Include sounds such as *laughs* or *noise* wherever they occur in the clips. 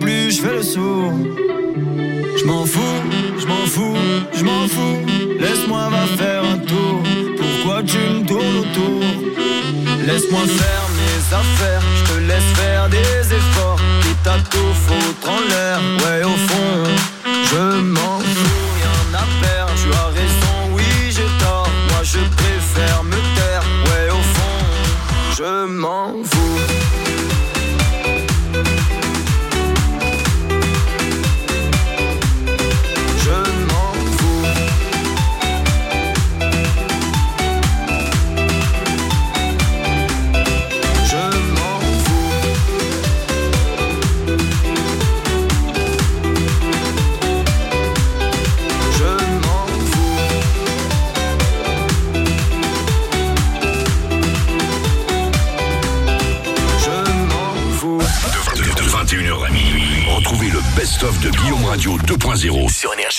plus, je fais le sourd. Je m'en fous, je m'en fous, je m'en fous. Laisse-moi va faire un tour. Pourquoi tu me tournes autour? Laisse-moi faire mes affaires,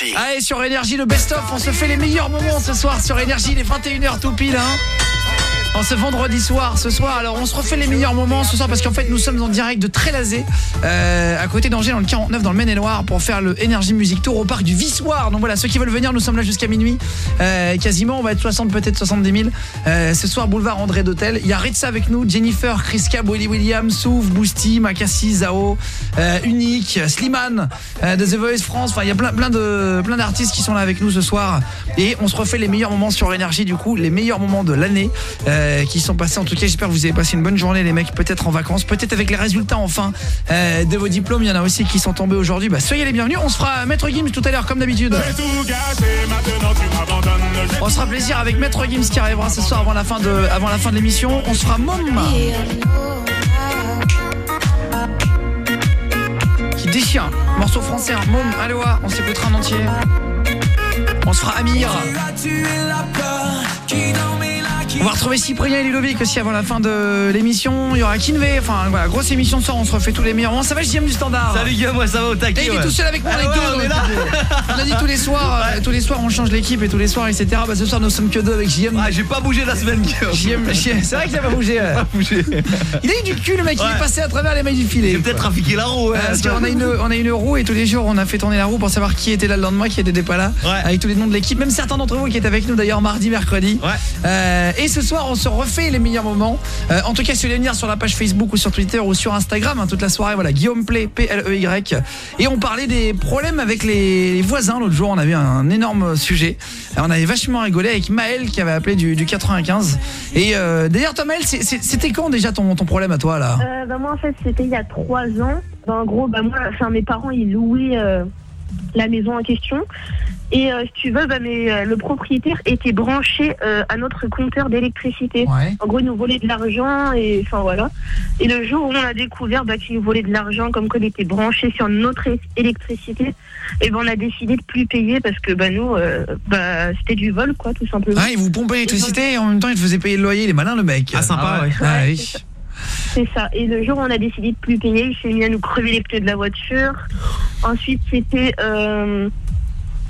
2.0 sur Énergie. Allez sur Énergie le best-of, on se fait les meilleurs moments ce soir sur Énergie, les 21h tout pile hein. En ce vendredi soir, ce soir, alors on se refait les meilleurs moments ce soir parce qu'en fait nous sommes en direct de Trélazé, euh, à côté d'Angers dans le 49 dans le Maine-et-Loire pour faire le Énergie Music Tour au parc du Vissoir. Donc voilà, ceux qui veulent venir, nous sommes là jusqu'à minuit, euh, quasiment, on va être 60 peut-être 70 000. Euh, ce soir boulevard André d'Hôtel, il y a Ritza avec nous, Jennifer, Chris Willy Williams, Souf, Boosty, Makassi, Zao, euh, Unique, Slimane euh, de The Voice France. Enfin, il y a plein plein de plein d'artistes qui sont là avec nous ce soir et on se refait les meilleurs moments sur énergie du coup, les meilleurs moments de l'année euh, qui sont passés. En tout cas, j'espère que vous avez passé une bonne journée les mecs, peut-être en vacances, peut-être avec les résultats enfin euh, de vos diplômes. Il y en a aussi qui sont tombés aujourd'hui. Bah, soyez les bienvenus. On se fera Maître Gims tout à l'heure comme d'habitude. On se fera plaisir avec Maître Gims qui arrivera ce soir avant la fin de avant la fin de l'émission. On se fera Mom qui déchire. Morceau français, hein. Mom, Aloha, on s'écoutera en entier. On se fera Amir. On va retrouver Cyprien et Ludovic aussi avant la fin de l'émission. Il y aura Kinvey. Enfin, voilà, grosse émission de soir. On se refait tous les meilleurs moments. Ça va, JM du standard Salut Guillaume, ouais, ça va au Et taquet. il est tout seul avec moi, Ah les ouais, deux. on est là. On a dit tous les soirs, *laughs* tous les soirs on change l'équipe et tous les soirs, etc. Bah, ce soir nous sommes que deux avec JM. Ah, j'ai pas bougé la semaine, Guillaume. *laughs* C'est vrai qu'il a pas bougé. Pas bougé. Il a eu du cul le mec, il est passé à travers les mailles du filet. J'ai peut-être trafiqué la roue. Parce qu'on a une, on a une roue et tous les jours on a fait tourner la roue pour savoir qui était là le lendemain, qui était pas là, avec tous les noms de l'équipe, même certains d'entre vous qui étaient avec nous d'ailleurs mardi, mercredi. Euh, et ce soir on se refait les meilleurs moments. Euh, en tout cas, si vous voulez venir sur la page Facebook ou sur Twitter ou sur Instagram, hein, toute la soirée, voilà, Guillaume Play, P-L-E-Y. Et on parlait des problèmes avec les, voisins. L'autre jour, on avait un énorme sujet. Euh, On avait vachement rigolé avec Maël qui avait appelé du, du 95. Et euh, d'ailleurs, toi Maël, c'était quand déjà ton, ton problème à toi là? Bah, moi, en fait, c'était il y a trois ans. Bah, en gros, bah, mes parents, ils louaient la maison en question. Et euh, si tu veux, bah, mais euh, le propriétaire était branché euh, à notre compteur d'électricité. Ouais. En gros, il nous volait de l'argent et enfin voilà. Et le jour où on a découvert bah, qu'il nous volait de l'argent, comme qu'il était branché sur notre électricité, et ben on a décidé de plus payer parce que bah nous, euh, bah c'était du vol quoi, tout simplement. Ah, il vous pompait l'électricité et en même temps il te faisait payer le loyer, il est malin le mec. Ah, sympa, ouais. Ah, Ouais, oui. c'est ça. C'est ça. Et le jour où on a décidé de plus payer, il s'est mis à nous crever les pneus de la voiture. Ensuite, c'était.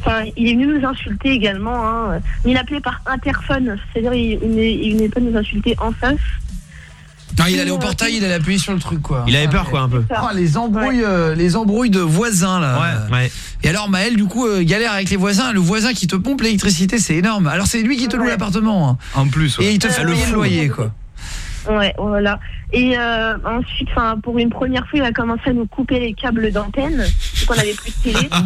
Enfin, il est venu nous insulter également. Hein. Mais il appelait par interphone. C'est-à-dire, il, il, venait- il venait pas nous insulter en face. Non, il allait au portail, il allait appuyer sur le truc quoi. Il avait peur, quoi, un peu. Oh, les embrouilles euh, les embrouilles de voisins là. Ouais, ouais. Et alors Maël du coup euh, galère avec les voisins, le voisin qui te pompe l'électricité, c'est énorme. Alors c'est lui qui te loue l'appartement hein. En plus, et il te fait Euh, payer oui. le loyer quoi. Ouais, voilà. Et euh, ensuite, enfin, pour une première fois, il a commencé à nous couper les câbles d'antenne, vu qu'on n'avait plus de télé. *laughs*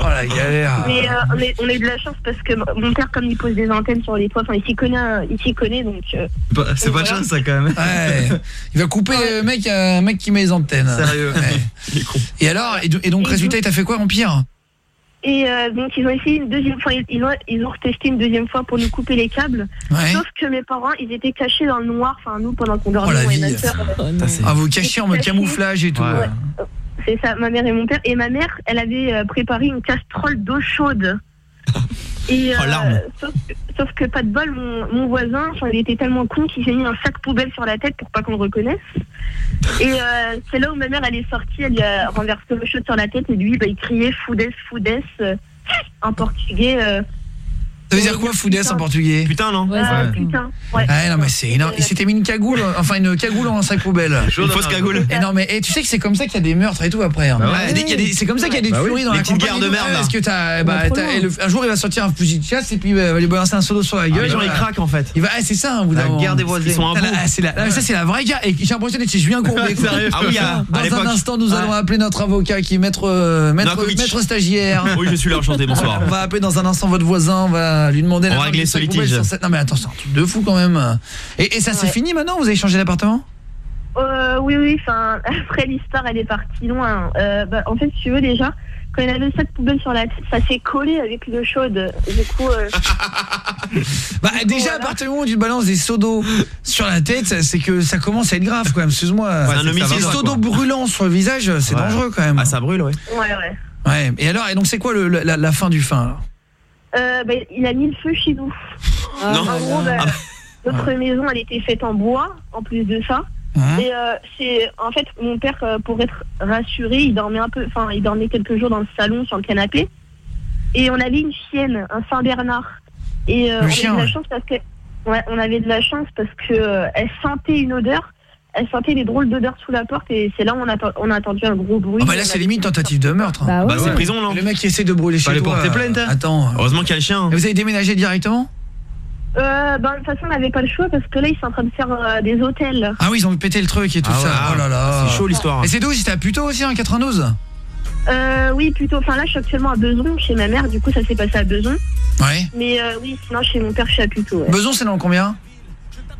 Oh la galère. Mais euh, on, est, on a eu de la chance parce que mon père, comme il pose des antennes sur les toits, enfin, il s'y connaît, euh, il s'y connaît, donc. euh, Bah, C'est pas de chance, ça, quand même. Ouais. Il va couper le mec un mec qui met les antennes. Sérieux. Ouais. Il est con. Et alors et, do- et donc Et résultat il t'a fait quoi en pire? Et euh, donc ils ont essayé une deuxième fois, ils ont, ils ont retesté une deuxième fois pour nous couper les câbles. Ouais. Sauf que mes parents, ils étaient cachés dans le noir, enfin nous pendant qu'on Oh, dormait, la et vie. ma c'est- Ah vous cachez en mode camouflage et tout. Ouais. ouais. C'est ça, ma mère et mon père. Et ma mère, elle avait euh, préparé une casserole d'eau chaude. Et, Oh, larmes. sauf, que, sauf que pas de bol, mon, mon voisin, enfin, il était tellement con qu'il s'est mis un sac poubelle sur la tête pour pas qu'on le reconnaisse. Et euh, c'est là où ma mère, elle est sortie, elle lui a renversé l'eau chaude sur la tête et lui, bah, il criait Foudès, Foudès euh, en portugais. Ça veut dire quoi Foudès en portugais Putain, non Ouais, putain. Ouais. Ah non mais c'est énorme. Il s'était mis une cagoule, enfin une cagoule en sac poubelle. Une fausse cagoule. Et non mais et tu sais que c'est comme ça qu'il y a des meurtres et tout après. hein. Bah ouais. C'est comme ça qu'il y a des Bah oui. tueries dans Les la campagne. guerres de merde. Parce que t'as, bah, le- un jour il va sortir un fusil de chasse et puis euh, il va lui balancer un seau sur la gueule. Les gens, ils craquent, en fait. Il va, ah, c'est ça, bout d'un La guerre des voisins. Ils sont ah, c'est la- ah, ça c'est la vraie guerre. Et j'ai l'impression d'être chez Julien Courbet. Ah oui, Dans un instant, nous allons appeler notre avocat qui est maître, euh, maître, stagiaire. Oui, je suis là, enchanté, bonsoir. On va appeler dans un instant votre voisin, on va lui demander On la va régler du ce litige. sur cette- Non mais attends, c'est un truc de fou quand même. Et, et ça c'est Ouais. fini maintenant Vous avez changé d'appartement? Euh, oui, oui, enfin, *laughs* après l'histoire, elle est partie loin. Euh, bah, en fait, si tu veux déjà, quand il avait sac poubelle sur la tête, ça s'est collé avec l'eau chaude. Du coup, euh, *laughs* Bah déjà à voilà. partir du moment où tu balances des seaux d'eau sur la tête, c'est que ça commence à être grave quand même. Excuse-moi. Ouais, c'est un Des seaux d'eau brûlants sur le visage, c'est Ouais. dangereux quand même. Ah, ça brûle, ouais. ouais, ouais. Ouais. Et alors, et donc c'est quoi le, la, la fin du fin alors? Euh, bah, il a mis le feu chez nous. Ah, Non. là, En gros, bah, notre maison, elle était faite en bois, en plus de ça. Hein Et euh, c'est en fait mon père, euh, pour être rassuré, il dormait un peu, enfin, il dormait quelques jours dans le salon sur le canapé. Et on avait une chienne, un Saint Bernard. Et euh, on chien, avait de ouais. la chance parce que, on avait de la chance parce que euh, elle sentait une odeur. Elle sentait des drôles d'odeurs sous la porte et c'est là où on a, on a entendu un gros bruit. Ah bah là c'est limite tentative de meurtre. hein. Bah Bah, ouais. c'est prison, là. Le mec qui essaie de brûler chez toi. porter euh, plainte, hein. Attends. Heureusement qu'il y a le chien. Et vous avez déménagé directement? Euh, bah, de toute façon, on n'avait pas le choix parce que là, ils sont en train de faire euh, des hôtels. Ah oui, ils ont pété le truc et tout Ah ça. ouais. Oh là là. C'est chaud, l'histoire. Et c'est d'où? C'était à Puteaux aussi en 92 Euh, oui, plutôt. Enfin, là, je suis actuellement à Beson chez ma mère. Du coup, ça s'est passé à Beson. Ouais. Mais euh, oui, sinon, chez mon père, je suis à Puteaux. Ouais. Beson c'est dans combien?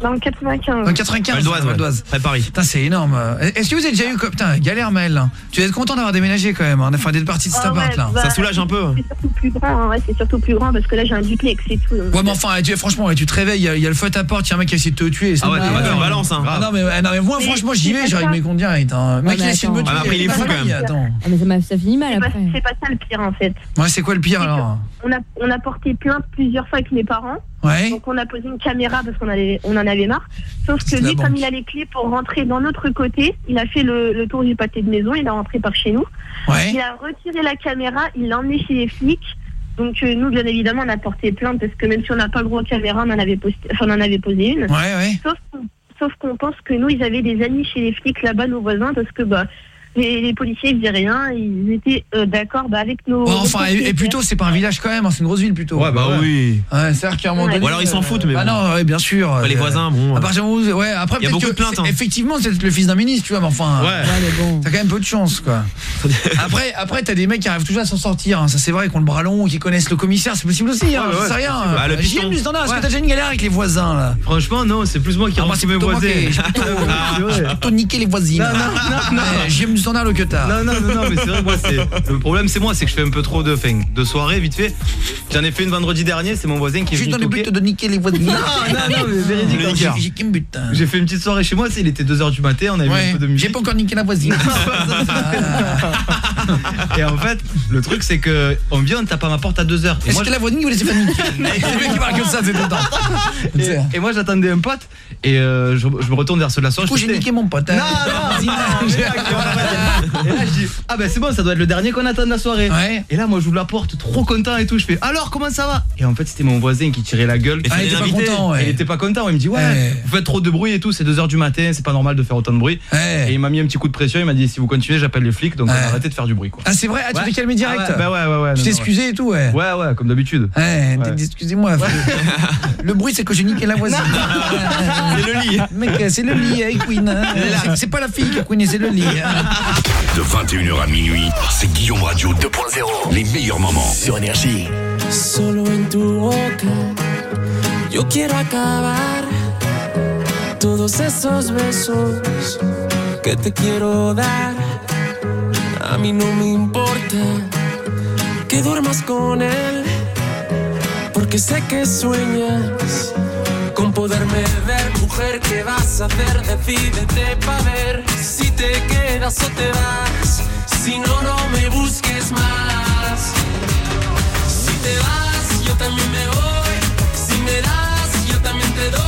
Dans le 95. Dans le 95 Val d'Oise, Val ouais. d'Oise. Près de Paris. Putain, c'est énorme. Est-ce que vous avez déjà eu putain, galère Maël. Tu dois être content d'avoir déménagé quand même, hein, enfin d'être parti de cet Ah appart ouais, là. bah, Ça soulage un peu. C'est surtout plus grand. hein, Ouais, c'est surtout plus grand parce que là, j'ai un duplex et tout. donc- Ouais mais enfin, tu, franchement, tu te réveilles, il y, a- a le feu à ta porte, il y a un mec qui essaie de te tuer. Ah ouais, en balance, hein. Ah non mais, ah non, mais moi Mais franchement j'y vais, j'arrive mes comptes direct. Hein. Le mec il essaie de me attends. tuer. Ah, après, il est fou, quand même. Ah, mais ça, finit mal C'est pas, après. c'est pas ça le pire en fait. Ouais c'est quoi le pire alors? On a, on a porté plainte plusieurs fois avec mes parents. Ouais. Donc on a posé une caméra parce qu'on avait, on en avait marre. Sauf que lui, comme il a les clés pour rentrer dans notre côté, il a fait le, le tour du pâté de maison, il est rentré par chez nous. Il a retiré la caméra, il l'a emmené chez les flics. Donc euh, nous, bien évidemment, on a porté plainte parce que même si on n'a pas le droit de caméra, on en avait, posté, enfin, on en avait posé une. Ouais ouais. Sauf qu'on, sauf qu'on pense que nous, ils avaient des amis chez les flics là-bas, nos voisins, parce que bah, les, les policiers, ils faisaient rien, ils étaient euh, d'accord bah, avec nos. Ouais, enfin et, plutôt c'est pas un village quand même, hein, c'est une grosse ville plutôt. Ouais, bah oui. Ouais, c'est-à-dire qu'à un moment Ouais. donné, Ou alors ils s'en euh, foutent, mais Ah bon. non, ouais, bien sûr. Bah, les euh, voisins, bon. À partir où- ouais, après Il y a peut-être beaucoup que de plaintes, c'est- hein. Effectivement, c'est peut-être le fils d'un ministre, tu vois, mais enfin. Ouais. Mais bon. T'as quand même peu de chance, quoi. *laughs* Après, après, t'as des mecs qui arrivent toujours à s'en sortir. hein. Ça, c'est vrai, qui ont le bras long, qui connaissent le commissaire, c'est possible aussi. Hein, ouais, sais rien. c'est. Bah, le ai du standard. Est-ce que t'as déjà une galère avec les voisins, là Franchement, non, c'est plus moi qui Ah, moi, rentre c'est mes voisins. j'ai plutôt, C'est *laughs* vrai. plutôt niquer les voisines. Non, non, non, standard que t'as. Non, non, non, non, mais c'est vrai, moi, c'est. Le problème, c'est moi, c'est que je fais un peu trop de, fin, de soirées, vite fait. J'en ai fait une vendredi dernier, c'est mon voisin qui est Juste venu dans le but de niquer les voisins. *laughs* Non, non, non, mais véridique. J'ai- regarde. J'ai qu'un but. hein. J'ai fait une petite soirée chez moi, sais, il était 2h du matin, on avait mis Ouais. un peu de J'ai musique. pas encore niqué la voisine. *laughs* Et en fait, le truc, c'est que on vient, on tape à ma porte à 2h. Et Est-ce moi, que la voisine voulait se faire niquer C'est lui qui marque ça, c'est tout le temps. et, et moi j'attendais un pote et euh, je, je me retourne vers ceux de la soirée. Du coup, je j'ai fais, niqué mon pote. hein. Non, non, *laughs* Vas-y, non, non. Et là je dis ah ben c'est bon ça doit être le dernier qu'on attend de la soirée. Ouais. Et là moi j'ouvre la porte trop content et tout je fais alors comment ça va? Et en fait c'était mon voisin qui tirait la gueule. Et Ah, il était pas content, Il ouais. était pas content, il me dit ouais, Ouais. vous faites trop de bruit et tout, c'est 2h du matin, c'est pas normal de faire autant de bruit. Ouais. Et il m'a mis un petit coup de pression, il m'a dit si vous continuez j'appelle les flics donc arrêter de faire du bruit quoi. Ah, c'est vrai? Ah, tu t'es calmé direct Ah ouais, bah ouais ouais ouais. Tu t'es excusé et tout, ouais. Ouais ouais comme d'habitude. Ouais, excusez-moi. Le bruit, c'est que j'ai niqué la voisine. *laughs* C'est le lit. Mec, c'est le lit, hein, Queen. hein. C'est- pas la fille qui a Queen, c'est le lit. De 21h à minuit, c'est Guillaume Radio 2.0. Les meilleurs moments. Sur Énergie. Solo en tu boca yo quiero acabar todos esos besos que te quiero dar. A mí no me importa que duermas con él, porque sé que sueñas con poderme ver. ¿Qué vas a hacer? Decídete pa' ver si te quedas o te vas. Si no, no me busques más. Si te vas, yo también me voy. Si me das, yo también te doy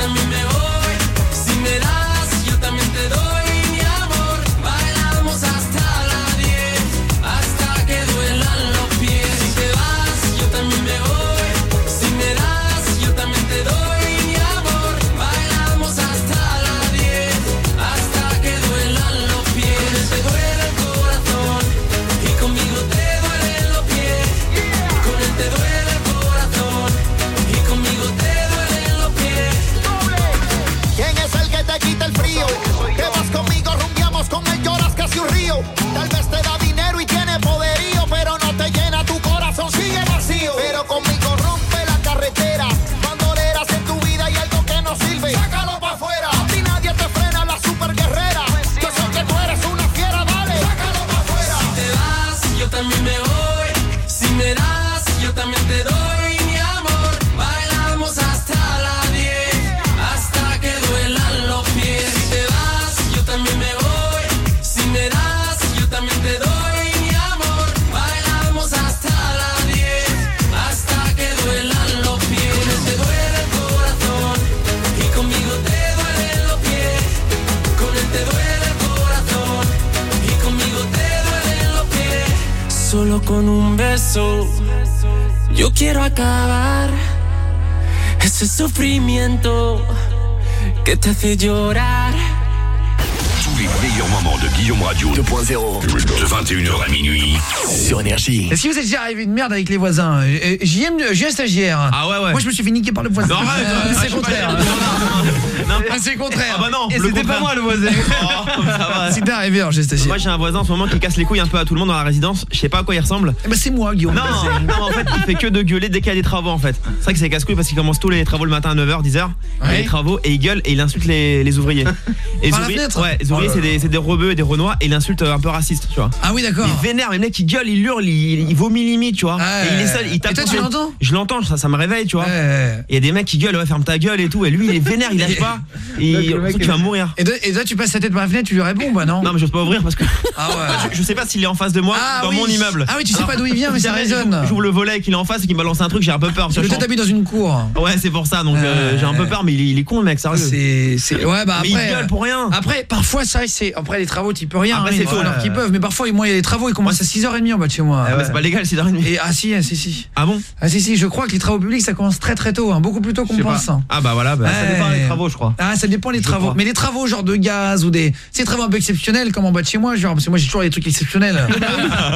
También me voy. Beso yo quiero acabar ese sufrimiento que te hace llorar. Tous les meilleurs moments de Guillaume Radio 2.0. de 21h à minuit. Sur Énergie. Est-ce que vous êtes déjà arrivé une merde avec les voisins Euh, euh, J'y aime, j'ai un stagiaire. Ah ouais, ouais. Moi, je me suis fait niquer par le voisin. Non, arrête, Euh, arrête, *laughs* c'est je suis pas- contraire. non, non, non. Ah, c'est le contraire. Ah bah non, Et le c'était pas contraire. moi le voisin. *laughs* Oh, ça va. C'est arrivé, j'ai stagiaire. Moi j'ai un voisin en ce moment qui casse les couilles un peu à tout le monde dans la résidence. Je sais pas à quoi il ressemble. Eh ben, c'est moi, Guillaume. Non, non, en fait, il fait que de gueuler dès qu'il y a des travaux en fait. C'est vrai que c'est casse-couille parce qu'il commence tous les travaux le matin à 9h, 10h. Il y a Ouais. les travaux et il gueule et il insulte les, les ouvriers. Et les Par la ouvriers, fenêtre ouais, les Oh ouvriers Paris, c'est des, c'est des rebeux et des renois et il insulte un peu raciste, tu vois. Ah oui, d'accord. Il vénère, mais le mec il gueule, il hurle, il, il vomit limite, tu vois. Ouais. Et il est seul, il tape Et toi, sur tu l'entends? Je l'entends, ça, ça me réveille, tu vois. Ouais. Il y a des mecs qui gueulent, ouais, ferme ta gueule et tout. Et lui, il est vénère, il lâche pas. *laughs* Et Donc, fait, tu vas mourir. Et, toi- et toi, tu passes ta tête par la fenêtre, tu lui réponds, bah non? Non, mais j'ose pas ouvrir parce que Ah ouais. *laughs* je, je sais pas s'il est en face de moi Ah dans oui. mon immeuble. Ah oui, tu sais pas d'où il vient, mais ça *laughs* résonne. j'ouvre- le volet et qu'il est en face et qu'il me balance un truc, j'ai un peu peur. je t'habites dans une cour. Ouais, c'est pour ça, donc euh, j'ai un peu peur, mais il, est- il con, le mec, sérieux. C'est, ouais, bah il après. gueule pour rien. Après, parfois, ça, c'est, après les travaux, tu peux rien. Après, hein, c'est il y a tôt, des là. qui peuvent, mais parfois, il y a des travaux, ils commencent à 6h30 en bas de chez moi. Ah, bah, c'est pas légal, c'est dans Et, ah si, ah, si, si. Ah bon Ah si, si, je crois que les travaux publics, ça commence très très tôt, hein, beaucoup plus tôt qu'on pense. hein. Ah bah voilà, bah, Ouais. Ça dépend des travaux, je crois. Ah, ça dépend les travaux. crois. Mais les travaux genre de gaz ou des ces travaux un peu exceptionnels comme en bas de chez moi, genre parce que moi j'ai toujours des trucs exceptionnels. *laughs*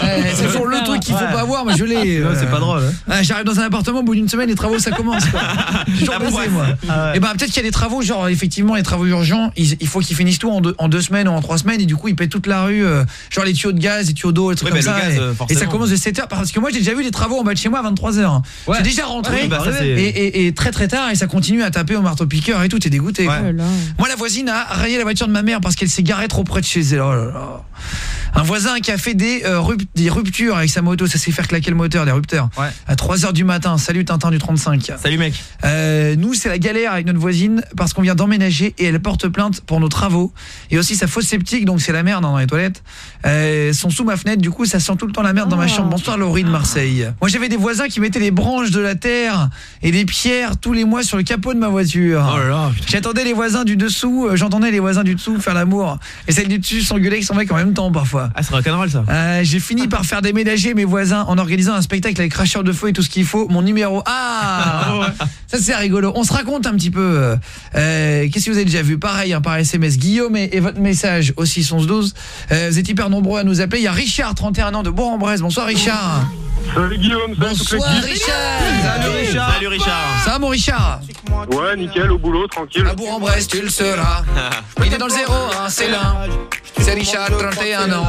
Ouais, c'est toujours le truc qu'il faut pas avoir, mais je l'ai. Ouais, c'est euh, pas drôle. hein. J'arrive dans un appartement au bout d'une semaine, les travaux ça commence. quoi. *laughs* Toujours baisé, moi. Ah ouais. Et ben peut-être qu'il y a des travaux genre effectivement les travaux urgents, ils- il faut qu'ils finissent tout en deux, en deux semaines ou en trois semaines et du coup ils paient toute la rue, euh, genre les tuyaux de gaz, les tuyaux d'eau, les trucs Ouais, comme bah, ça. le gaz, euh, et, ça commence de 7h parce que moi j'ai déjà vu des travaux en bas de chez moi à 23h. Ouais. C'est déjà rentré. Oui, bah, ça, et, et- et très très tard et ça continue à taper au marteau piqueur et tout, t'es dégoûté. quoi. Ouais. Moi, la voisine a rayé la voiture de ma mère parce qu'elle s'est garée trop près de chez elle. Oh là là. Un voisin qui a fait des, euh, rup- des ruptures avec sa moto, ça s'est faire claquer le moteur, des rupteurs. Ouais. À 3h du matin. Salut Tintin du 35. Salut mec. Euh, nous, c'est la galère avec notre voisine parce qu'on vient d'emménager et elle porte plainte pour nos travaux. Et aussi sa fosse septique, donc c'est la merde hein, dans les toilettes. Euh, sont sous ma fenêtre, du coup, ça sent tout le temps la merde dans ma chambre. Bonsoir Laurie de Marseille. Moi, j'avais des voisins qui mettaient des branches de la terre et des pierres tous les mois sur le capot de ma voiture. Oh là là, putain. J'attendais les voisins du dessous, euh, j'entendais les voisins du dessous faire l'amour. Et celles du dessus s'engueuler avec son mec en même temps parfois. Ah, c'est rock'n'roll ça. Euh, j'ai fini par faire déménager mes voisins en organisant un spectacle avec cracheurs de feu et tout ce qu'il faut. Mon numéro. Ah *laughs* Ça c'est rigolo. On se raconte un petit peu. euh, euh, Qu'est-ce que vous avez déjà vu? Pareil, hein, par SMS. Guillaume et, et votre message aussi 11-12. Euh, vous êtes hyper nombreux à nous appeler. Il y a Richard, 31 ans de Bourg-en-Bresse. Bonsoir Richard. Salut Guillaume, salut toute Bonsoir l'équipe. Richard. Salut Richard. Salut Richard. Ça va mon Richard Ouais, nickel, au boulot, tranquille. À Bourg-en-Bresse, tu le seras. Il est dans le zéro, hein, c'est l'un. C'est Richard, 31 ans.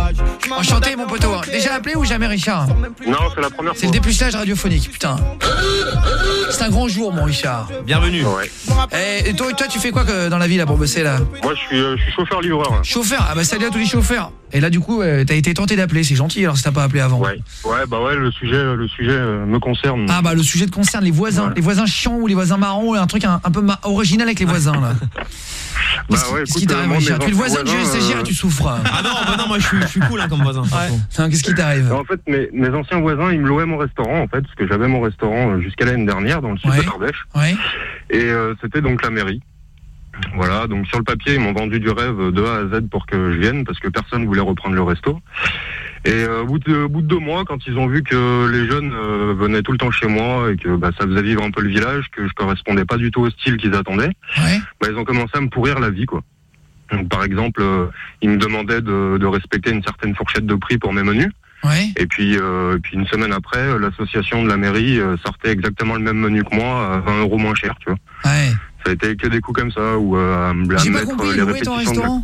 Enchanté, mon poteau. Déjà appelé ou jamais, Richard Non, c'est la première C'est fois. le dépucelage radiophonique, putain. C'est un grand jour, mon Richard. Bienvenue. Ouais. Eh, Et toi, toi, tu fais quoi que- dans la vie, là, pour bosser, là Moi, je suis, euh, je suis chauffeur-livreur. Chauffeur. Ah bah, salut à tous les chauffeurs. Et là, du coup, euh, t'as été tenté d'appeler. C'est gentil, alors, si t'as pas appelé avant. Ouais. Ouais, bah ouais, le sujet, le sujet euh, me concerne. Ah bah, le sujet te concerne les voisins. Ouais. Les voisins chiants ou les voisins marrons. Un truc un, un peu original avec les voisins, là. *laughs* Bah Qu'est-ce qui- ouais, qu'est-ce qui t'arrive, euh, Richard Tu es le voisin stagiaire euh, et tu souffres. Ah non, bah non, moi je suis, je suis cool hein, comme voisin. de Qu'est-ce qui t'arrive En fait, mes, mes anciens voisins, ils me louaient mon restaurant, en fait, parce que j'avais mon restaurant euh, jusqu'à l'année dernière, dans le sud Ouais. de l'Ardèche. Ouais. Et euh, c'était donc la mairie. Voilà, donc sur le papier, ils m'ont vendu du rêve de A à Z pour que je vienne, parce que personne voulait reprendre le resto. Et euh, au, bout de, au bout de deux mois, quand ils ont vu que les jeunes euh, venaient tout le temps chez moi et que bah, ça faisait vivre un peu le village, que je correspondais pas du tout au style qu'ils attendaient, Ouais. bah, ils ont commencé à me pourrir la vie, quoi. Donc, par exemple, euh, ils me demandaient de, de respecter une certaine fourchette de prix pour mes menus. Ouais. Et puis, euh, puis une semaine après, l'association de la mairie sortait exactement le même menu que moi, à 20 euros moins cher, tu vois. Ouais. Ça a été que des coups comme ça, ou euh, à me mettre compris. les ton répétitions. de-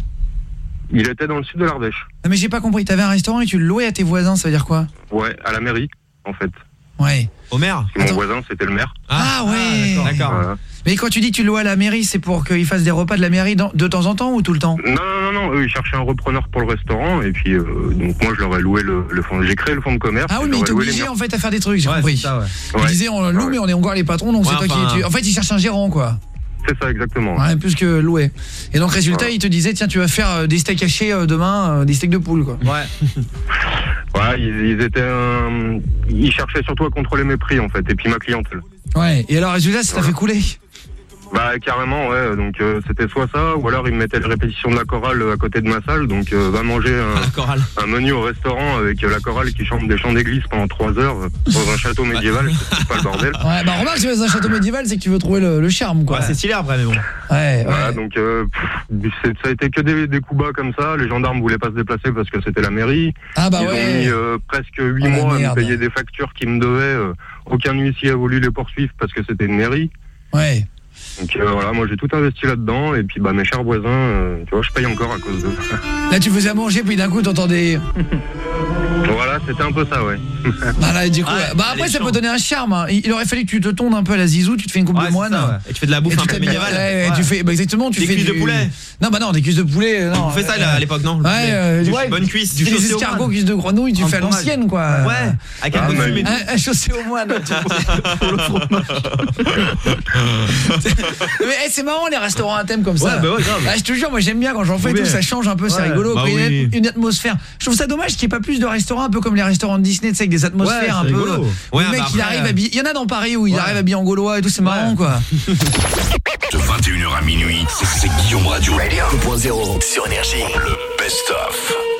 Il était dans le sud de l'Ardèche. Non, mais j'ai pas compris. T'avais un restaurant et tu le louais à tes voisins, ça veut dire quoi Ouais, à la mairie, en fait. Ouais. Parce que mon Attends. voisin, c'était le maire. Ah, ouais. D'accord. Voilà. Mais quand tu dis que tu le loues à la mairie, c'est pour qu'ils fassent des repas de la mairie dans- de temps en temps ou tout le temps Non, non, non, non, eux, ils cherchaient un repreneur pour le restaurant, et puis, euh, donc moi, je leur ai loué le, le fond. J'ai créé le fonds de commerce. Ah oui, mais ils t'obligeaient en fait à faire des trucs, j'ai Ouais, compris. c'est ça, ouais. Ils Ouais. disaient on loue, Ouais. mais on est encore les patrons, donc Ouais, c'est toi enfin- qui. tu- En fait, ils cherchent un gérant, quoi. C'est ça, exactement. Ouais, plus que louer. Et donc, résultat, Ouais. ils te disaient tiens, tu vas faire euh, des steaks hachés euh, demain, euh, des steaks de poule, quoi. Ouais. *laughs* Ouais, ils, ils étaient, euh, ils cherchaient surtout à contrôler mes prix, en fait, et puis ma clientèle. Ouais. Et alors, résultat, ça t'a Voilà. fait couler? Bah carrément ouais donc euh, c'était soit ça ou alors ils me mettaient les répétitions de la chorale à côté de ma salle donc euh, va manger *laughs* La un, menu au restaurant avec euh, la chorale qui chante des chants d'église pendant trois heures euh, dans un château médiéval *laughs* c'est pas le bordel Ouais, bah remarque, si tu vas dans un château médiéval, c'est que tu veux trouver le, le charme, quoi. Ouais, c'est stylé après, mais bon. Ouais, voilà ouais. donc euh, pff, ça a été que des, des coups bas comme ça les gendarmes voulaient pas se déplacer parce que c'était la mairie Ah bah ils ont ouais. mis euh, presque huit Oh, la mois à me payer des factures qui me devaient euh, aucun huissier a voulu les poursuivre parce que c'était une mairie Ouais. Donc euh, voilà moi j'ai tout investi là-dedans et puis bah mes chers voisins euh, tu vois je paye encore à cause d'eux Là, tu faisais à manger, puis d'un coup, t'entendais. *laughs* Voilà, c'était un peu ça, ouais. *laughs* Voilà, et du coup, Ouais, bah après ça peut donner un charme. hein. Il il aurait fallu que tu te tondes un peu à la zizou, tu te fais une coupe Ouais, de c'est moine. ça, ouais. Et tu fais de la bouffe Et un tu peu médiévale. ouais, et tu fais bah exactement, tu Des fais cuisses de du- poulet. Non bah non, des cuisses de poulet, non. On fait ça là, à l'époque, non? Le Ouais, poulet. euh, Du- ouais, Bonne cuisse. Tu fais des escargots, cuisses de grenouille, tu Un fais à fromage. l'ancienne quoi. Ouais, avec un Ah, peu de mais- fume et tout. Un, un chaussé au moine. *laughs* *laughs* Mais eh, c'est marrant les restaurants à thème comme ça. Ouais, bah ouais, grave. Ah, je te jure, moi j'aime bien quand j'en fais et tout, ça change un peu, c'est Ouais, rigolo, bah y oui. une atmosphère. Je trouve ça dommage qu'il n'y ait pas plus de restaurants un peu comme les restaurants de Disney, tu sais, avec des atmosphères Ouais, un peu. Ouais, le mec bah il arrive euh, habillé. Il y en a dans Paris où il Ouais. arrive habillé en gaulois et tout, c'est marrant quoi. *laughs* De 21h à minuit, c'est- Guillaume Radio. 2.0 sur Énergie. Le best-of. crashing,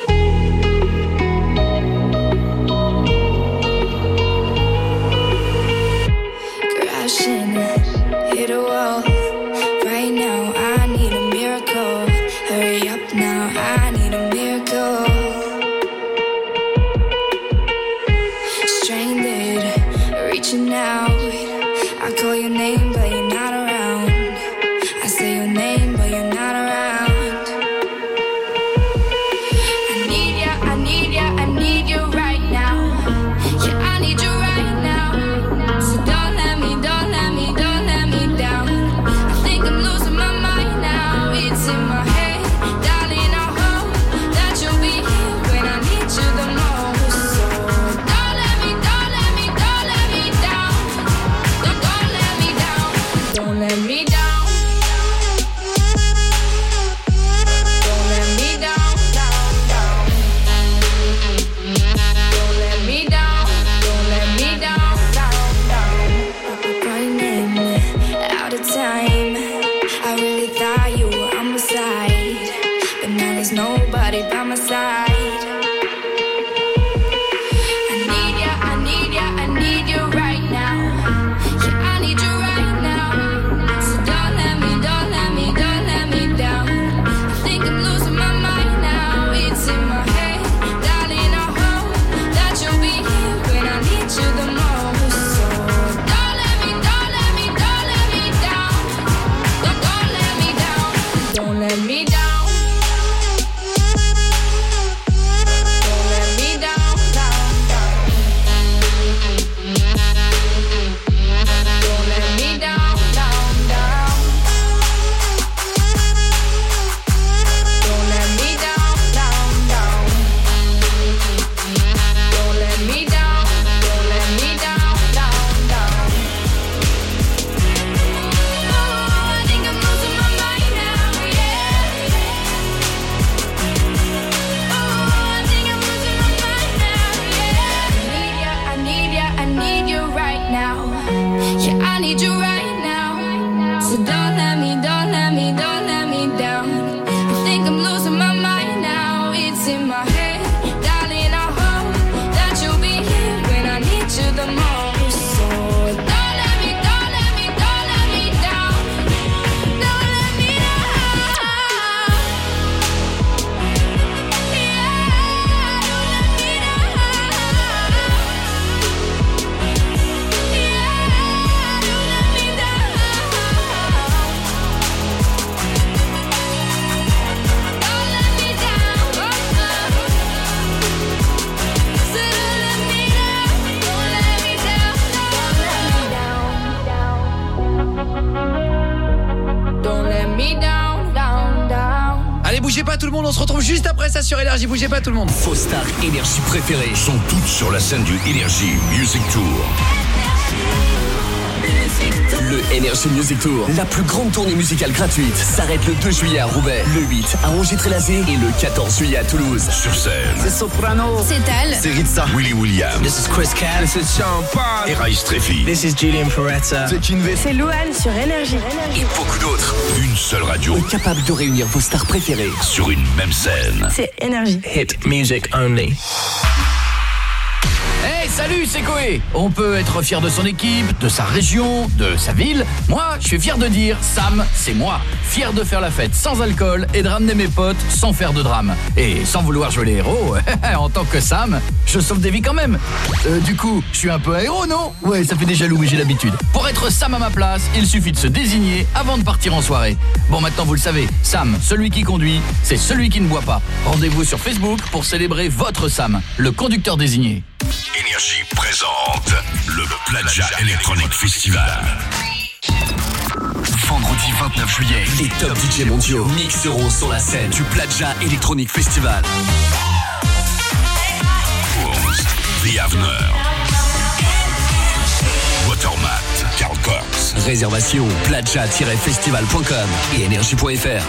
se retrouve juste après ça sur énergie, bougez pas tout le monde. Vos stars énergie préférées sont toutes sur la scène du Energy Music Tour. Energy Music Tour, la plus grande tournée musicale gratuite, s'arrête le 2 juillet à Roubaix, le 8 à Angers-Trélazé et le 14 juillet à Toulouse. Sur scène, Soprano. C'est Tal. c'est Ritza, Willy William, This is Chris is Sean Paul. et Raïs Treffi. This is Julian Peretta. C'est Louane sur Énergie. Et beaucoup d'autres. Une seule radio Capable de réunir vos stars préférées. sur une même scène. C'est Énergie. Hit music only. Hey, salut, c'est Koé On peut être fier de son équipe, de sa région, de sa ville. Moi, je suis fier de dire Sam, c'est moi. Fier de faire la fête sans alcool et de ramener mes potes sans faire de drame. Et sans vouloir jouer les héros, *laughs* en tant que Sam, je sauve des vies quand même. Euh, du coup, je suis un peu un héros, non? Ouais, ça fait des jaloux, mais j'ai l'habitude. Pour être Sam à ma place, il suffit de se désigner avant de partir en soirée. Bon, maintenant vous le savez, Sam, celui qui conduit, c'est celui qui ne boit pas. Rendez-vous sur Facebook pour célébrer votre Sam, le conducteur désigné. Énergie présente le Plaja Electronic Festival. Vendredi 29 juillet, les top DJ mondiaux mixeront sur la scène du Plaja Electronic Festival. The Watermat, Carl Cox. Réservation plaja-festival.com et énergie.fr.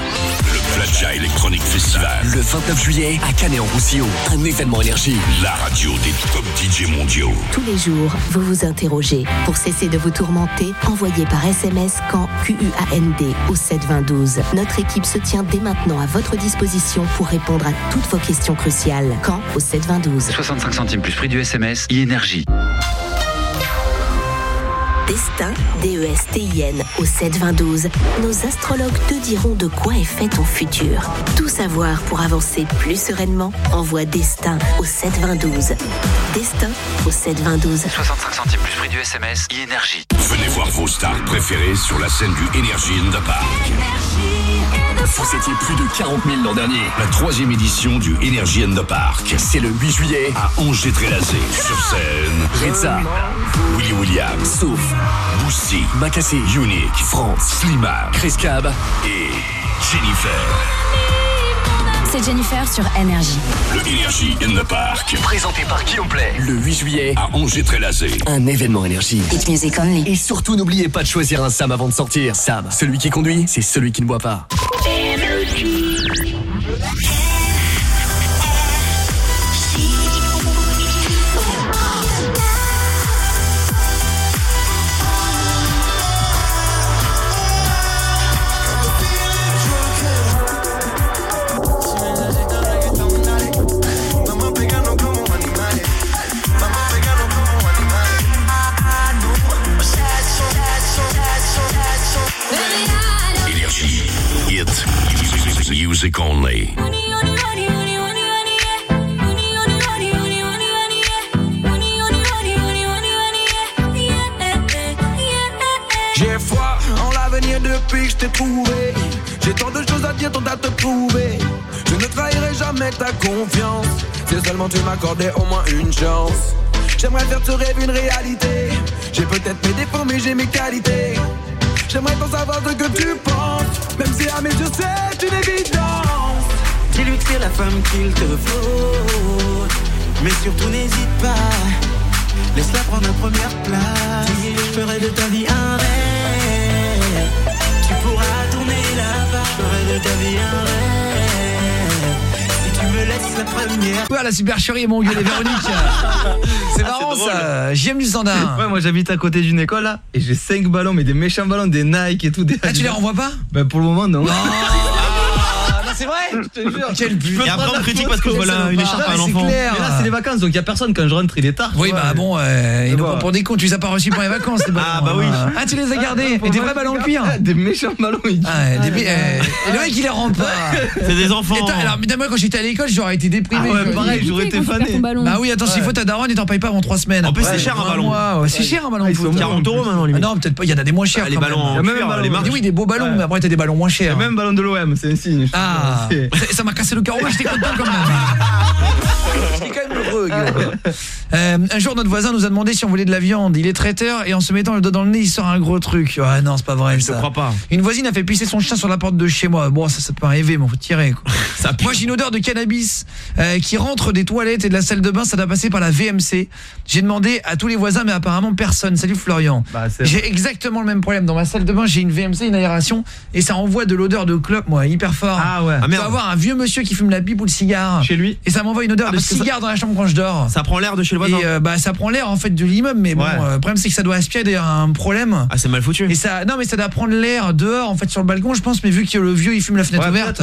Le Plaja Electronic Festival. Le 29 juillet à Canet-en-Roussillon, un événement énergie. La radio des top DJ mondiaux. Tous les jours, vous vous interrogez. Pour cesser de vous tourmenter, envoyez par SMS quand QUAND au 72012. Notre équipe se tient dès maintenant à votre disposition pour répondre à toutes vos questions cruciales. Quand? Au 72012. 65 centimes plus prix du SMS, e-énergie. Destin, D-E-S-T-I-N, au 72012. Nos astrologues te diront de quoi est fait ton futur. Tout savoir pour avancer plus sereinement, envoie Destin au 72012. Destin au 72012. 65 centimes plus prix du SMS, e-énergie. Venez voir vos stars préférées sur la scène du Energy in the Park. Vous étiez plus de 40 000 l'an dernier. La troisième édition du Energy in the Park. C'est le 8 juillet à Angers-Trélazé. Sur scène, Rizza, Willy Williams, Souf, Boussy, Makassi, Unique, France, Slimane Chris Cab et Jennifer. C'est Jennifer sur Énergie. Le Energy in the Park. Présenté par Guillaume Play. Le 8 juillet à Angers-Trélazé. Un événement énergie. Hit music only. Et surtout, n'oubliez pas de choisir un Sam avant de sortir. Sam, celui qui conduit, c'est celui qui ne boit pas. Énergie. J'ai foi en l'avenir depuis que je t'ai trouvé. J'ai tant de choses à dire, tant à te prouver. Je ne trahirai jamais ta confiance. Si seulement tu m'accordais au moins une chance. J'aimerais faire ce rêve une réalité. J'ai peut-être mes défauts, mais j'ai mes qualités. J'aimerais t'en savoir ce que tu penses. Même si à mes yeux c'est une évidence. Dis-lui que c'est la femme qu'il te faut? Mais surtout n'hésite pas. Laisse-la prendre la première place. Je ferai de ta vie un rêve. Tu pourras tourner là-bas. Je ferai de ta vie un rêve. La première. Ouais, la super chérie, mon gueule, Véronique. *laughs* C'est marrant ça. J'aime du standard. Ouais, moi j'habite à côté d'une école là et j'ai 5 ballons, mais des méchants ballons, des Nike et tout. Des Ah, tu les renvoies pas? Bah pour le moment non. *laughs* c'est vrai Je te jure. Quel but Et après, on la critique parce que un- une écharpe à un pas- enfant. Mais là, c'est les vacances, donc il y a personne quand je rentre, il est tard. Oui, bah bon, euh, ils nous prennent pour des cons, tu les as pas reçus pendant les vacances. Ah, bah oui. Ah, tu les as gardés Et des vrais ballons en cuir Des méchants ballons. il. Ah, euh, et le mec il les rend pas C'est des enfants. Alors mais moi quand j'étais à l'école j'aurais été déprimé Ah ouais, pareil, j'aurais été fané. Bah oui attends s'il faut ta daronne et t'en payes pas avant 3 semaines En plus, c'est cher, un ballon. C'est cher un ballon Ah, de ils sont foot. 40 euros maintenant, Ah limite. Non peut-être pas, il y en a des moins chers Ah, les ballons Il les Il marques. oui des beaux ballons mais après t'as des ballons moins Il chers même ballon de l'OM, c'est un signe. Ah C'est- ça- ça m'a cassé le carreau mais heureux Guillaume. *laughs* Euh, Un jour notre voisin nous a demandé si on voulait de la viande Il est traiteur et en se mettant le doigt dans le nez il sort un gros truc Ah non c'est pas vrai Je te ça crois pas. Une voisine a fait pisser son chien sur la porte de chez moi. Bon, ça, ça peut arriver, mais faut tirer. Quoi. *laughs* Moi, j'ai une odeur de cannabis euh, qui rentre des toilettes et de la salle de bain. Ça doit passer par la VMC. J'ai demandé à tous les voisins, mais apparemment personne. Salut Florian. Bah, j'ai exactement le même problème. Dans ma salle de bain, j'ai une VMC, une aération, et ça envoie de l'odeur de clope, moi, hyper fort. Ah ouais. Ah merde. avoir un vieux monsieur qui fume la pipe ou le cigare. Chez lui Et ça m'envoie une odeur Ah, de ça- cigare dans la chambre Ça prend l'air de chez le voisin. Et euh, bah ça prend l'air en fait de l'immeuble mais bon Ouais. euh, le problème c'est que ça doit aspirer d'ailleurs un problème. Ah c'est mal foutu. Et ça non mais ça doit prendre l'air dehors en fait sur le balcon je pense mais vu que le vieux il fume la fenêtre Ouais, ouverte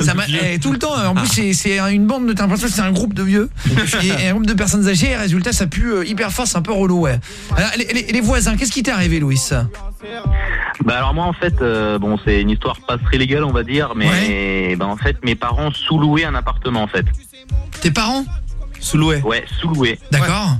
ça *laughs* m'a eh, tout le temps en plus c'est c'est une bande de l'impression que c'est un groupe de vieux *laughs* et, et un groupe de personnes âgées et résultat ça pue euh, hyper fort c'est un peu relou ouais. Alors, les, les- les voisins qu'est-ce qui t'est arrivé Louis Bah alors moi en fait euh, bon c'est une histoire pas très légale on va dire mais bah, en fait mes parents sous-louaient un appartement en fait. Tes parents? Sous-loué. Ouais, sous-loué. D'accord.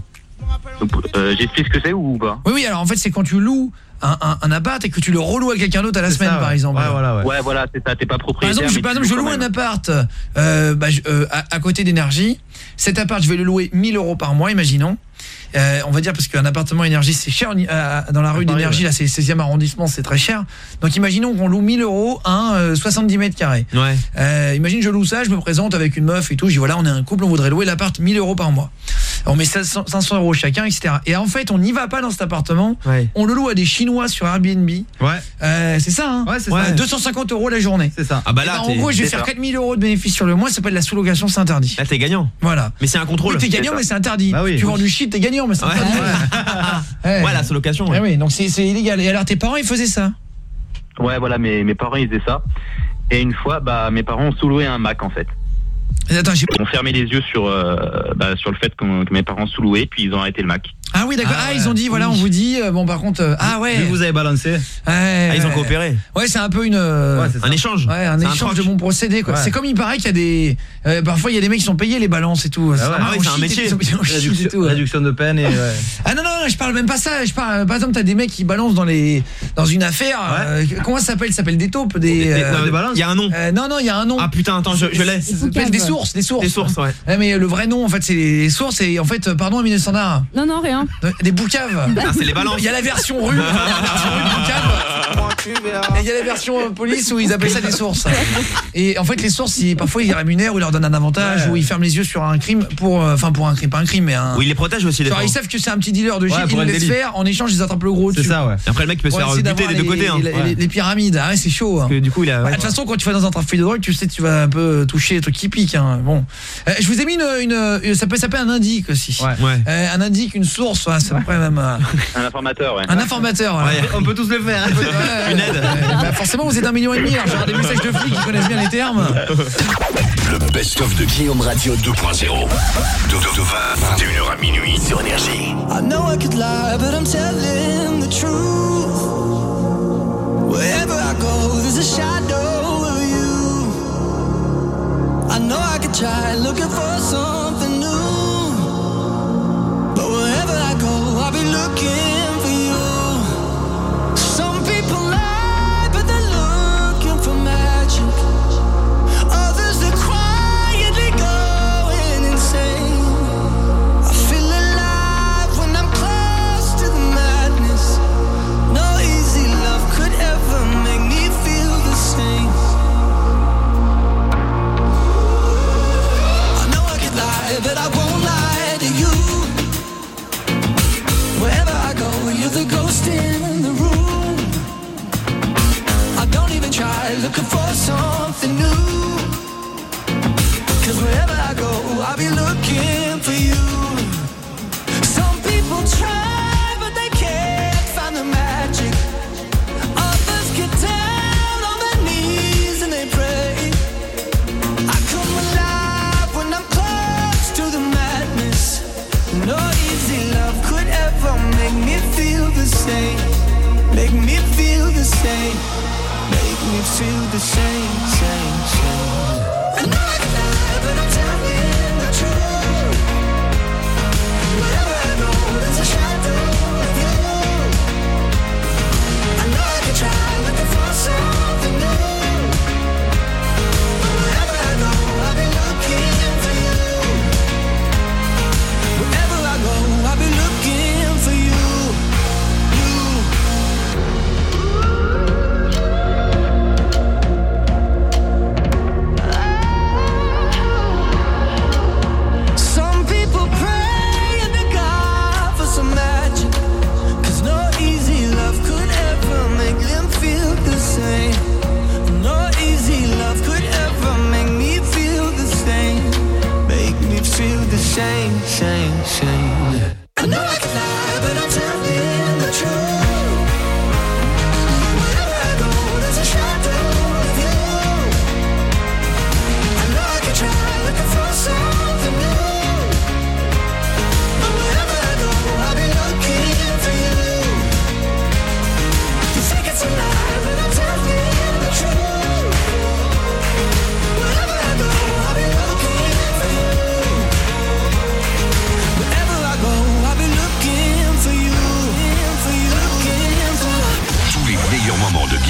Euh, J'explique ce que c'est ou pas? Oui oui alors en fait c'est quand tu loues un, un, un appart et que tu le reloues à quelqu'un d'autre à la semaine par exemple. Ouais voilà c'est ça t'es pas Par propriétaire. exemple, je, mais par exemple, je loue un appart euh, bah, je- euh, à, à côté d'énergie. Cet appart, je vais le louer 1000 euros par mois, imaginons. Euh, on va dire parce qu'un appartement énergie c'est cher euh, dans la rue d'énergie ouais. là c'est le 16e arrondissement c'est très cher donc imaginons qu'on loue 1000 euros un euh, 70 mètres carrés Ouais. euh, imagine je loue ça je me présente avec une meuf et tout je dis voilà on est un couple on voudrait louer l'appart 1000 euros par mois on met 500 500 euros chacun etc et en fait on n'y va pas dans cet appartement on le loue à des chinois sur Airbnb Ouais. euh, c'est ça hein Ouais, c'est Ouais, ça. 250 euros la journée C'est ça. Ah bah Eh là ben, en t'es- gros, je vais faire ça. 4000 euros de bénéfices sur le mois, ça s'appelle la sous-location, c'est interdit. Là t'es gagnant. Voilà. Mais c'est un contrôle. Oui, t'es gagnant, mais c'est interdit. Bah oui. tu vends du shit, t'es gagnant, mais c'est interdit. *laughs* Ouais. Ouais, la sous-location. Eh ouais. oui, donc c'est c'est illégal. Et alors, tes parents, ils faisaient ça? Ouais voilà mes, mes parents ils faisaient ça. Et une fois bah mes parents ont sous-loué un Mac en fait. Attends, ont fermé les yeux sur euh, bah, sur le fait que mes parents sous-louaient puis ils ont arrêté le Mac. Ah oui, d'accord. Ah Ah, ils ont dit, voilà, on vous dit. euh, bon, par contre, euh, ah ouais. Vu que vous avez balancé. Ouais, Ah, ils ont coopéré. Ouais, c'est un peu une. euh, Ouais. Un échange. Ouais, un échange de troc. bons procédés quoi. Ouais. C'est comme il paraît qu'il y a des euh, parfois il y a des mecs qui sont payés les balances et tout. ouais. vraiment Ah oui, c'est un métier. sont Réduction, tout, ouais. réduction de peine et ouais. *laughs* Ah non non non, je parle même pas ça, je parle par exemple t'as des mecs qui balancent dans les dans une affaire euh, comment ça s'appelle? Ça s'appelle des taupes des Des- euh, des balances Il y a un nom. euh, non non, il y a un nom. Ah putain, attends, je, je l'ai. Ça s'appelle des sources, des sources. Des sources, ouais. Ouais, mais le vrai nom en fait c'est les sources et en fait pardon Amine Sandar, Non, non, rien. euh, des boucaves. Ah, c'est les balances. Il y a la version rue, *laughs* il y a la version rue boucave. Et il y a la version euh, police où ils appellent ça des sources. Et en fait les sources ils, parfois ils rémunèrent ou ils leur donnent un avantage Ouais. ou ils ferment les yeux sur un crime pour euh, enfin pour un crime pas un crime mais un Oui, il les protège aussi, les ils savent que c'est un petit dealer de Ouais, shit, ils pour le laissent faire, en échange ils attrapent le gros C'est ça, ouais. Après, le mec peut se faire buter des deux les- côtés. hein. les, Ouais. les- les pyramides, ah ouais, c'est chaud. hein. Parce que du coup, il a. Bah, De toute façon, quand tu vas dans un trafic de drogue, tu sais que tu vas un peu toucher les trucs qui piquent. hein. Bon, Euh, je vous ai mis une, une- une- ça peut s'appeler un indique aussi. Ouais. Ouais. Euh, un indique, une source, ouais, c'est après même euh, Un informateur ouais. un informateur. Ouais. On peut tous le faire. Une aide. Bah, forcément, vous êtes un million et demi. Alors, j'aurai des messages de flics qui connaissent bien les termes. Le best-of de Guillaume Radio 2.0. De, de, de 20, 21h à minuit sur Énergie. I know I could lie, but I'm telling the truth. Wherever I go, there's a shadow of you. I know I could try looking for something make me feel the same. Make me feel the same. Make me feel the same, same, shame, shame, shame.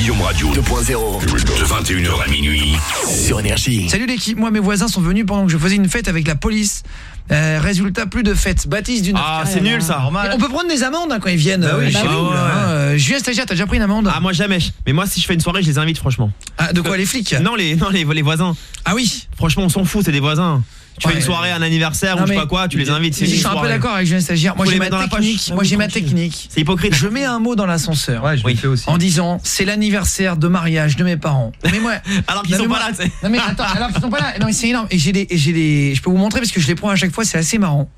Guillaume Radio 2.0. De 21h à minuit. Sur Énergie. Salut l'équipe, moi mes voisins sont venus pendant que je faisais une fête avec la police. Euh, résultat, plus de fête. Baptiste d'une Ah, c'est nul ça. On peut prendre des amendes hein, quand ils viennent Bah oui, euh, chez bah nous. oui. là, hein. Euh, Julien Stagiaire, t'as déjà pris une amende Ah moi jamais. Mais moi si je fais une soirée, je les invite franchement. Ah, de quoi les flics? Non les non les, les voisins. Ah oui. Franchement, on s'en fout, c'est des voisins. Tu Ouais. fais une soirée, un anniversaire Non, ou je sais pas quoi, tu les invites, c'est Je suis un peu d'accord avec Julien Stagiaire. Moi j'ai ma technique. Ah Moi oui, j'ai ma tranquille. technique. C'est hypocrite. Je mets un mot dans l'ascenseur. Ouais, je le fais aussi. En disant c'est l'anniversaire de mariage de mes parents. Mais moi *laughs* Alors qu'ils sont pas là, tu sais. Non mais attends, alors qu'ils sont pas là. Non mais c'est énorme et j'ai des j'ai des je peux vous montrer parce que je les prends à chaque fois, c'est assez marrant.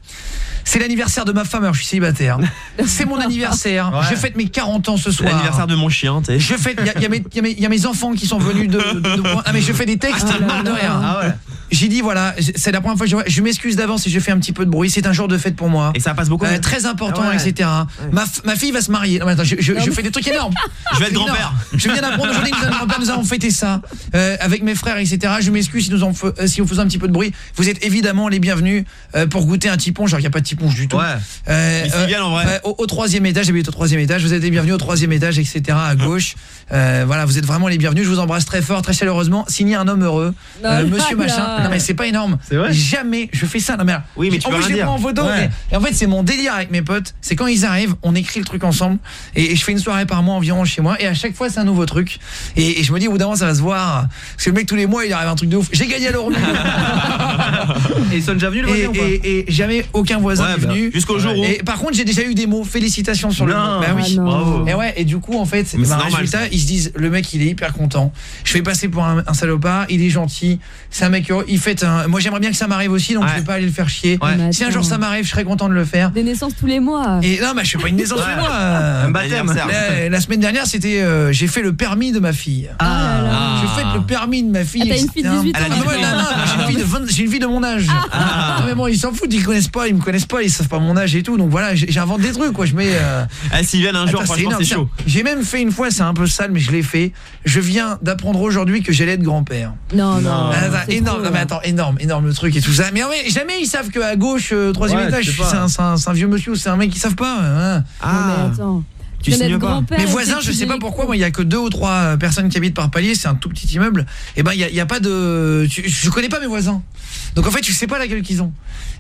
C'est l'anniversaire de ma femme, alors je suis célibataire. C'est mon anniversaire. Ouais. Je fête mes 40 ans ce C'est soir. l'anniversaire de mon chien, tu sais. Je fête il y a, y mes- y y a enfants qui sont venus de, de, de- Ah mais je fais des textes de rien. Ah ouais. J'ai dit voilà, c'est la première fois que je, je m'excuse d'avance si je fais un petit peu de bruit, c'est un jour de fête pour moi. Et ça passe beaucoup. Euh, très important, Ah ouais. etc. Ma, f- ma fille va se marier. Non, mais attends, je, je- je fais des trucs énormes. *laughs* Je vais être grand-père. Je viens d'apprendre aujourd'hui que nous, avons fêté ça euh, avec mes frères, etc. Je m'excuse si nous en euh, si on faisait un petit peu de bruit. Vous êtes évidemment les bienvenus euh, pour goûter un tipon. Genre il n'y a pas de tiponge du tout. Ouais. Euh, bien, en vrai. euh, au, au troisième étage, j'habite au troisième étage. Vous êtes les bienvenus au troisième étage, etc. À gauche. Euh, voilà, vous êtes vraiment les bienvenus. Je vous embrasse très fort, très chaleureusement. Signé un homme heureux, Euh, Monsieur machin. Non mais c'est pas énorme. C'est vrai Jamais je fais ça. Non mais Oui, mais tu en peux plus, rien je les dire. prends en photo. Ouais. mais- et en fait, c'est mon délire avec mes potes. C'est quand ils arrivent, on écrit le truc ensemble. Et, et je fais une soirée par mois environ chez moi. Et à chaque fois, c'est un nouveau truc. Et, et je me dis, au bout d'un moment, ça va se voir. Parce que le mec, tous les mois, il arrive un truc de ouf. J'ai gagné à l'euro. *laughs* Et ils sont déjà venus le et, voisin ou pas et- et jamais aucun voisin Ouais, n'est bah, venu. Jusqu'au jour où. Et par contre, j'ai déjà eu des mots. Félicitations sur le Non. mot. Bah oui. Ah non. Bravo. Et ouais, et du coup, en fait, c'est bah, normal, résultat, ça. ils se disent, le mec, il est hyper content. Je fais passer pour un, un salopard, il est gentil, c'est un mec heureux, il fait un... Moi, j'aimerais bien que ça m'arrive aussi, donc Ouais. je vais pas aller le faire chier. Ouais. Si un jour ça m'arrive, je serais content de le faire. Des naissances tous les mois. Et non, mais je fais pas une naissance Ouais. chez moi. euh, Un baptême. La, la semaine dernière, c'était euh, j'ai fait le permis de ma fille. Ah là là. Je fais le permis de ma fille. Ah, t'as une fille de etc. 18 ans. Ah, non, ouais, non, non, j'ai une fille de 20 j'ai une fille de mon âge. Ah, mais bon, ils s'en foutent, ils connaissent pas, ils me connaissent pas, ils savent pas mon âge et tout. Donc voilà, j'invente des trucs quoi, je mets euh, Ah, s'ils viennent un jour, Attends, franchement, c'est chaud. J'ai même fait une fois, c'est un peu sale, mais je l'ai fait. Je viens d'apprendre aujourd'hui que j'allais être grand-père. Non, non. Ah, c'est énorme, mais attends, énorme, énorme le truc et tout ça. Mais, en vrai, jamais ils savent qu'à gauche, euh, troisième Ouais, étage, c'est un, vieux monsieur ou c'est un mec qui savent pas. hein. Non, Ah, mais attends. Tu signes pas. Mes et voisins, je sais pas pourquoi, moi il y a que deux ou trois euh, personnes qui habitent par palier, c'est un tout petit immeuble. Et ben il y a, il y a pas de tu- je connais pas mes voisins. Donc en fait, tu sais pas la gueule qu'ils ont.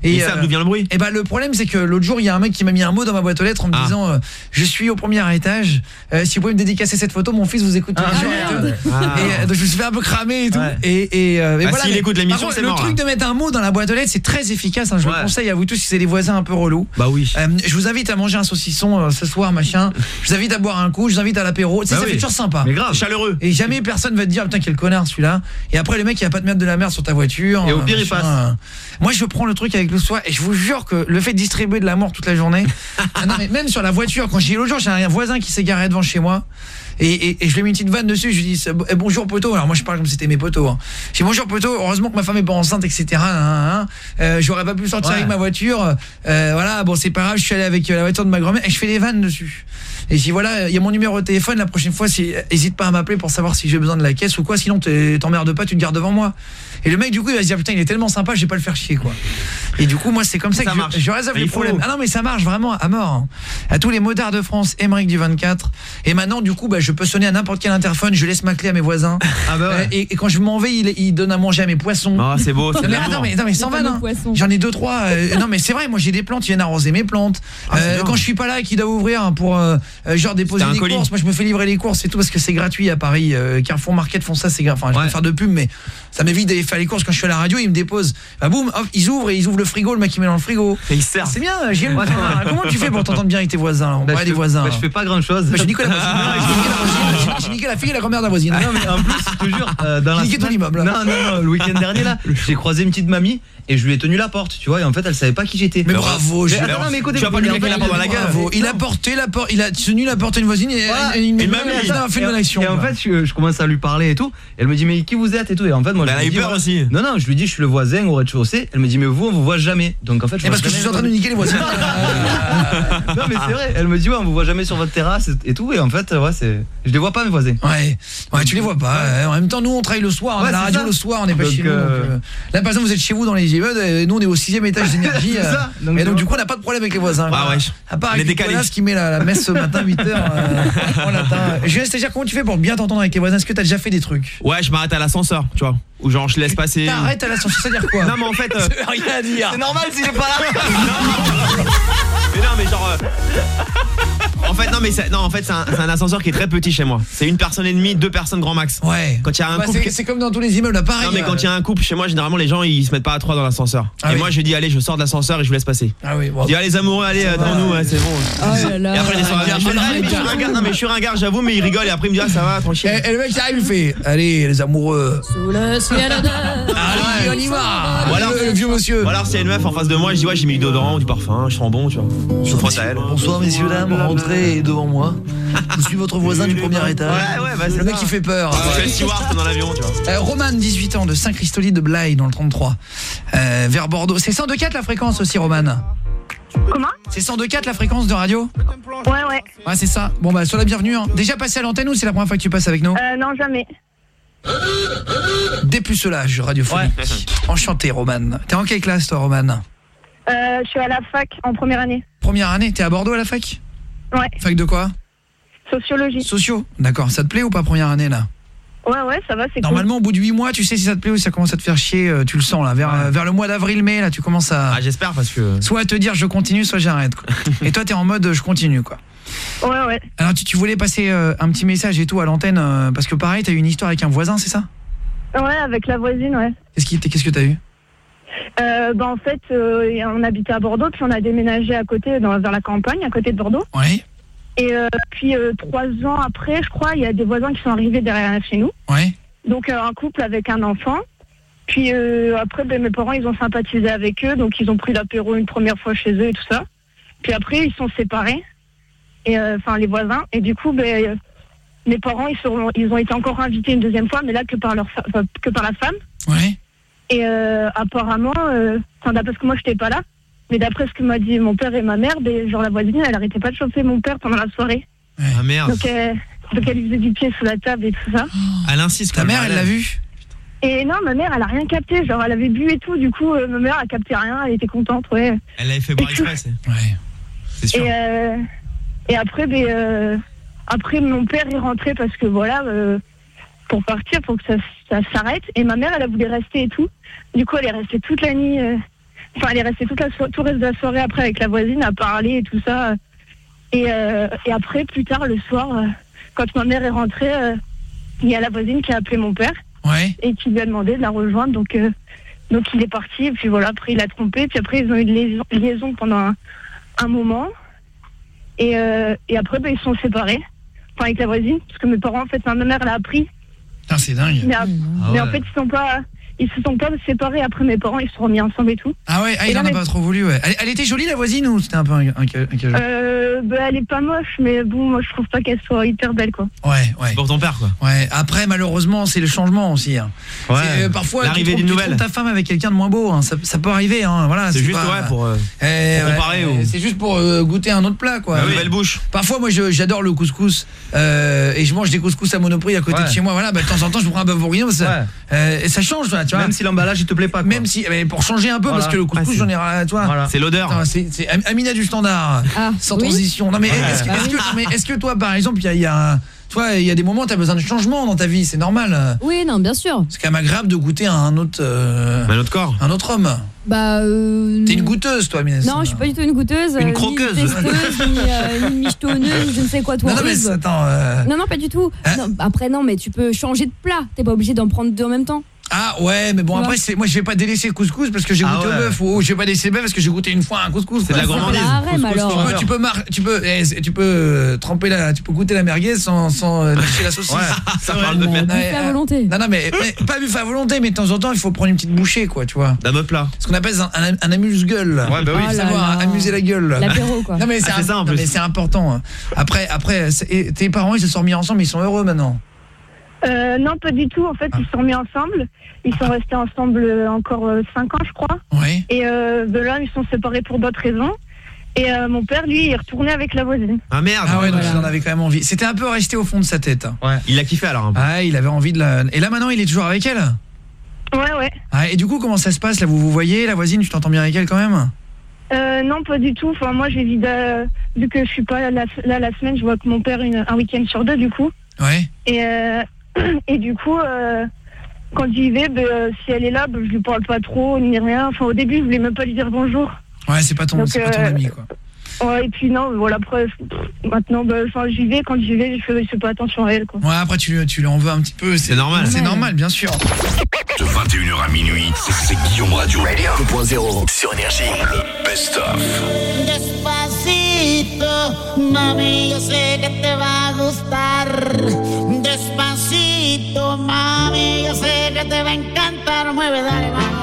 Ils euh, savent d'où vient le bruit? Et ben le problème c'est que l'autre jour, il y a un mec qui m'a mis un mot dans ma boîte aux lettres en me Ah. disant euh, je suis au premier étage, euh, si vous pouvez me dédicacer cette photo, mon fils vous écoute tous Ah, les jours. merde. et tout. Ah. Et euh, donc je me suis fait un peu cramer et tout. Ouais. Et, et, euh, et Ah, voilà. s'il écoute l'émission, c'est Le mort, truc là. de mettre un mot dans la boîte aux lettres, c'est très efficace. hein, je Ouais. le conseille à vous tous si c'est des voisins un peu relous. Bah oui. Euh, je vous invite à manger un saucisson euh, ce soir, machin. *laughs* Je vous invite à boire un coup, je vous invite à l'apéro. Bah ça oui. fait toujours sympa. Mais grave. Chaleureux. Et jamais personne va te dire putain quel connard celui-là. Et après le mec il va pas te mettre de la merde sur ta voiture. Et au euh, pire, il passe. euh. Moi je prends le truc avec le soir et je vous jure que le fait de distribuer de l'amour toute la journée. *laughs* Ah non mais même sur la voiture quand j'ai l'autre jour j'ai un voisin qui s'est garé devant chez moi. Et, et, et je lui ai mis une petite vanne dessus, je lui dis c'est- eh, bonjour poteau. Alors moi je parle comme si c'était mes poteaux. Hein. J'ai dit, bonjour poteau, heureusement que ma femme est pas enceinte, etc. hein, hein, hein. Euh, J'aurais pas pu sortir Ouais. avec ma voiture. Euh, voilà, bon c'est pas grave, je suis allé avec euh, la voiture de ma grand-mère et je fais des vannes dessus. Et je dis voilà, il y a mon numéro de téléphone, la prochaine fois, si, hésite pas à m'appeler pour savoir si j'ai besoin de la caisse ou quoi, sinon t'emmerdes pas, tu te gardes devant moi. Et le mec du coup il va se dire putain il est tellement sympa, je vais pas le faire chier quoi. Et du coup moi c'est comme ça, Ça que je- marche. je, résolve Mais les problèmes. Ah non mais ça marche vraiment à mort. hein. À tous les motards de France, Émeric du 24. Et maintenant du coup bah, je peux sonner à n'importe quel interphone, je laisse ma clé à mes voisins. *laughs* Ah bah ouais. Euh, et, et quand je m'en vais, il, il donne à manger à mes poissons. Ah, c'est beau, c'est Non, de mais, l'amour. attends, mais, attends, mais sans vanne, hein. J'en ai deux trois. euh, non mais c'est vrai, moi j'ai des plantes, ils viennent arroser mes plantes. Ah, Euh, quand je suis pas là et qu'ils doivent ouvrir hein, pour euh, genre déposer des colis. courses, moi je me fais livrer les courses et tout parce que c'est gratuit à Paris. Euh, Carrefour Market font ça, c'est gratuit. Enfin, je vais faire de pub, mais ça m'évite d'aller faire les courses quand je suis à la radio. Ils me déposent. Bah boum, hop, ils ouvrent et ils ouvrent le frigo, le mec il met dans le frigo. Et ils se servent. C'est bien, j'aime. Ouais. *laughs* Comment tu fais pour t'entendre bien avec tes voisins On Bah, je des voisins. bah, je fais pas grand chose. Bah, j'ai niqué la voisine. J'ai niqué la. J'ai- J'ai fille et la grand-mère de la voisine. Non mais en plus, je te jure, euh, dans la J'ai niqué tout l'immeuble. Non non non, le week-end dernier là, j'ai croisé une petite mamie et je lui ai tenu la porte, tu vois, et en fait elle savait pas qui j'étais. Mais bravo, non, mais écoutez, Tu vas pas lui la porte dans la gueule. Bravo. Il a porté la porte, il a tenu la porte à une voisine et une, mamie. a fait une action. Et en fait, je, commence à lui parler et tout. Et elle me dit mais qui vous êtes et tout. Et en fait, moi, Bah, eu dis, peur. Aussi. Non non, je lui dis je suis le voisin au rez-de-chaussée. Elle me dit mais vous on vous voit jamais. Donc en fait, je Et parce que je suis en train de niquer les voisins. voisin. *laughs* Non mais c'est vrai. Elle me dit, ouais, on vous voit jamais sur votre terrasse et- tout. Et en fait, ouais, c'est. Je les vois pas, mes voisins. Ouais, ouais, tu les vois pas. ouais. En même temps, nous, on travaille le soir, on est Ouais, à la radio ça. le soir, on n'est pas Donc, chez nous. euh, donc, euh, Là, par exemple, vous êtes chez vous dans les immeubles, et nous, on est au sixième étage *laughs* d'énergie. Euh, Donc, et donc, du coup, on n'a pas de problème avec les voisins. Ah ouais. À part avec. Nicolas qui met la, la messe ce matin, 8h. *laughs* on l'attend. Julien, c'est-à-dire, comment tu fais pour bien t'entendre avec les voisins? Est-ce que t'as déjà fait des trucs? Ouais, je m'arrête à l'ascenseur, tu vois. Ou genre je laisse passer. T'arrêtes à l'ascenseur, c'est-à-dire quoi Non mais en fait. euh, rien à dire. C'est normal s'il est pas là. *laughs* Mais non mais genre. euh, En fait non mais c'est- non en fait c'est un, c'est un ascenseur qui est très petit chez moi. C'est une personne et demie, deux personnes grand max. Ouais. Quand il y a un Bah, couple. c'est- c'est comme dans tous les immeubles, là, pareil. Non mais quand il y a un couple chez moi généralement les gens ils se mettent pas à trois dans l'ascenseur. Ah et oui. moi je dis allez je sors de l'ascenseur et je vous laisse passer. Ah oui, bon. Je dis allez les amoureux allez euh, devant nous ouais, c'est bon. Oh là là. Et après les Ah, je fais, ah, Ah, mais je suis ah, ringard, non mais je suis ringard j'avoue mais il rigole et après il me dit ah ça va tranquille. Et, le mec arrive, il fait Allez, les amoureux. Sous le ciel de... Allez, on y va. Alors, le, vieux monsieur. Ou alors s'il y a une meuf en face de moi je dis ouais j'ai mis du déodorant ou du parfum je sens bon tu vois. Je frotte à elle. Bonsoir messieurs dames, rentrez devant moi. Je suis votre voisin du premier étage. Ouais, ouais, bah, le mec ça. qui fait peur. Dans l'avion tu vois. Euh, Roman, 18 ans, de Saint-Christoli de Blaye, dans le 33. Euh, vers Bordeaux. C'est 102.4 la fréquence aussi, Roman Comment? C'est 102.4 la fréquence de radio? Ouais, ouais. Ouais, c'est ça. Bon, bah, sois la bienvenue. hein. Déjà passé à l'antenne ou c'est la première fois que tu passes avec nous? Euh, non, jamais. Dépucelage radiophonique. *laughs* Enchanté, Roman. T'es en quelle classe, toi, Roman? Euh, je suis à la fac en première année. Première année, t'es à Bordeaux à la fac? Ouais. Fac de quoi Sociologie. Sociaux. D'accord. Ça te plaît ou pas, première année, là Ouais, ouais, ça va, c'est cool. Normalement, au bout de 8 mois, tu sais si ça te plaît ou si ça commence à te faire chier, euh, tu le sens, là. Vers, euh, vers le mois d'avril-mai, là, tu commences à... Ah j'espère parce que. Soit à te dire je continue, soit j'arrête. *laughs* Et toi, t'es en mode je continue, quoi. Ouais, ouais. Alors, tu, tu voulais passer euh, un petit message et tout à l'antenne, euh, parce que pareil, t'as eu une histoire avec un voisin, c'est ça Ouais, avec la voisine, ouais. Qu'est-ce qui- qu'est-ce que t'as eu Euh, bah, en fait, euh, on habitait à Bordeaux, puis on a déménagé à côté, dans, vers la campagne, à côté de Bordeaux. Et euh, puis, trois ans après, je crois, il y a des voisins qui sont arrivés derrière chez nous. Ouais. Donc, un couple avec un enfant. Puis après, ben, mes parents, ils ont sympathisé avec eux, donc ils ont pris l'apéro une première fois chez eux et tout ça. Puis après, ils sont séparés, et euh, enfin les voisins. Et du coup, ben, mes parents, ils, ils ont été encore invités une deuxième fois, mais là que par leur que par la femme. Ouais. Et euh, apparemment, euh, enfin d'après ce que moi, j'étais pas là, mais d'après ce que m'a dit mon père et ma mère, ben, genre la voisine, elle arrêtait pas de chauffer mon père pendant la soirée. Ah merde. Donc, euh, donc elle lui faisait du pied sous la table et tout ça. Elle insiste. Ta mère, elle l'a vu Et non, ma mère, elle a rien capté. Genre, elle avait bu et tout. Du coup, euh, ma mère a capté rien. Elle était contente, ouais. Elle l'avait fait boire exprès c'est. Ouais. C'est sûr. Et, euh, et après, ben, euh, après, mon père est rentré parce que voilà, euh, pour partir, pour que ça, ça s'arrête. Et ma mère, elle a voulu rester et tout. Du coup, elle est restée toute la nuit. euh, Enfin, elle est restée toute la so- tout le reste de la soirée après avec la voisine à parler et tout ça. Et, euh, et après, plus tard, le soir, euh, quand ma mère est rentrée, il y a la voisine qui a appelé mon père Ouais. et qui lui a demandé de la rejoindre. Donc, donc il est parti. Et puis voilà, après, il a trompé. Puis après, ils ont eu une liaison, liaison pendant un, un moment. Et, et après, ben, ils sont séparés. Enfin, avec la voisine. Parce que mes parents, en fait, ma mère l'a appris. Putain, c'est dingue. Mais, Ah mais en fait, ils sont pas. Ils se sont pas séparés après mes parents, ils se sont remis ensemble et tout. Ah ouais, ah, Et il là, en a pas trop voulu, ouais. Elle, elle était jolie, la voisine, ou c'était un peu un, un, Euh, bah, elle est pas moche, mais bon, moi je trouve pas qu'elle soit hyper belle quoi. Ouais, ouais. Pour ton père quoi. Ouais, après malheureusement, c'est le changement aussi. hein. Ouais. Euh, parfois L'arrivée tu d'une tu nouvelle. ta femme avec quelqu'un de moins beau, hein. ça, ça peut arriver hein. Voilà, C'est juste pas- ouais pour, euh, Eh, pour ouais, comparer ouais, ou. C'est juste pour euh, goûter un autre plat quoi. Bah oui. Nouvelle bouche. Parfois moi j'adore le couscous euh, et je mange des couscous à Monoprix à côté Ouais. de chez moi. Voilà, bah, de temps en temps je me prends un bœuf bourguignon, ça, ça change, voilà, tu vois. Même si l'emballage il te plaît pas. quoi. Même si mais pour changer un peu Voilà. parce que le couscous c'est- j'en ai ras- toi. Voilà. C'est l'odeur. C'est c'est Am- Amina du standard. Ah, sans oui. transition. Non mais est-ce que, Ah est-ce oui. que- non, mais est-ce que toi par exemple il y a, il y a toi il y a des moments tu as besoin de changement dans ta vie, c'est normal. Oui, non, bien sûr. C'est quand même agréable de goûter à un autre euh, Un autre corps. un autre homme. Bah. euh, T'es une goûteuse toi Amina. Non, je suis pas du tout une goûteuse. Une euh, croqueuse. Ni une testeuse, ni, euh, ni michetonneuse, je ne sais quoi, toi. Non, non, mais attends. euh, Non, non, pas du tout. Hein Non, après, non, mais tu peux changer de plat. T'es pas obligé d'en prendre deux en même temps. Ah ouais, mais bon après c'est moi je vais pas délaisser le couscous parce que j'ai Ah goûté ouais. au bœuf ou je vais pas délaisser le bœuf parce que j'ai goûté une fois un couscous. C'est de la gourmandise. Tu peux, tu peux mar- tu peux eh, tu peux euh, tremper la tu peux goûter la merguez sans sans euh, lâcher la saucisse. Ouais. *laughs* Ça parle de buffet à euh, volonté. Non non mais, mais pas buffet à volonté mais de temps en temps il faut prendre une petite bouchée quoi, tu vois. d'un plat. Ce qu'on appelle un, un, un amuse-gueule. Ouais, bah oui. Oh savoir amuser la gueule. L'apéro, quoi. *laughs* Non mais c'est Ah, c'est important. Après après et tes parents ils se sont remis ensemble, ils sont heureux maintenant. Euh, non, pas du tout. En fait, ils se sont remis ensemble. Ils sont restés ensemble euh, encore 5 ans, je crois. Oui. Et euh, de là, ils sont séparés pour d'autres raisons. Et euh, mon père, lui, il est retourné avec la voisine. Ah merde. Ah ouais, donc il en avait quand même envie. C'était un peu resté au fond de sa tête. Ouais. Il l'a kiffé alors un peu. Ah, il avait envie de la... Et là maintenant, il est toujours avec elle? Ouais, ouais. ah, Et du coup, comment ça se passe Là, vous vous voyez, la voisine, tu t'entends bien avec elle quand même? Euh, non, pas du tout. Enfin, moi, j'évite de... vu que je suis pas là la, la semaine, je vois que mon père une, un week-end sur deux, du coup. Ouais. Et, euh, *coughs* et du coup, euh, quand j'y vais, ben, euh, si elle est là, ben, je lui parle pas trop ni rien. Enfin, au début, je voulais même pas lui dire bonjour. Ouais, c'est pas ton, Donc, c'est pas ton euh, ami, quoi. Ouais, et puis non, voilà, après, pff, maintenant, ben, enfin, j'y vais, quand j'y vais, je fais, je fais pas attention à elle, quoi. Ouais, après, tu, tu lui en veux un petit peu. C'est normal. C'est normal, bien sûr. De 21h à minuit, c'est- Guillaume Radio. 2.0 sur Énergie. Le best-of. Despacito, mami, yo sé que te va a gustar. Va a encantar. Mueve, dale.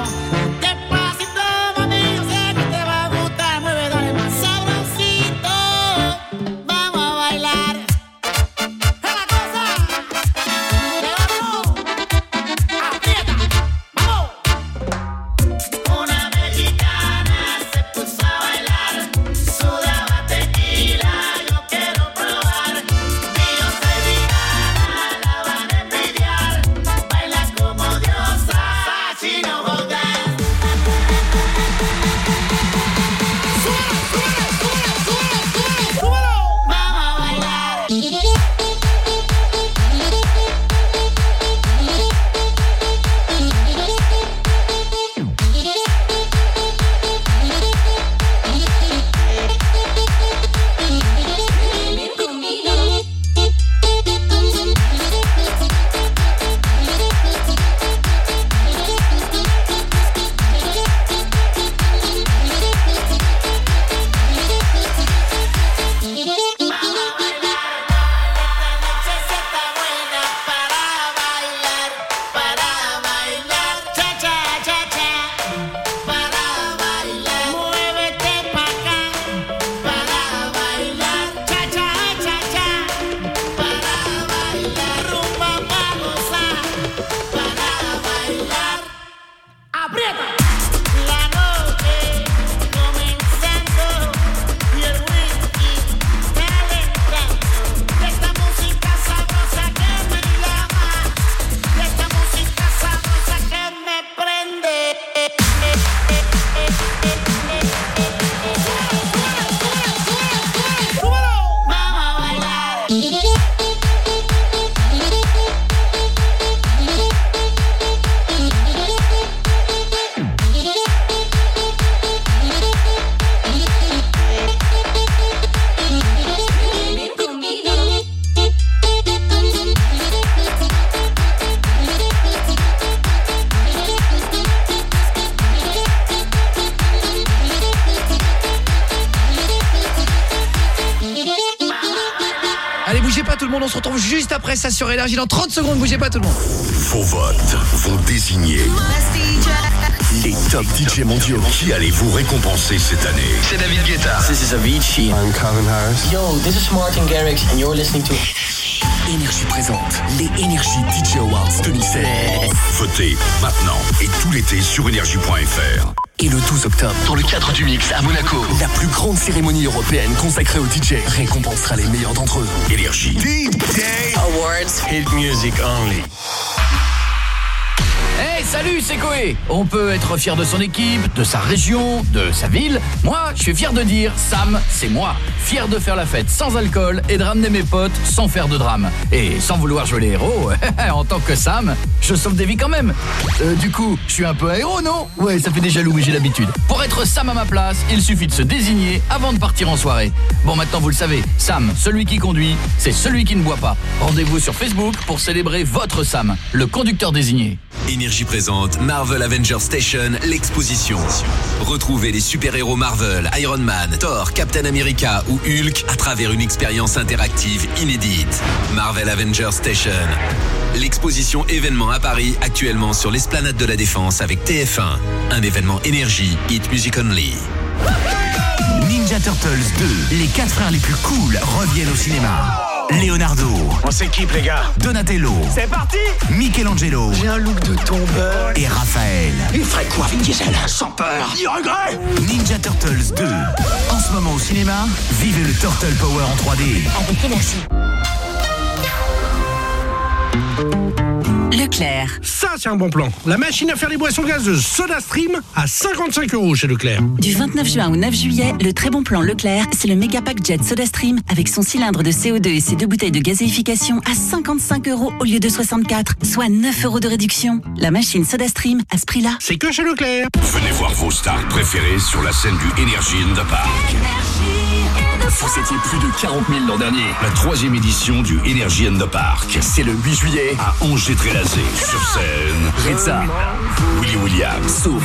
Ça sur Énergie dans 30 secondes, bougez pas tout le monde. Vos votes vont désigner les top DJ mondiaux qui allez vous récompenser cette année? C'est David Guetta. This is Avicii. I'm Calvin Harris. Yo, this is Martin Garrix and you're listening to Énergie présente les Énergie DJ Awards 2016. Votez maintenant et tout l'été sur énergie.fr. Le 12 octobre, dans le cadre du Mix à Monaco, la plus grande cérémonie européenne consacrée aux DJ récompensera les meilleurs d'entre eux. Énergie. DJ Awards. Hit music only. Hey, salut, c'est Koé On peut être fier de son équipe, de sa région, de sa ville. Moi, je suis fier de dire Sam, c'est moi. Fier de faire la fête sans alcool et de ramener mes potes sans faire de drame. Et sans vouloir jouer les héros, *laughs* en tant que Sam, je sauve des vies quand même. Euh, du coup, je suis un peu héros, non? Ouais, ça fait déjà loup, mais j'ai l'habitude. Pour être Sam à ma place, il suffit de se désigner avant de partir en soirée. Bon, maintenant vous le savez, Sam, celui qui conduit, c'est celui qui ne boit pas. Rendez-vous sur Facebook pour célébrer votre Sam, le conducteur désigné. Énergie présente Marvel Avengers Station, l'exposition. Retrouvez les super-héros Marvel, Iron Man, Thor, Captain America ou Hulk à travers une expérience interactive inédite. Marvel Avengers Station. L'exposition événement à Paris, actuellement sur l'esplanade de la Défense avec TF1. Un événement énergie, hit music only. Ninja Turtles 2, les quatre frères les plus cool reviennent au cinéma. Leonardo. On s'équipe, les gars. Donatello. C'est parti Michelangelo. J'ai un look de tombeur. Et Raphaël. Il ferait quoi, Vin Diesel Sans peur, ni regret Ninja Turtles 2. En ce moment au cinéma, vivez le Turtle Power en 3D. Avec énergie. Leclerc. Ça, c'est un bon plan. La machine à faire les boissons gazeuses SodaStream à 55 euros chez Leclerc. Du 29 juin au 9 juillet, le très bon plan Leclerc, c'est le méga pack jet SodaStream avec son cylindre de CO2 et ses deux bouteilles de gazéification à 55 euros au lieu de 64, soit 9 euros de réduction. La machine SodaStream à ce prix-là. C'est que chez Leclerc. Venez voir vos stars préférées sur la scène du Energy in the Park. Vous étiez plus de 40 000 l'an dernier. La troisième édition du Energy in the Park. C'est le 8 juillet. À Angers-Trélazé. Sur scène. Rizza. Willy Williams. Sauf.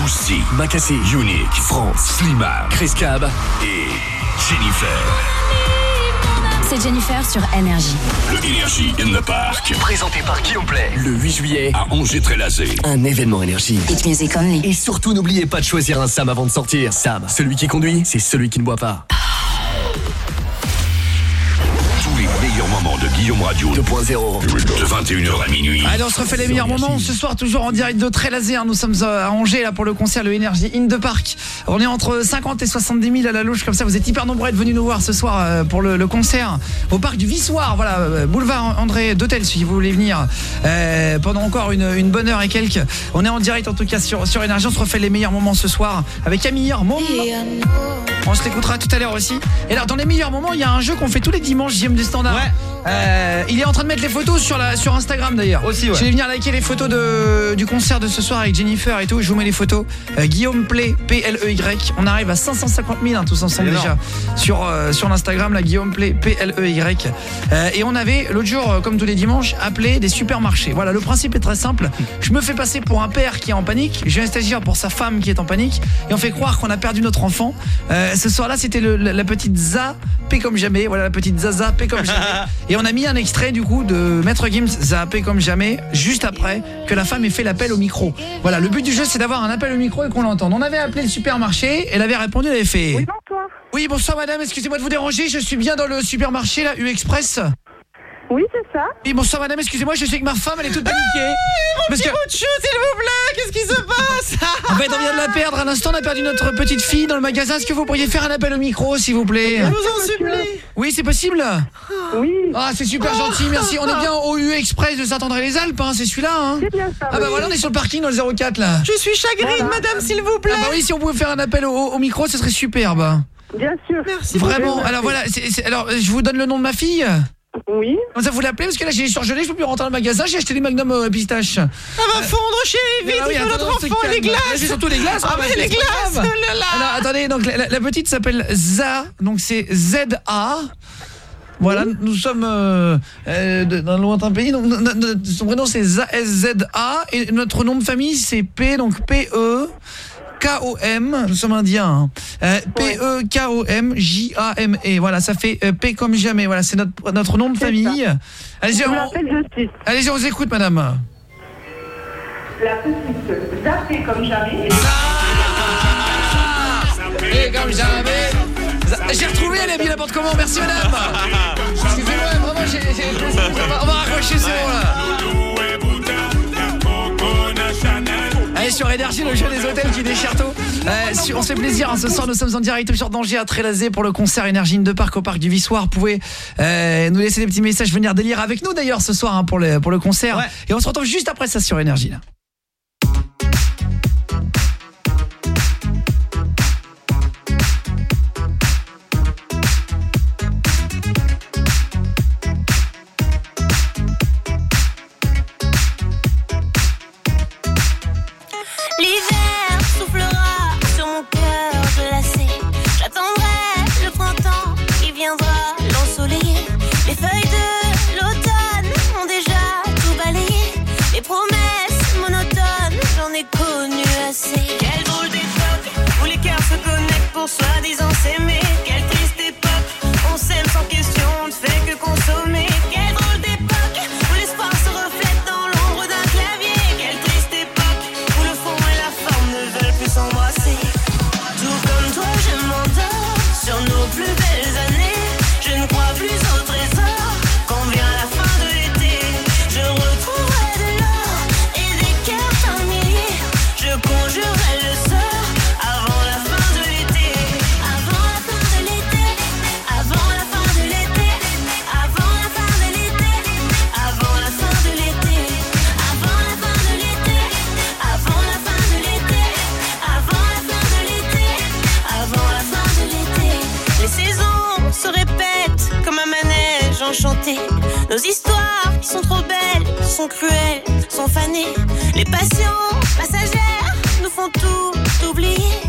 Bootsy. Bakassé. Unique. France. Slimane. Chris Cab. Et Jennifer. C'est Jennifer sur énergie. Le Energy in the Park. Présenté par Guillaume Play. Le 8 juillet. À Angers-Trélazé. Un événement énergie. Hit music only. Et surtout, n'oubliez pas de choisir un Sam avant de sortir. Sam, celui qui conduit, c'est celui qui ne boit pas. Les meilleurs moments de Guillaume Radio. 2.0. De 21h à minuit. Allez, on se refait les meilleurs moments. Ce soir, toujours en direct de Trélazé. Hein. Nous sommes à Angers là pour le concert Le Energy in the Park. On est entre 50 et 70 000 à la louche. Comme ça, vous êtes hyper nombreux à être venus nous voir ce soir euh, pour le, le concert au parc du Vissoir. Voilà, euh, boulevard André d'Hôtel si vous voulez venir euh, pendant encore une, une bonne heure et quelques. On est en direct en tout cas sur, sur Énergie. On se refait les meilleurs moments ce soir avec Amir, Môme. On se l'écoutera tout à l'heure aussi. Et alors, dans les meilleurs moments, il y a un jeu qu'on fait tous les dimanches, JM du Standard. Euh, il est en train de mettre les photos sur la sur Instagram d'ailleurs. Aussi, ouais. Je vais venir liker les photos de du concert de ce soir avec Jennifer et tout. Je vous mets les photos. Euh, Guillaume Play P L E Y. On arrive à 550 000 hein, tous ensemble déjà sur euh, sur l'Instagram la Guillaume Play P L E Y. Euh, et on avait l'autre jour, comme tous les dimanches, appelé des supermarchés. Voilà, le principe est très simple. Je me fais passer pour un père qui est en panique. J'ai un stagiaire pour sa femme qui est en panique et on fait croire qu'on a perdu notre enfant. Ce soir-là, c'était la petite Za P comme jamais. Voilà la petite Zaza P comme jamais. Et on a mis un extrait du coup de Maître Gims Za P comme jamais juste après que la femme ait fait l'appel au micro. Voilà, le but du jeu c'est d'avoir un appel au micro et qu'on l'entende. On avait appelé le supermarché, elle avait répondu, elle avait fait Oui, bonsoir. Oui, bonsoir madame, excusez-moi de vous déranger, je suis bien dans le supermarché là, U Express. Oui, c'est ça. Oui, bonsoir madame, excusez-moi, je sais que ma femme elle est toute paniquée. Parce que s'il vous plaît, qu'est-ce qui se passe *laughs* en fait, on vient de la perdre. À l'instant, on a perdu notre petite fille dans le magasin. Est-ce que vous pourriez faire un appel au micro, s'il vous plaît Je vous en supplie. Oui, c'est possible Oui. Ah, c'est super gentil, merci. On est bien au U Express de Saint-André-les-Alpes, hein, c'est celui-là. Hein C'est bien ça. ah bah oui. voilà, on est sur le parking dans le 04 là. Je suis chagrine, madame, s'il vous plaît. Ah bah oui, si on pouvait faire un appel au, au micro, ce serait superbe. Bien sûr. Merci. Vraiment. Alors voilà, alors je vous donne le nom de ma fille. Oui. Ça vous l'appelez parce que là j'ai surgelé, je peux plus rentrer dans le magasin, j'ai acheté des magnums euh, pistaches. Ça va fondre, chérie, vite, Ah oui, il c'est enfant, les glaces. J'ai surtout les glaces. Ah, bah, mais les c'est glaces, oh là. Alors attendez, donc la, la- la petite s'appelle Za, donc c'est Z-A. Voilà, nous sommes euh, euh, de- dans un lointain pays, donc no- no- no- son prénom c'est Za- S-Z-A et notre nom de famille c'est P, donc P-E. K-O-M, nous sommes indiens. hein. Euh, P-E-K-O-M-J-A-M-E. Voilà, ça fait euh, P comme jamais. Voilà, c'est notre, notre nom de famille. Allez-y, on, allez-y, on vous écoute, madame. La petite zappée comme jamais. Et comme jamais. J'ai retrouvé, elle est bien n'importe comment. Merci madame. *laughs* Excusez-moi, vraiment, j'ai. On va, raccrocher, c'est bon là. Allez, sur Énergie, le jeu des hôtels qui déchire tout. Euh, on se fait plaisir. hein, ce soir, nous sommes en direct sur Danger à Trélazé pour le concert Énergie de Parc au Parc du Vissoir. Vous pouvez euh, nous laisser des petits messages, venir délire avec nous d'ailleurs ce soir hein, pour, le, pour le concert. Et on se retrouve juste après ça sur Énergie. Nos histoires qui sont trop belles, sont cruelles, sont fanées. Les passions passagères nous font tout oublier.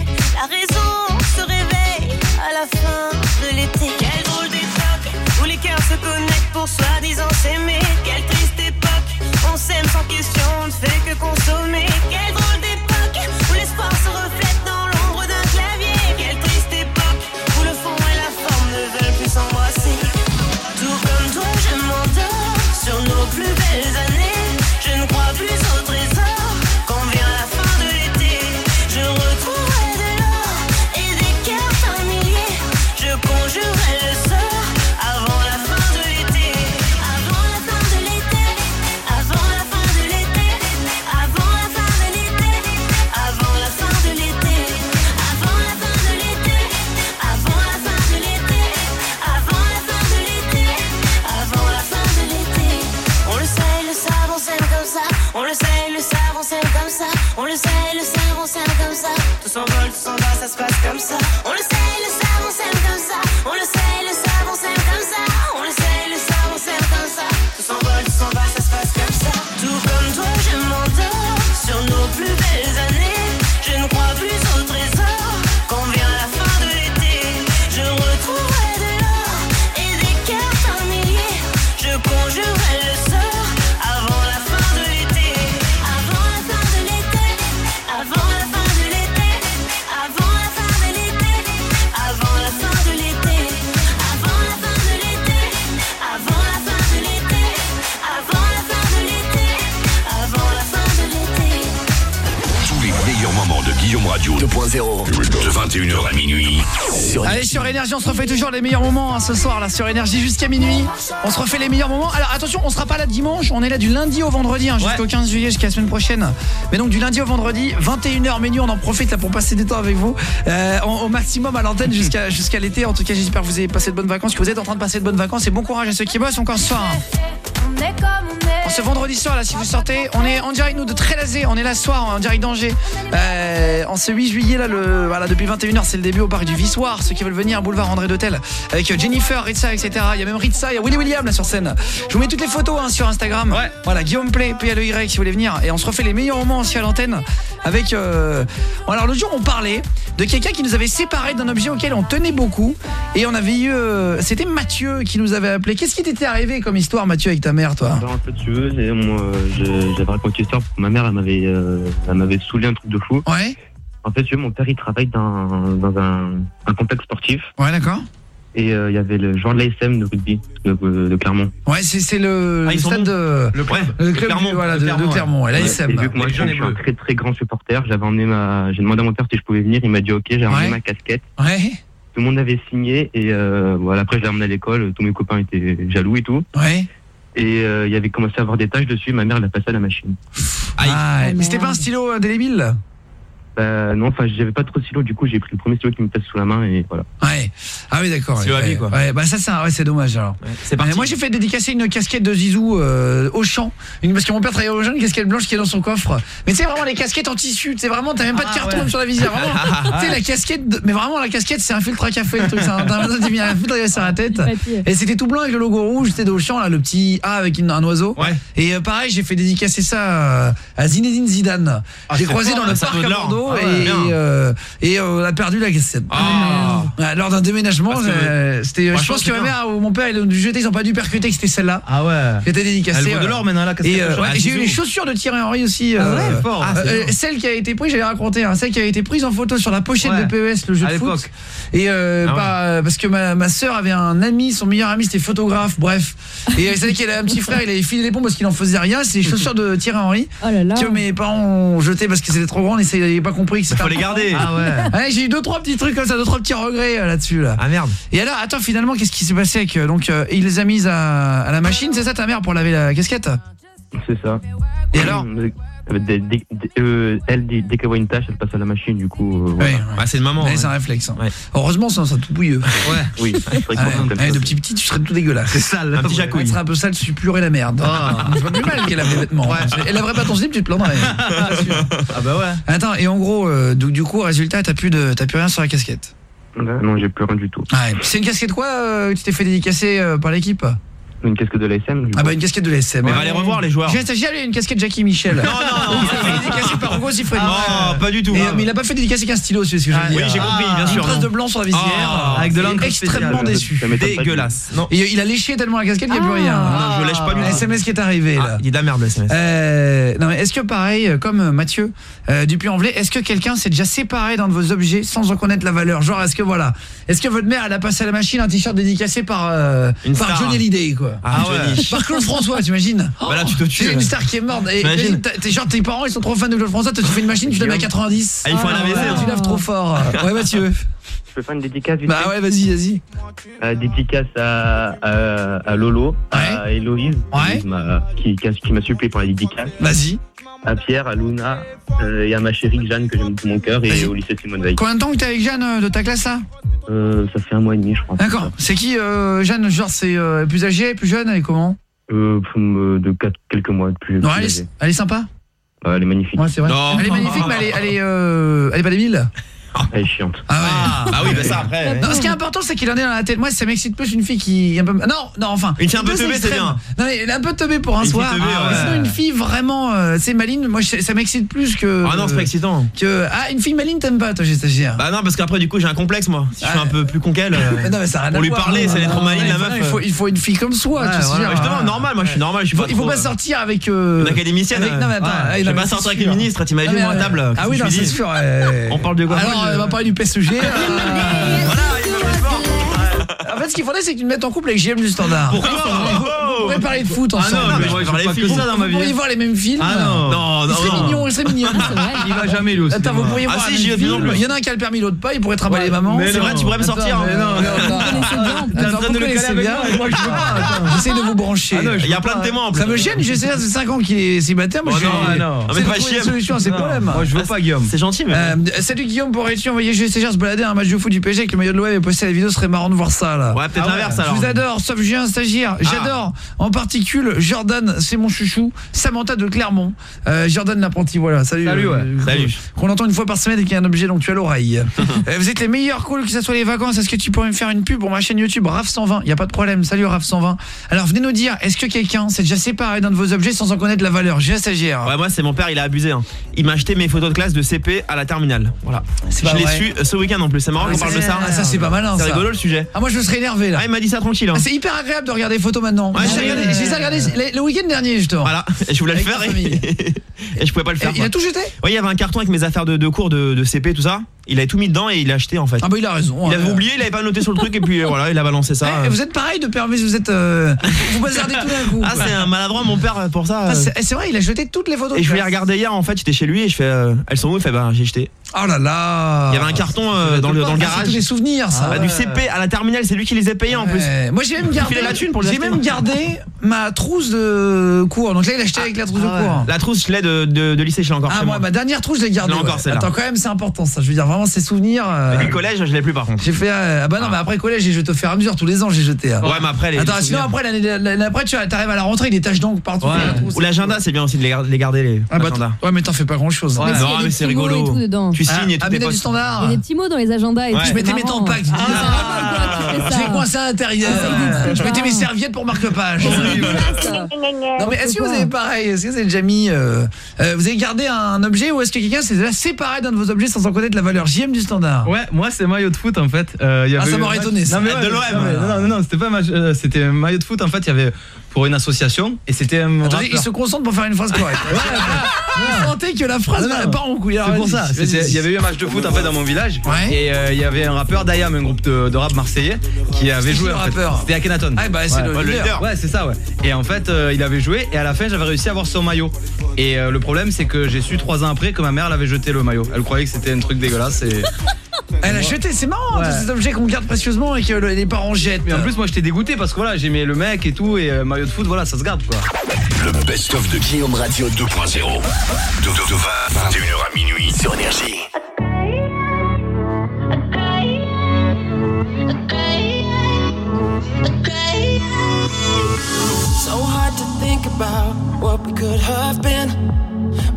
Refait toujours les meilleurs moments hein, ce soir là sur Énergie jusqu'à minuit. On se refait les meilleurs moments. Alors attention, on sera pas là dimanche, on est là du lundi au vendredi hein, jusqu'au 15 juillet, jusqu'à la semaine prochaine. Mais donc du lundi au vendredi, 21h minuit, on en profite là pour passer du temps avec vous euh, au, au maximum à l'antenne jusqu'à jusqu'à l'été. En tout cas, j'espère que vous avez passé de bonnes vacances, que vous êtes en train de passer de bonnes vacances et bon courage à ceux qui bossent encore ce soir. hein. Ce vendredi soir là si vous sortez On est en direct nous de Trélazé. On est là ce soir en direct d'Angers. Euh, En ce 8 juillet là le, voilà, Depuis 21h c'est le début au parc du Vissoir Ceux qui veulent venir boulevard André d'Hôtel Avec Jennifer, Ritza etc Il y a même Ritza, il y a Willy William là sur scène. Je vous mets toutes les photos hein, sur Instagram. Voilà Guillaume Play, P-L-E-Y si vous voulez venir. Et on se refait les meilleurs moments aussi à l'antenne Avec euh... bon, Alors l'autre jour on parlait de quelqu'un qui nous avait séparés d'un objet auquel on tenait beaucoup Et on avait eu euh, C'était Mathieu qui nous avait appelé Qu'est-ce qui t'était arrivé comme histoire Mathieu avec ta mère toi? Alors, en fait, tu veux, j'avais raconté une histoire parce que ma mère, elle m'avait, euh, elle m'avait saoulé un truc de fou. Ouais. En fait, tu veux, mon père, il travaille dans, dans un, un complexe sportif. Ouais, d'accord. Et euh, il y avait le joueur de l'ASM de rugby de, de Clermont. Ouais, c'est le, Ah, le stade de Le club. le Le club Clermont. du- voilà, Le de, Clermont, de Clermont, ouais, ouais. l'ASM. Et vu que moi, je suis un très très grand supporter, j'avais emmené ma, j'ai demandé à mon père si je pouvais venir, il m'a dit ok, j'ai emmené Ouais. ma casquette. Ouais. Tout le monde avait signé et euh, voilà, après je l'ai emmené à l'école, tous mes copains étaient jaloux et tout. Ouais. Et euh, il y avait commencé à avoir des taches dessus, ma mère l'a passé à la machine. Ah, mais c'était pas un stylo indélébile Bah, non, enfin, j'avais pas trop de stylo, du coup, j'ai pris le premier stylo qui me passe sous la main et voilà. Ouais. Ah oui, d'accord. Ouais, ouais. quoi. Ouais, bah ça c'est un- ouais, c'est dommage alors. c'est Euh, moi j'ai fait dédicacer une casquette de Zizou euh, au champ, une parce que mon père travaillait au champ, une casquette blanche qui est dans son coffre. Mais tu sais vraiment les casquettes en tissu, tu sais vraiment t'as même pas de Ah, carton ouais. sur la visière, *laughs* vraiment. tu sais la casquette de- mais vraiment la casquette c'est un filtre à café le truc, c'est un, mis un filtre sur la tête. Et c'était tout blanc avec le logo rouge, c'était au champ là le petit A avec une- un oiseau. Et euh, pareil, j'ai fait dédicacer ça à Zinedine Zidane. Ah, j'ai c'est croisé dans le parc à de Ah ouais, et, euh, et, euh, on a perdu la cassette. Ouais, Lors d'un déménagement, euh, c'était je pense que ma mère ou mon père ils l'ont dû jeter, ils ont pas dû percuter que c'était celle-là. Ah ouais. Qui était dédicacée. Elle vaut de voilà. l'or maintenant, la euh, ouais, Ah, j'ai eu les chaussures de Thierry Henry aussi. Ah euh, ouais, fort. ah, Ah, euh, celle qui a été prise, j'avais raconté, hein, celle qui a été prise en photo sur la pochette Ouais. de PES, le jeu À de foot. Et euh, Ah parce que ma, ma sœur avait un ami, son meilleur ami c'était photographe, bref. Et elle savait qu'elle avait un petit frère, il avait filé les pompes parce qu'il en faisait rien. C'est les chaussures de Thierry Henry. Que mes parents ont jeté parce que c'était trop grand ils n'avaient pas compris que faut les garder. Ah ouais. *laughs* Ouais, j'ai eu deux trois petits trucs comme ça, deux trois petits regrets euh, là-dessus là. Ah merde. Et alors, attends, finalement, qu'est-ce qui s'est passé avec euh, donc euh, il les a mises à, à la machine, c'est ça ta mère pour laver la casquette? C'est ça. Et alors? Euh, dès, dès, dès, euh, elle, dès qu'elle voit une tâche, elle passe à la machine, du coup. Euh, ouais, ah, c'est le moment. Ouais, c'est un réflexe. Hein. Heureusement, ça sera tout bouilleux. Ouais. oui, *laughs* de eh, petit petit, tu serais tout dégueulasse. C'est sale. Un petit. Tu serais un peu sale, tu purées la merde. Oh. *laughs* C'est pas mal qu'elle a des vêtements. Hein. Elle laverait pas ton slip, tu te plaindrais. Hein. Ah, ah, bah ouais. Attends, et en gros, du, coup, résultat, t'as plus, plus rien sur la casquette Non, j'ai plus rien du tout. C'est une casquette quoi Tu t'es fait dédicacer par l'équipe? une casquette de l'ASM. Ah bah une casquette de l'ASM. Mais hein. va aller revoir les joueurs. J'ai une casquette Jackie Michel. *laughs* Non, non, non. Il a fait des casquettes par Hugo Siffredi. Ah non, pas du tout. Hein. Mais il a pas fait des casquettes un stylo, c'est ce que je veux ah, dire. Oui, j'ai compris, bien ah, sûr. Une trace de blanc sur la visière. Avec de l'encre extrêmement déçu. Dégueulasse. Non. Il a léché tellement la casquette qu'il n'y a plus rien. Non, je lèche pas du tout. SMS qui est arrivé là. Il est de la merde le SMS. Euh, non mais est-ce que pareil euh, comme euh, Mathieu Dupuis-en-Velay, est-ce que quelqu'un s'est déjà séparé d'un de vos objets sans en la valeur? Genre est-ce que voilà, est-ce que votre mère elle a passé à la machine un t-shirt dédicacé par par Johnny Hallyday quoi? Ah, ah, ouais. Par Claude François, t'imagines oh, Bah là, tu te tues. C'est une star qui est morte. Et t'es genre tes parents, ils sont trop fans de Claude François, toi tu fais une machine, tu la mets à 90. Ah, il faut un ah, AVC. Tu laves trop fort. Ouais Mathieu. Je peux faire une dédicace Bah ouais, vas-y, vas-y. Euh, dédicace à, à, Lolo, à Héloïse, qui m'a- supplié pour la dédicace, Vas-y. à Pierre, à Luna euh, et à ma chérie Jeanne que j'aime de tout mon cœur et au lycée Simone Veil. Combien de temps que t'es avec Jeanne euh, de ta classe là Euh, ça fait un mois et demi, je crois. D'accord. C'est qui Jeanne Genre c'est plus âgée, plus jeune, elle est comment Euh, de quelques mois depuis. Non, elle est, elle est sympa. elle est magnifique. Ouais, c'est vrai. Elle est magnifique, mais elle est, elle est, euh, elle est pas débile. Elle est chiante. Ah. Ah, oui, bah ça après. ce qui est important, c'est qu'il en est dans la tête. Moi, ça m'excite plus une fille qui un peu Non, non, enfin. Une fille un peu teubée, c'est bien. Non, mais elle est un peu teubée pour un soir. Mais. Ah, sinon une fille vraiment euh, c'est maligne, moi ça m'excite plus que Ah non, c'est pas excitant. Euh, que ah une fille maligne t'aimes pas toi, j'ai stagiaire. Bah non, parce qu'après du coup, j'ai un complexe moi. Si je suis un peu plus con qu'elle. Euh, non, mais ça a rien On lui voir. parlait, hein. ça maligne la meuf. Il faut une fille comme soi, tu sais. Hein. Justement, normal, moi je suis normal, Il faut pas sortir avec Une académicienne. non, mais attends, vais pas sortir avec les ministres, t'imagines, moi, à table. Ah oui, non, c'est sûr. On parle de quoi? pas, elle va parler du PSG. Euh, *laughs* voilà. En fait, ce qu'il faudrait, c'est que tu me mettes en couple avec JM du Standard. Pourquoi on pourrait parler de foot ensemble. Ah non, mais je parle de ça dans ma vie. Vous pourriez voir les mêmes films. Ah non, non, non. C'est mignon, c'est mignon. Il va jamais lui aussi. Attends, vous pourriez ah voir les films. Il y en a un qui a le permis, l'autre pas, il pourrait travailler maman. C'est vrai, tu pourrais me sortir. Hein. Non, non, non. *laughs* J'essaie de vous brancher. Ah il y a plein de témoins en plus. Ça me gêne, j'ai 5 ans qu'il est célibataire, moi oh je Non, ah, mais pas chier. solution à ces problèmes. Je veux pas Guillaume. C'est gentil mais. Euh, salut Guillaume, pourrais-tu envoyer GCG se balader à un match de foot du PSG avec le maillot de l'OM et poster la vidéo, ce serait marrant de voir ça là. Ouais, peut-être l'inverse alors. Je vous adore, sauf j'ai un stagiaire. J'adore en particule Jordan, c'est mon chouchou, Samantha de Clermont, euh, Jordan l'apprenti, voilà, salut. Salut, euh, ouais. salut. Qu'on entend une fois par semaine et qui est un objet donc tu as l'oreille. *laughs* Euh, vous êtes les meilleurs cool, que ce soit les vacances, est-ce que tu pourrais me faire une pub pour ma chaîne YouTube Raf 120 Il n'y a pas de problème, salut Raf 120. Alors venez nous dire, est-ce que quelqu'un s'est déjà séparé d'un de vos objets sans en connaître la valeur? J'ai. Ouais, moi c'est mon père, il a abusé. Hein. Il m'a acheté mes photos de classe de CP à la terminale. Voilà. Je l'ai su ce week-end en plus, c'est marrant ah, qu'on parle de ça. Ah, ça c'est pas malin. C'est rigolo le sujet. Ah moi je me serais énervé là. Ah, il m'a dit ça tranquille. Hein. Ah, c'est hyper agréable de regarder photos maintenant j'ai regardé euh. le, le week-end dernier justement. Voilà, et *laughs* je voulais le faire *laughs* et, je pouvais pas le faire. Il a tout jeté? Oui, il y avait un carton avec mes affaires de, cours de, CP tout ça. Il a tout mis dedans et il a acheté en fait. Ah bah il a raison. Il avait hein. oublié, il avait pas noté sur le truc et puis euh, voilà, il a balancé ça. Et, vous êtes pareil de permis, vous êtes euh, vous bazardez tout d'un coup. Ah c'est un maladroit mon père pour ça. Ah, euh. eh, c'est vrai, il a jeté toutes les photos. Et je voulais regarder hier en fait, j'étais chez lui et je fais euh, elles sont où? Il fait bah j'ai jeté. Oh là là Il y avait un carton euh, dans, le, dans le ah, garage. C'est des souvenirs ça. Ah, du CP à la terminale, c'est lui qui les a payés en plus. Moi j'ai même gardé J'ai même gardé ma trousse de cours. Donc là il a acheté avec la trousse de cours. La trousse je l'ai de, de, lycée, je l'ai encore Ah moi. moi ma dernière trousse je l'ai gardée. Ouais. Encore Attends quand même, c'est important ça. Je veux dire vraiment ces souvenirs euh, du collège, je l'ai plus par contre. J'ai fait euh, ah bah non, mais après collège, j'ai jeté au fur et à mesure tous les ans, j'ai jeté. Hein. Ouais, mais après les Attends, sinon après après tu arrives à la rentrée, il y a des taches d'encre partout. Ou l'agenda, c'est bien aussi de les garder les bah, Ouais, mais t'en fais pas grand-chose. Hein. Non, mais c'est rigolo. Tu signes et tout. Il y a des petits mots dans les agendas. Je mettais mes tampons. J'ai coincé à l'intérieur. Je mettais mes serviettes pour marque-page. Non mais est-ce que vous avez pareil Est-ce que vous avez déjà mis euh, euh, Vous avez gardé un objet ou est-ce que quelqu'un s'est déjà séparé d'un de vos objets sans en connaître la valeur JM du standard? Ouais, moi c'est maillot de foot en fait. Euh, ah ça m'aurait étonné. Ah, de l'OM. Non non non, c'était pas c'était maillot de foot en fait, il y avait pour une association et c'était un il se concentre pour faire une phrase correcte. *laughs* Vous que la phrase non, non. part en couille. Il y avait eu un match de foot en fait dans mon village et euh, il y avait un rappeur Dayam, un groupe de, de rap marseillais qui oh, avait joué en fait. C'était Akhenaton. Ah bah c'est le, leader. Ouais, c'est ça ouais. Et en fait, euh, il avait joué et à la fin, j'avais réussi à avoir son maillot. Et euh, le problème c'est que j'ai su trois ans après que ma mère l'avait jeté le maillot. Elle croyait que c'était un truc dégueulasse et *laughs* Elle a jeté, c'est marrant, tous ces objets qu'on garde précieusement et que les parents jettent. Mais en plus, moi j'étais dégoûté parce que voilà, j'aimais le mec et tout et maillot de foot, voilà, ça se garde quoi. Le best-of de Guillaume Radio 2.0. De, de, de 20, 21h à minuit sur Énergie. So hard to think about what we could have been,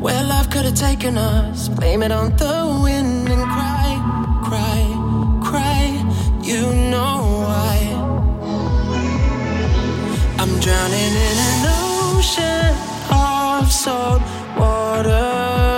where love could have taken us. Blame it on the wind and cry, cry, cry. You know. Drowning in an ocean of salt water.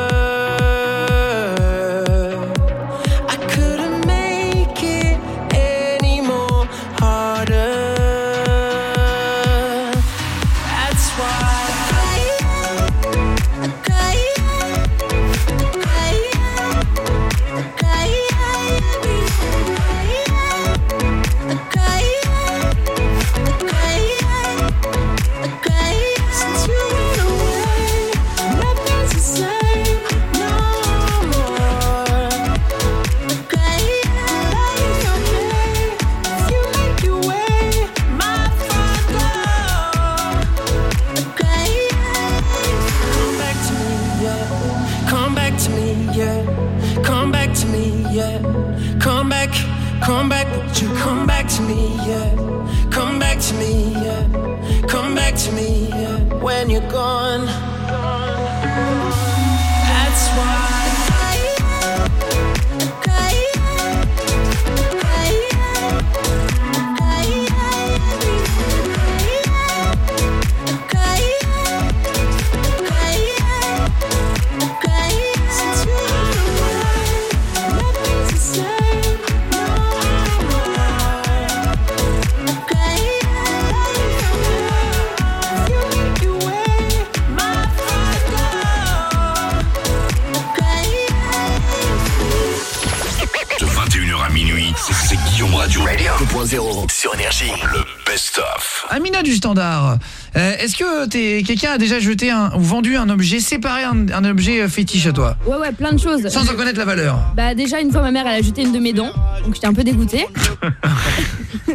2.0 sur Énergie. Le best-of. Amina du standard, euh, est-ce que t'es quelqu'un a déjà jeté un, ou vendu un objet, séparé un, un objet euh, fétiche à toi? Ouais, ouais, plein de choses. Sans en connaître la valeur Bah déjà une fois ma mère elle a jeté une de mes dents, donc j'étais un peu dégoûtée. *laughs*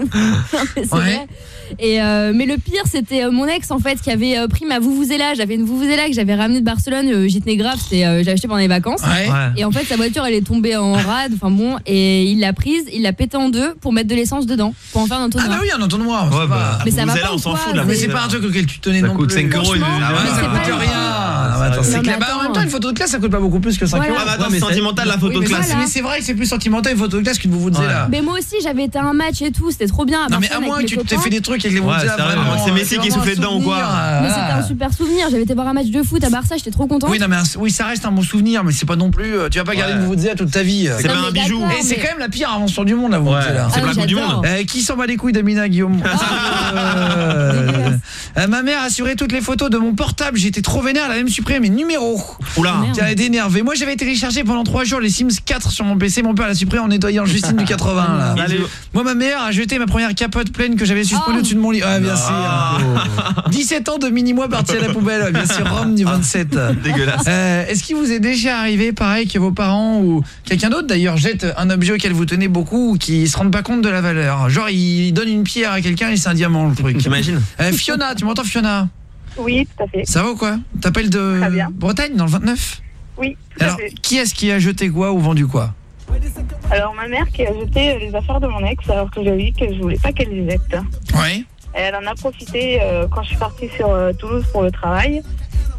Non, mais c'est vrai. Et euh, mais le pire c'était euh, mon ex en fait qui avait euh, pris ma vuvuzela, j'avais une vuvuzela que j'avais ramenée de Barcelone, j'y tenais grave, c'était euh, j'avais acheté pendant les vacances. Ouais. Ouais. Et en fait sa voiture elle est tombée en rade, enfin bon, et il l'a prise, il l'a pété en deux pour mettre de l'essence dedans, pour en faire un Ah entonnoir. bah oui, un entonnoir. ça va. Mais ça va pas ou quoi, Mais c'est pas un truc auquel tu tenais Ça non coûte plus. 5 euros, Ah ouais, ça coûte rien. Ah, bah, attends, Non, c'est mais clair. Bah, en même temps, une photo de classe, ça coûte pas beaucoup plus que 5 Voilà. euros. Ah, bah, attends, c'est sentimental, la photo Oui, de mais classe. c'est- Mais c'est vrai que c'est plus sentimental une photo de classe qu'une vous là. Mais moi aussi j'avais été à un match et tout, c'était trop bien. à Non mais à moins que tu t'aies copains. fait des trucs avec les vraiment, c'est Messi c'est qui soufflait dedans ou quoi souvenir, Mais euh, c'était un super souvenir, j'avais été voir un match de foot à Barça, j'étais trop contente. Oui, non, mais oui, ça reste un bon souvenir, mais c'est pas non plus. euh, Tu vas pas garder une Vuvuzela toute ta vie. C'est pas un bijou. Et c'est quand même la pire invention du monde, la Vuvuzela. C'est Ah, pas la coupe du monde. Euh, qui s'en bat les couilles d'Amina Guillaume *laughs* Euh, euh, Ma mère a assuré toutes les photos de mon portable. J'étais trop vénère, elle a même supprimé mes numéros. Oula. Tiens, elle est énervée. Moi, j'avais téléchargé pendant 3 jours les Sims 4 sur mon PC. Mon père l'a supprimé en nettoyant Justine du *laughs* 80. Là. Allez. Moi, ma mère a jeté ma première capote pleine que j'avais suspendue Oh. au-dessus de mon lit. Ah, bien Ah. sûr. *laughs* 17 ans de mini-moi parti à la poubelle. Bien sûr, Rome du 27. *laughs* Dégueulasse. Euh, Est-ce qu'il vous est déjà arrivé, pareil, que vos parents ou quelqu'un d'autre d'ailleurs jette un objet auquel vous tenez beaucoup ou qui se rendent pas compte de la valeur? Genre, il donne une pierre à quelqu'un et c'est un diamant, le truc. T'imagines Euh, Fiona, tu m'entends, Fiona? Oui, tout à fait. Ça va ou quoi? T'appelles de Très bien. Bretagne, dans le 29 Oui, tout à Alors, fait. qui est-ce qui a jeté quoi ou vendu quoi? Alors, ma mère qui a jeté les affaires de mon ex alors que j'avais dit que je voulais pas qu'elle les jette. Ouais. Et elle en a profité euh, quand je suis partie sur euh, Toulouse pour le travail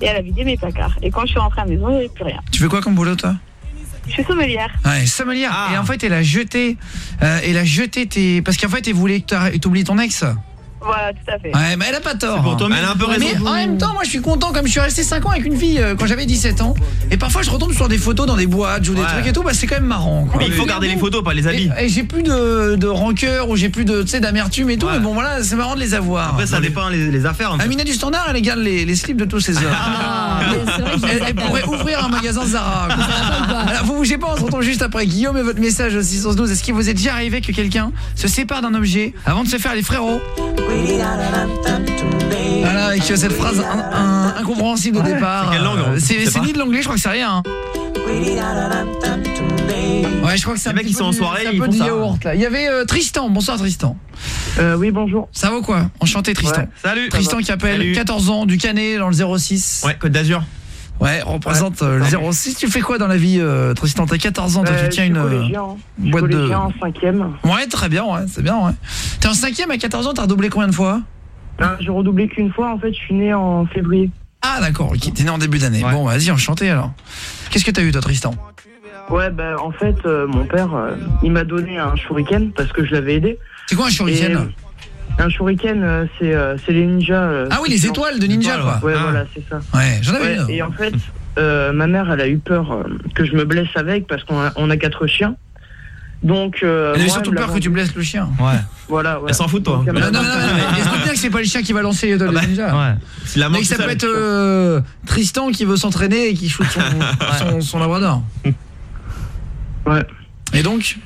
et elle a vidé mes placards. Et quand je suis rentrée à la maison, il n'y avait plus rien. Tu fais quoi comme boulot, toi? Je suis sommelière. Ouais, sommelière. Ah. Et en fait, elle a jeté, euh, elle a jeté tes, parce qu'en fait, elle voulait que t'arr- t'oublies ton ex. Voilà, tout à fait. Ouais, mais elle a pas tort. pour toi, mais elle a un peu raison. Mais en même temps, moi je suis content comme je suis resté 5 ans avec une fille euh, quand j'avais 17 ans et parfois je retombe sur des photos dans des boîtes ou des Ouais. trucs et tout, bah c'est quand même marrant quoi. Mais il faut garder les photos, pas les habits. Et, et j'ai plus de, de rancœur ou j'ai plus de tu sais d'amertume et tout, mais bon voilà, c'est marrant de les avoir. Après, ça dépend les, les affaires. un peu. Amina du Standard, elle garde les, les slips de tous ses hommes. Ah, mais c'est vrai que je les elle, elle pourrait ouvrir un magasin Zara. Alors, *laughs* vous bougez pas, on se retrouve juste après Guillaume et votre message au 612. Est-ce qu'il vous est déjà arrivé que quelqu'un se sépare d'un objet avant de se faire les frérots? Voilà, avec cette phrase in- in- incompréhensible au départ. c'est quelle langue, hein Euh, ni de l'anglais, je crois que c'est rien. hein. Ouais, je crois que c'est un mecs, ils sont peu en soirée, ils peu font ça. yaourt là. Il y avait euh, Tristan. Bonsoir Tristan. oui, bonjour. Ça va quoi? Enchanté Tristan. Ouais. Salut. Tristan qui appelle Salut. 14 ans du Canet dans le 06. Ouais, Côte d'Azur. Ouais, représente euh, le 06. Tu fais quoi dans la vie euh, Tristan T'as 14 ans, toi Euh, tu tiens une boîte de en cinquième. Ouais, très bien, ouais, c'est bien, ouais. T'es en cinquième à 14 ans, t'as redoublé combien de fois Euh, J'ai redoublé qu'une fois, en fait, je suis né en février. Ah d'accord, ok, t'es né en début d'année. Bon, vas-y, enchanté alors. Qu'est-ce que t'as eu toi Tristan Ouais, bah, en fait, euh, mon père, euh, il m'a donné un shuriken parce que je l'avais aidé. C'est quoi un shuriken Et, Un shuriken, euh, c'est euh, c'est les ninjas. euh, Ah oui, les étoiles de ninja, quoi. Ouais, Ah. voilà, c'est ça. Ouais, j'en avais Ouais, une. Et en fait, euh, ma mère, elle a eu peur que je me blesse avec parce qu'on a, on a quatre chiens. Donc, euh, Elle moi, surtout peur que tu blesses le chien. Ouais. Voilà, ouais. Elle s'en fout de toi. Non, non, non, mais bien que c'est pas le chien qui va lancer les bah, ninja. Ouais. C'est la Mais manque ça peut être euh, Tristan qui veut s'entraîner et qui shoot son, *laughs* son, son labrador. Ouais. Et donc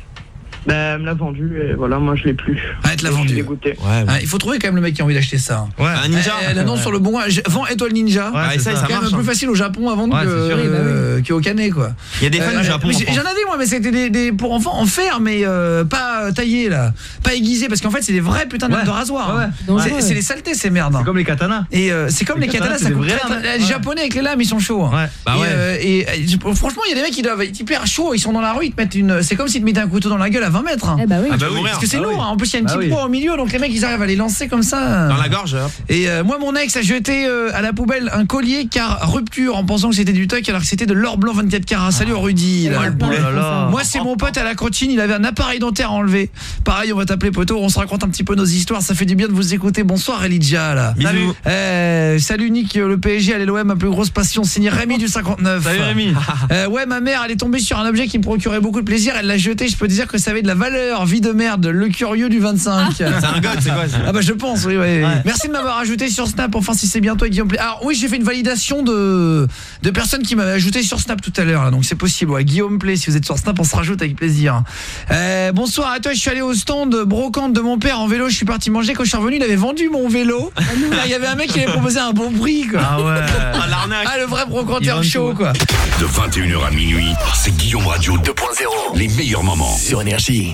Bah, elle me l'a vendu et voilà, moi je l'ai plus. Ah, elle te l'a Je suis vendu. dégoûté. Ouais, Ah, il faut trouver quand même le mec qui a envie d'acheter ça. Ouais. Un ninja. Elle, elle annonce sur le bon coin. Je- Vends étoile ninja. Ouais, Ah, c'est ça, C'est quand même marche. plus hein. facile au Japon à vendre Ouais, que, c'est sûr. euh, qu'au Canet quoi. Il y a des fans Euh, du Japon. mais en j'ai- France. J'en avais moi mais c'était des, des- pour enfants en fer mais euh, pas euh, taillés là, pas aiguisés parce qu'en fait c'est des vrais putains de Ouais. de rasoir. Ouais, hein. ouais. C'est- Dangereux. C'est des saletés ces merdes. hein. C'est comme les katanas. Et euh, c'est comme les, Les katanas, katanas, ça c'est des très- lames. Les Ouais. japonais avec les lames ils sont chauds. hein. Ouais. Bah et, ouais. euh, et, euh, franchement il y a des mecs qui doivent être hyper chauds, ils sont dans la rue, ils te mettent une. C'est comme s'ils te mettaient un couteau dans la gueule à 20 mètres. hein. Eh bah oui. Ah bah oui. Parce que c'est Ah lourd, oui. hein. en plus il y a une Bah petite oui. proie au milieu, donc les mecs ils arrivent à les lancer comme ça. Dans la gorge. hop. Et euh, moi mon ex a jeté euh, à la poubelle un collier car rupture en pensant que c'était du toc alors que c'était de l'or blanc 24 carats. Salut Rudy. là. Le boulet. Oh là là. Moi c'est mon pote à la crotine, il avait un appareil dentaire enlevé. Pareil, on va t'appeler poteau, on se raconte un petit peu nos histoires, ça fait du bien de vous écouter. Bonsoir Elijah là. Bisous. Salut. Euh, salut Nick, le PSG allez l'OM ma plus grosse passion, signé Rémi du 59. Salut Rémi. *laughs* Euh, ouais, ma mère, elle est tombée sur un objet qui me procurait beaucoup de plaisir, elle l'a jeté, je peux te dire que ça avait de la valeur, vie de merde, le curieux du 25. C'est un god, c'est quoi Ah bah je pense, oui, oui. Ouais. Merci de m'avoir ajouté sur Snap, enfin si c'est bientôt Guillaume Play. Alors oui, j'ai fait une validation de, de personnes qui m'avaient ajouté sur Snap tout à l'heure, donc c'est possible. Ouais. Guillaume Play, si vous êtes sur Snap, on se rajoute avec plaisir. Euh, bonsoir à toi, je suis allé au stand brocante de mon père en vélo, je suis parti manger, quand je suis revenu, il avait vendu mon vélo. Là, Il y avait un mec qui avait proposé un bon prix, quoi. Ah ouais. Ah. Ah, le vrai brocanteur chaud, tout. quoi. De 21h à minuit, c'est Guillaume Radio 2.0. Les meilleurs moments sur Énergie. Hey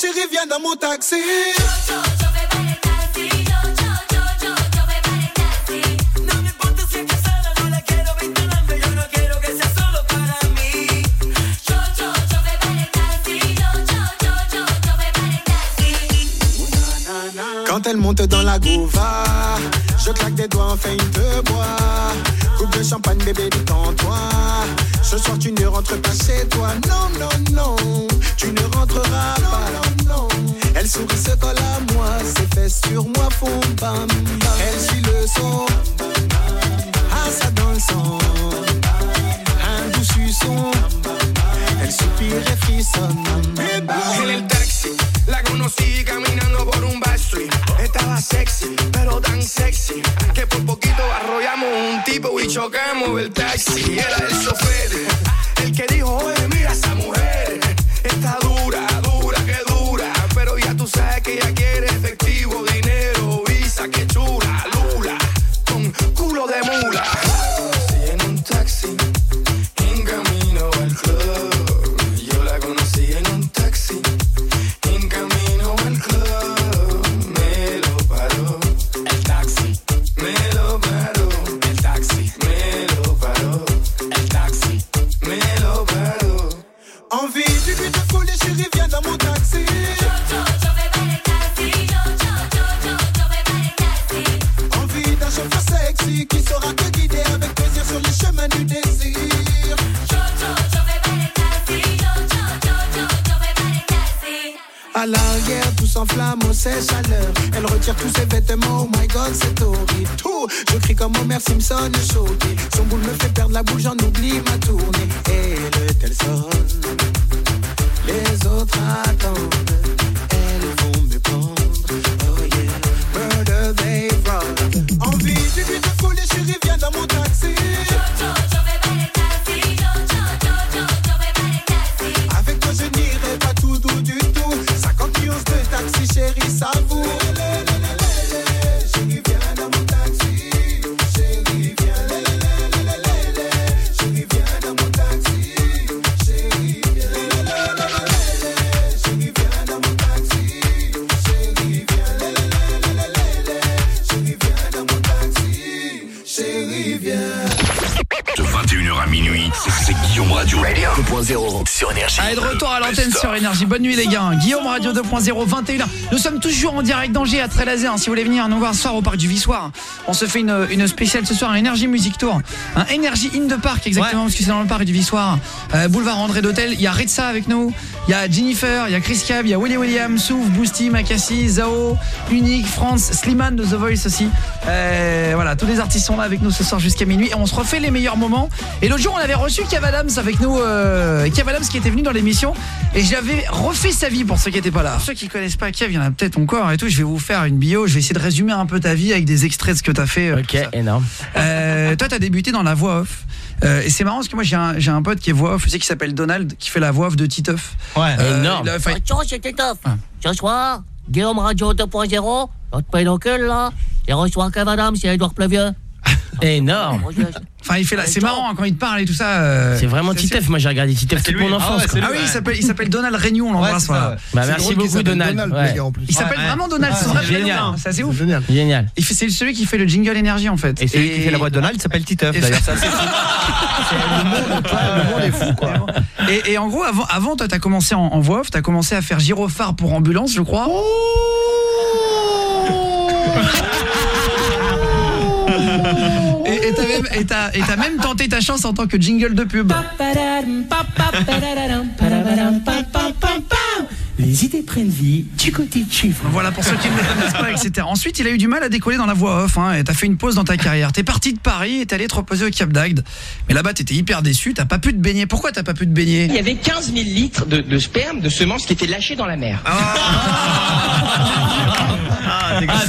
chérie, viens dans mon taxi. Quand elle monte dans la gouva, je claque des doigts, on fait une deux bois. Coupe de champagne, bébé, détends-toi. Ce soir, tu ne rentres pas chez toi. Non, non, non, tu ne rentreras pas. Non, non. Elle sourit, se colle à moi. Ses fesses sur moi font bam, bam. Elle suit le son. Ah, ça dans le sang. Un doux suçon. Elle soupire et frissonne. En el taxi, la conocí caminando por un backstreet. Estaba sexy, pero tan sexy que por poquito arrollamos un tipo y chocamos el taxi. Era el chofer, el que dijo, oye, mira esa mujer. Está dura, dura, que dura. Pero ya tú sabes que ella quiere efectivo, dinero, visa, que chula, lula, con culo de mula. on your show. Nous sommes toujours en direct d'Angers à Trélazère. Hein. Si vous voulez venir nous voir ce soir au parc du Vissoir, on se fait une, spéciale ce soir, un Energy Music Tour. Un Energy in the Park, exactement, parce que c'est dans le parc du Vissoir. Euh, boulevard André d'Hôtel, il y a Redsa avec nous, il y a Jennifer, il y a Chris Cab, il y a Willy Williams, Souf, Boosty, Makassi, Zao, Unique, France, Slimane de The Voice aussi. Euh, voilà, tous les artistes sont là avec nous ce soir jusqu'à minuit et on se refait les meilleurs moments. Et l'autre jour, on avait reçu Kev Adams avec nous, euh, Kev Adams qui était venu dans l'émission et j'avais refait sa vie pour ceux qui n'étaient pas là. Pour ceux qui connaissent pas Kev, il y en a peut-être encore et tout. Je vais vous faire une bio. Je vais essayer de résumer un peu ta vie avec des extraits de ce que tu as fait. Ok, énorme. Euh, toi, tu as débuté dans la voix off. Euh, et c'est marrant parce que moi j'ai un, j'ai un pote qui est voix off, tu sais, qui s'appelle Donald, qui fait la voix off de Titeuf. Ouais, énorme. il a fait- Attention, c'est Titeuf. Ce soir, Guillaume Radio 2.0, notre pédocule là, il reçoit Kev Adams et Edouard Plevieux. Énorme. Enfin, il fait là, c'est marrant hein, quand il te parle et tout ça. euh, C'est vraiment Titeuf, moi j'ai regardé Titeuf toute mon enfance. quoi. Ah oui, il s'appelle il s'appelle Donald Réunion, on l'embrasse. voilà. Bah merci beaucoup Donald. Ouais. Il s'appelle vraiment Donald, c'est vrai, Génial. c'est assez ouf. Génial. Il fait c'est celui qui fait le jingle énergie en fait. Et celui qui fait la voix de Donald s'appelle Titeuf Et- d'ailleurs. ça, c'est- *laughs* le monde est fou quoi. Et, et en gros avant avant toi t'as commencé en, en voix off, t'as commencé à faire gyrophare pour ambulance, je crois. Et et t'as même, tenté ta chance en tant que jingle de pub. Les idées prennent vie du côté de chiffre. Voilà pour ceux qui ne le connaissent pas, etc. Ensuite, il a eu du mal à décoller dans la voix off. Hein, et t'as fait une pause dans ta carrière. T'es parti de Paris et t'es allé te reposer au Cap d'Agde. Mais là-bas, t'étais hyper déçu. T'as pas pu te baigner. Pourquoi t'as pas pu te baigner? Il y avait 15 000 litres de, de sperme, de semences qui étaient lâchés dans la mer. Ah, *laughs*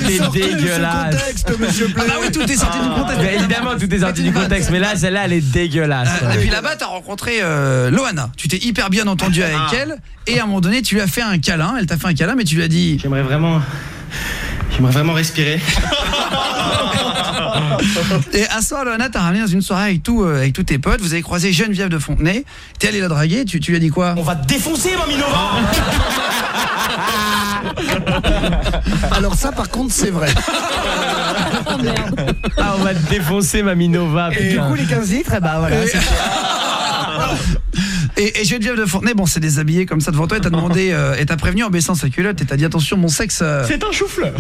c'est dégueulasse. Ah bah oui, tout est sorti du contexte. Mais évidemment, tout est sorti du contexte. Mais là, celle-là, elle est dégueulasse. Euh, et puis là-bas, t'as rencontré euh, Loana. Tu t'es hyper bien entendu avec Ah. elle. Et à un moment donné, tu lui as fait un câlin. Elle t'a fait un câlin, mais tu lui as dit. J'aimerais vraiment. J'aimerais vraiment respirer. *laughs* Et un soir, Loana t'a ramené dans une soirée avec, tout, euh, avec tous tes potes. Vous avez croisé Geneviève de Fontenay. T'es allé la draguer. Tu, tu lui as dit quoi? On va te défoncer, Mamie Nova *laughs* *laughs* Alors ça par contre c'est vrai. *laughs* Ah, on va te défoncer, Mamie Nova. Et du coup les 15 litres, eh ben voilà. Et- *laughs* Et, et Geneviève de Fontenay, bon, c'est déshabillé comme ça devant toi. Elle t'a demandé, euh, et t'a prévenu en baissant sa culotte. Et t'as dit attention, mon sexe. euh, C'est un chou-fleur.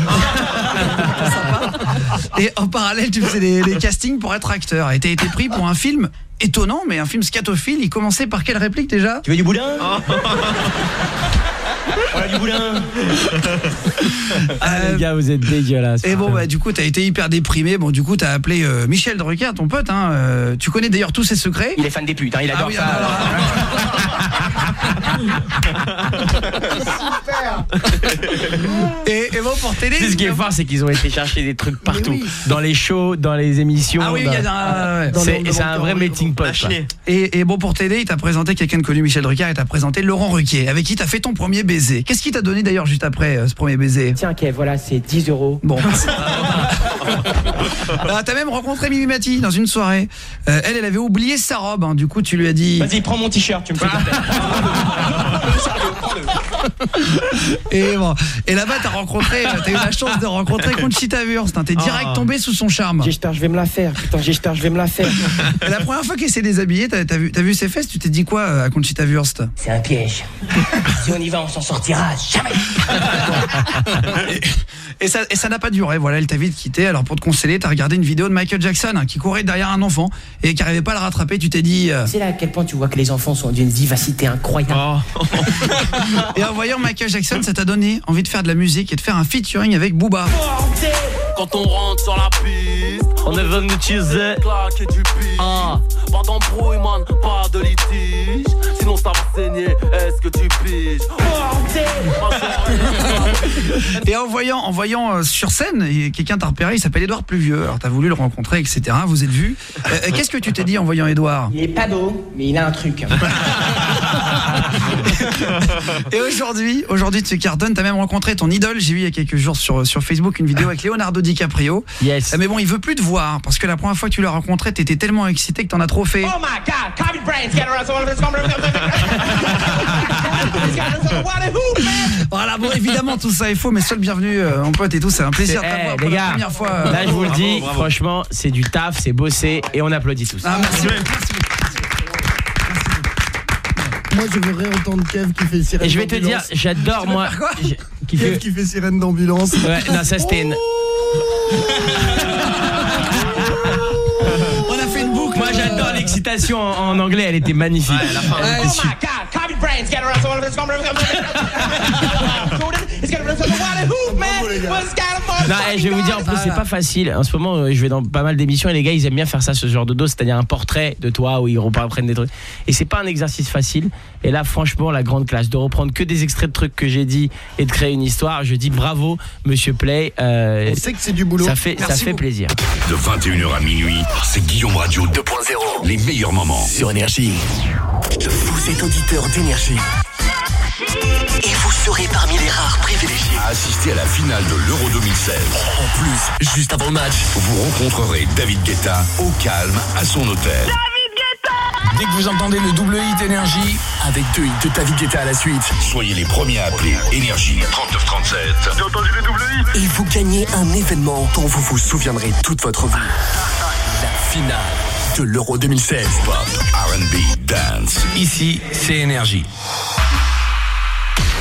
Et en parallèle, tu faisais des, des castings pour être acteur. Et t'as été pris pour un film étonnant, mais un film scatophile. Il commençait par quelle réplique déjà? Tu veux du boudin? Voilà du. Ah, les gars, vous êtes dégueulasses. Et bon, bah, du coup, t'as été hyper déprimé. Bon, du coup, t'as appelé euh, Michel Drucker, ton pote. Hein, euh, tu connais d'ailleurs tous ses secrets. Il est fan des putes, hein, il adore Ah oui, ça. *laughs* Et, et bon, pour sais, ce qui est fort, c'est qu'ils ont été chercher des trucs partout. Dans les shows, dans les émissions. Ah oui, dans- il y a un- ouais. C'est un vrai meeting pot. Et, et bon, pour t'aider, il t'a présenté quelqu'un de connu, Michel Drucker, et t'a présenté Laurent Ruquier, avec qui t'as fait ton premier baiser? Qu'est-ce qu'il t'a donné d'ailleurs juste après euh, ce premier baiser? Tiens, Kev, voilà, c'est 10 euros. Bon. *laughs* Ah, t'as même rencontré Mimi Mati dans une soirée. Euh, elle, elle avait oublié sa robe. hein. Du coup, tu lui as dit. Vas-y, prends mon t-shirt, tu me fais *laughs* *laughs* Et bon. Et là-bas, t'as rencontré. T'as eu la chance de rencontrer Conchita Wurst. hein. T'es direct Ah. tombé sous son charme. J'espère je vais me la faire. Putain, j'espère je vais me la faire. Et *laughs* la première fois qu'elle s'est déshabillée, t'as t'as vu, ses fesses? Tu t'es dit quoi euh, à Conchita Wurst? C'est un piège. si on y va, on s'en sortira jamais. Et ça et ça n'a pas duré. Voilà, elle t'a vite quitté. Alors pour te consoler, t'as regardé une vidéo de Michael Jackson hein, qui courait derrière un enfant et qui arrivait pas à le rattraper. Tu t'es dit euh, C'est là à quel point tu vois que les enfants sont d'une vivacité incroyable. *laughs* et en voyant Michael Jackson, ça t'a donné envie de faire de la musique et de faire un featuring avec Booba. Quand on rentre sur la piste, on est venu utiliser claquer du piste. Pas d'embrouille, man, pas de litige. Sinon, ça va saigner. Est-ce que tu piges? *laughs* Et en voyant, en voyant euh, sur scène, quelqu'un t'a repéré, il s'appelle Édouard Pluvieux. Alors t'as voulu le rencontrer, etc. Vous êtes vus. Euh, euh, Qu'est-ce que tu t'es dit en voyant Édouard? Il est pas d'eau, mais il a un truc. *laughs* Et aujourd'hui, aujourd'hui tu cartonnes, t'as même rencontré ton idole, j'ai vu il y a quelques jours sur, sur Facebook une vidéo avec Leonardo DiCaprio. Yes. Mais bon, il veut plus te voir, parce que la première fois que tu l'as rencontré, t'étais tellement excité que t'en as trop fait. Oh my god, copy brains, get around, so let's go. Voilà, bon, évidemment, tout ça est faux, mais sois le bienvenu, euh, mon pote et tout, c'est un plaisir de Eh, pour les la gars, première fois. euh, là je vous le bravo, dis, bravo. franchement, c'est du taf, c'est bossé et on applaudit tous. Ah, merci. Moi, je veux réentendre Kev qui fait sirène Et je vais te dire, j'adore moi. qui Kev fait- qui fait sirène d'ambulance. Ouais, non, ça c'était une. On a fait une boucle. Moi j'adore l'excitation en, en anglais, elle était magnifique. Elle était Oh super. my god, copy brains, get around. It's gonna run so the water hoop, man. What's Non, eh, je vais vous dire en plus c'est pas facile. En ce moment, euh, je vais dans pas mal d'émissions et les gars ils aiment bien faire ça ce genre de dos, c'est-à-dire un portrait de toi où ils reprennent des trucs. Et c'est pas un exercice facile. Et là franchement la grande classe de reprendre que des extraits de trucs que j'ai dit et de créer une histoire. Je dis bravo Monsieur Play. Euh, On sait que c'est du boulot. Ça fait ça fait plaisir. De 21h à minuit, c'est Guillaume Radio 2.0. Les meilleurs moments sur Énergie. Vous êtes auditeur d'énergie. Et vous serez parmi les rares assister à la finale de l'Euro 2016. En plus, juste avant le match, Vous rencontrerez David Guetta au calme à son hôtel. dès que vous entendez le double hit énergie, avec deux hits de David Guetta à la suite, Soyez les premiers à appeler Énergie 3937. J'ai entendu les double hits et vous gagnez un événement dont vous vous souviendrez toute votre vie. La finale de l'Euro 2016. Pop, R&B, dance. Ici, c'est énergie.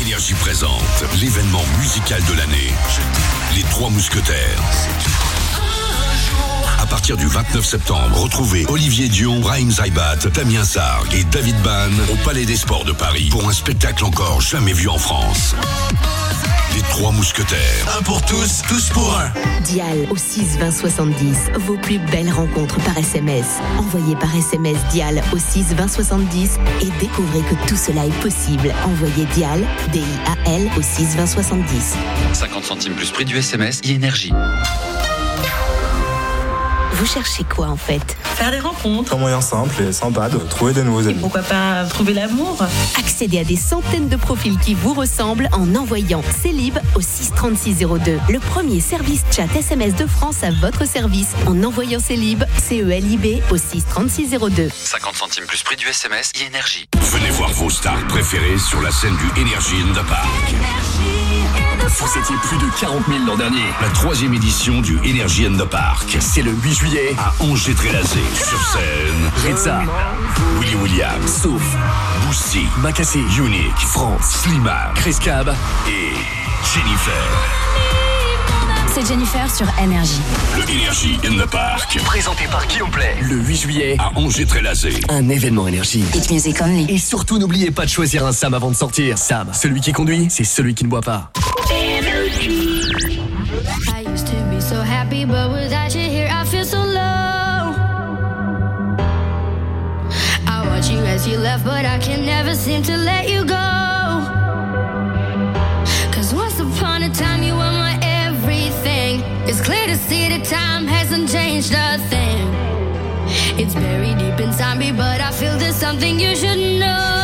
Énergie présente l'événement musical de l'année. Les Trois Mousquetaires. À partir du 29 septembre, retrouvez Olivier Dion, Raïm Zaibat, Damien Sarg et David Ban au Palais des Sports de Paris pour un spectacle encore jamais vu en France. Les Trois Mousquetaires. Un pour tous, tous pour un. Dial au 6 20 70. Vos plus belles rencontres par SMS. Envoyez par SMS Dial au 6 20 70 et découvrez que tout cela est possible. Envoyez Dial, D-I-A-L au 6 20 70. 50 centimes plus prix du SMS et énergie. Vous cherchez quoi en fait? Faire des rencontres. Un moyen simple et sympa de trouver de nouveaux amis. Pourquoi pas trouver l'amour? Accédez à des centaines de profils qui vous ressemblent en envoyant Célib au 63602. Le premier service chat SMS de France à votre service en envoyant Célib, C-E-L-I-B au 63602. 50 centimes plus prix du SMS et énergie. Venez voir vos stars préférées sur la scène du Energy in the Park. Vous étiez plus de 40 000 l'an dernier. La troisième édition du Energy in the Park. C'est le 8 juillet. À Angers-Trélazé. Sur scène. Reza, Willy Williams. Sauf, Bootsy. Makassé, Unique. France, Slimane. Chris Cab. Et Jennifer. C'est Jennifer sur Énergie. Le Energy in the Park. Présenté par Guillaume Play. Le 8 juillet. À Angers-Trélazé. Un événement énergie. Hit Music Only. Et surtout, n'oubliez pas de choisir un Sam avant de sortir. Sam, celui qui conduit, c'est celui qui ne boit pas. I used to be so happy, but without you here, I feel so low. I watch you as you left, but I can never seem to let you go. Time hasn't changed a thing. It's buried deep inside me, but I feel there's something you should know.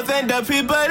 Both end up here, but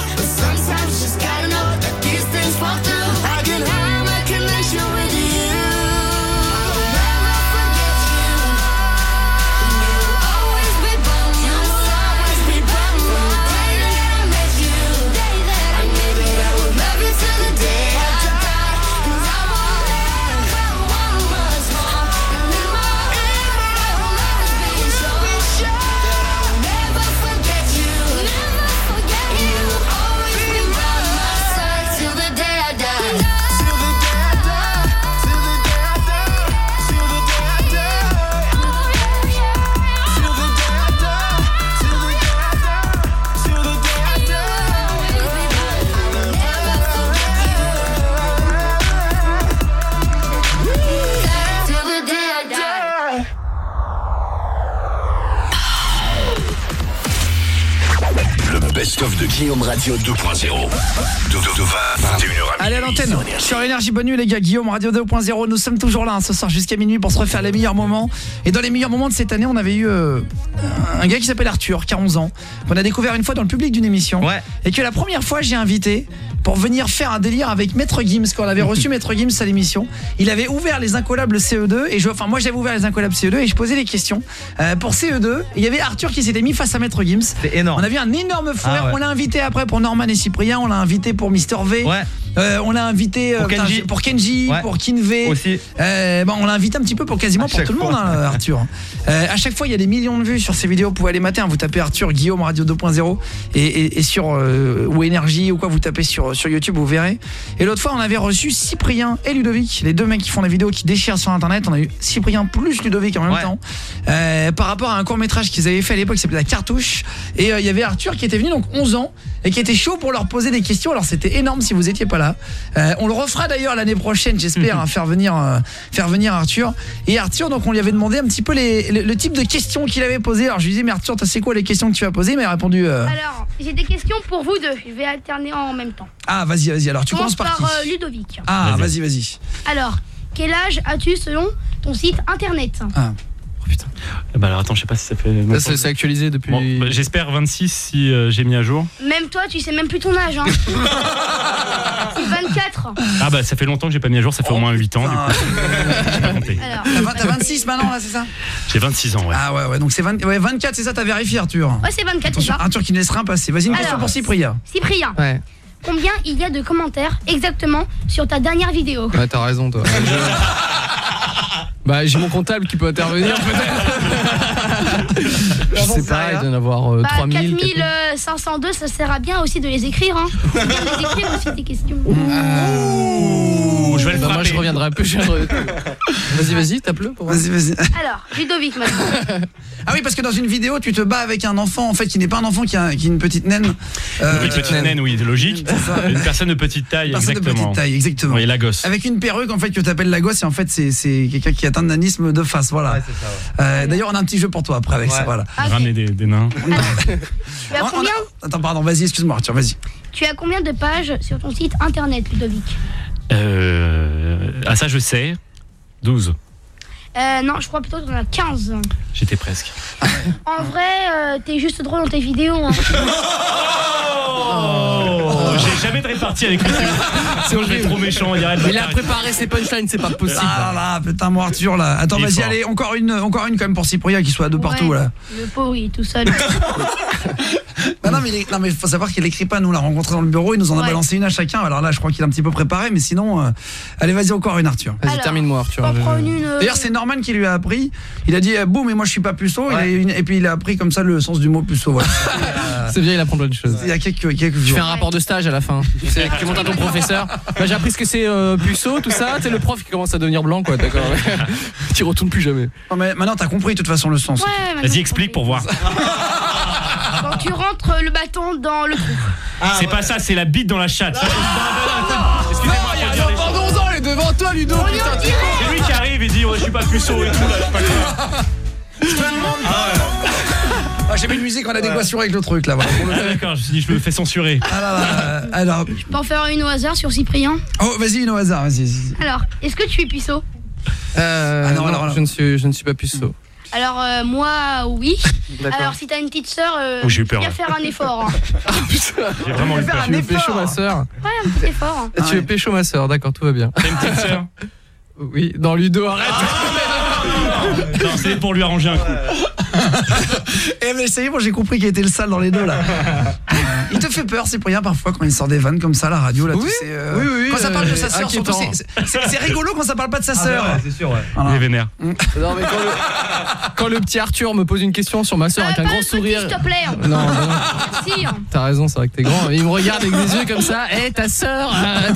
Guillaume Radio 2.0. De, de, de 20, 21h à Allez à l'antenne. Sur énergie bonne nuit les gars Guillaume Radio 2.0 nous sommes toujours là hein, ce soir jusqu'à minuit pour se refaire les meilleurs moments. Et dans les meilleurs moments de cette année on avait eu euh, un gars qui s'appelle Arthur qui a 11 ans qu'on a découvert une fois dans le public d'une émission. Et que la première fois j'ai invité pour venir faire un délire avec Maître Gims quand on avait *laughs* reçu Maître Gims à l'émission. Il avait ouvert les incollables CE2 et je enfin moi j'avais ouvert les incollables CE2 et je posais des questions euh, pour CE2 et il y avait Arthur qui s'était mis face à Maître Gims. C'est énorme. on a vu un énorme fou Ah ouais. on l'a invité après pour Norman et Cyprien. On l'a invité pour Mister V Euh, on l'a invité euh, Pour Kenji. pour Kenji, Ouais. pour Kinvey. Aussi. Euh, bon, on l'a invité un petit peu pour quasiment À pour tout le monde, hein, *laughs* Arthur. Euh, à chaque fois, il y a des millions de vues sur ces vidéos. Vous pouvez aller mater. hein, vous tapez Arthur Guillaume Radio 2.0 et, et, et sur ou énergie ou quoi, vous tapez sur sur YouTube, vous verrez. Et l'autre fois, on avait reçu Cyprien et Ludovic, les deux mecs qui font des vidéos qui déchirent sur Internet. On a eu Cyprien plus Ludovic en même Ouais. temps. Par rapport à un court métrage qu'ils avaient fait à l'époque, qui s'appelait La Cartouche. Et il y avait Arthur qui était venu donc 11 ans et qui était chaud pour leur poser des questions. Alors c'était énorme si vous étiez pas là. Euh, on le refera d'ailleurs l'année prochaine, j'espère, hein, *laughs* faire venir euh, faire venir Arthur. Et Arthur, donc on lui avait demandé un petit peu les, le, le type de questions qu'il avait posé. Alors je lui disais, mais Arthur, toi, c'est quoi les questions que tu as posées Mais il a répondu. euh, Alors, j'ai des questions pour vous deux. Je vais alterner en même temps. Ah, vas-y, vas-y. Alors tu commences par euh, Ludovic. Ah, vas-y, vas-y. Alors, quel âge as-tu selon ton site internet? Ah. Bah alors attends, je sais pas si ça fait. c'est- actualisé depuis- Bon, bah, J'espère 26 si euh, j'ai mis à jour. Même toi, tu sais même plus ton âge. Hein. *laughs* C'est 24. Ah bah ça fait longtemps que j'ai pas mis à jour, ça fait au moins 8 ans du coup. *laughs* J'ai pas compté. Alors. T'as vingt- T'as 26 maintenant là, c'est ça? J'ai 26 ans, ouais. Ah ouais, ouais. Donc c'est 20 ouais, 24, c'est ça, t'as vérifié, Arthur? Ouais, c'est 24, c'est ça. Arthur qui ne laisse rien passer. Vas-y, une question pour Cyprien. Cyprien, combien il y a de commentaires exactement sur ta dernière vidéo? Ouais, t'as raison, toi. *laughs* *laughs* bah, j'ai mon comptable qui peut intervenir, peut-être. *laughs* Je sais pas, il doit en avoir euh, Bah, 3000. 4502, ça sert à bien aussi de les écrire. Hein. *laughs* Bien de les écrire aussi tes questions. je vais le Bah, moi, frapper. je reviendrai un peu. je- Vas-y, vas-y, tape-le. pour. Vas-y, vas-y. Alors, Ludovic maintenant. Ah oui, parce que dans une vidéo, tu te bats avec un enfant, en fait, qui n'est pas un enfant, qui, a, qui une petite naine. Euh, Une petite naine, oui, c'est logique. Une personne de petite taille, Une personne de exactement. petite taille, exactement. Oui, la gosse. Avec une perruque, en fait, que tu appelles la gosse, et en fait, c'est c'est quelqu'un qui atteint de nanisme de face, voilà. Euh, D'ailleurs, on a un petit jeu pour toi après avec ça, voilà. Ramener des, des nains. *laughs* Tu as On- on combien, a- Attends, pardon, vas-y, excuse-moi, Arthur, vas-y. tu as combien de pages sur ton site internet, Ludovic? Euh, ah ça je sais. 12. Euh, Non, je crois plutôt en as 15. J'étais presque. En vrai, euh, t'es juste drôle dans tes vidéos. Hein. *laughs* Oh, j'ai jamais de répartie avec lui. Sinon je vais être trop méchant. Il, y a Il a préparé ses punchlines, c'est pas possible. Ah là là, putain, mon Arthur, là. Attends, Il est vas-y, fort. allez, encore une, encore une quand même pour Cyprien qui soit de partout, Ouais, là. Le pauvre, il est tout seul. *laughs* Non, non, mais il est- non, mais faut savoir qu'il écrit pas. Nous, on l'a rencontré dans le bureau. Il nous en a Ouais. balancé une à chacun. Alors là, je crois qu'il est un petit peu préparé. Mais sinon, euh, allez, vas-y, encore une, Arthur. Vas-y, termine-moi, Arthur. Je- une. euh, D'ailleurs, c'est Norman qui lui a appris. Il a dit eh, boum, mais moi je suis pas puceau. Il a une- et puis il a appris comme ça le sens du mot puceau. Voilà. *laughs* C'est bien, il apprend plein de choses. Il y a quelques, quelques Tu fais un rapport de stage à la fin. Tu sais, tu montes à ton professeur. Bah, j'ai appris ce que c'est euh, puceau, tout ça. Tu sais, le prof qui commence à devenir blanc, quoi, d'accord. *laughs* tu retournes plus jamais. Non, mais maintenant, t'as compris de toute façon le sens. Ouais, Vas-y, explique pour voir. *laughs* Tu rentres le bâton dans le trou. c'est pas ça, c'est la bite dans la chatte. C'est- Excusez-moi, dire les choses. Pardon, elle est devant toi, Ludo. Y. C'est lui qui arrive et dit ouais, je suis pas puceau et tout là, je sais pas quoi. Ah, J'ai mis une musique en adéquation avec le truc là. Voilà. Ah, d'accord, je me suis dit je me fais censurer. Alors, alors, Je peux en faire une au hasard sur Cyprien. oh, vas-y, une au hasard, vas-y. vas-y. Alors, est-ce que tu es puceau? Euh, Ah non, non, alors, alors. Je, ne suis, je ne suis pas puceau. Alors, euh, moi, oui. Alors, si t'as une petite sœur, euh, Oh, j'ai eu peur, viens là. faire un effort. hein. *laughs* J'ai vraiment eu peur. Tu veux pécho ma soeur Ouais, un petit effort. Ah Tu veux pécho ma soeur, d'accord, tout va bien. T'as une petite sœur Oui, dans Ludo, arrête. Non, c'est pour lui arranger un coup. *laughs* Eh mais ça y est, moi j'ai compris qu'il était le sale dans les deux là. Il te fait peur, Cyprien, parfois quand il sort des vannes comme ça à la radio là. Oui, tu sais, euh, oui, oui, Quand ça parle de euh, sa sœur, surtout, c'est- c'est c'est rigolo quand ça parle pas de sa Ah, sœur. ouais, c'est sûr, ouais. Voilà. Il est vénère. Non, mais quand le, quand le petit Arthur me pose une question sur ma soeur Euh, avec un pas grand sourire. s'il te plaît. Non, non, non. Merci. T'as raison, c'est vrai que t'es grand. Il me regarde avec des yeux comme ça. Hé, ta sœur euh,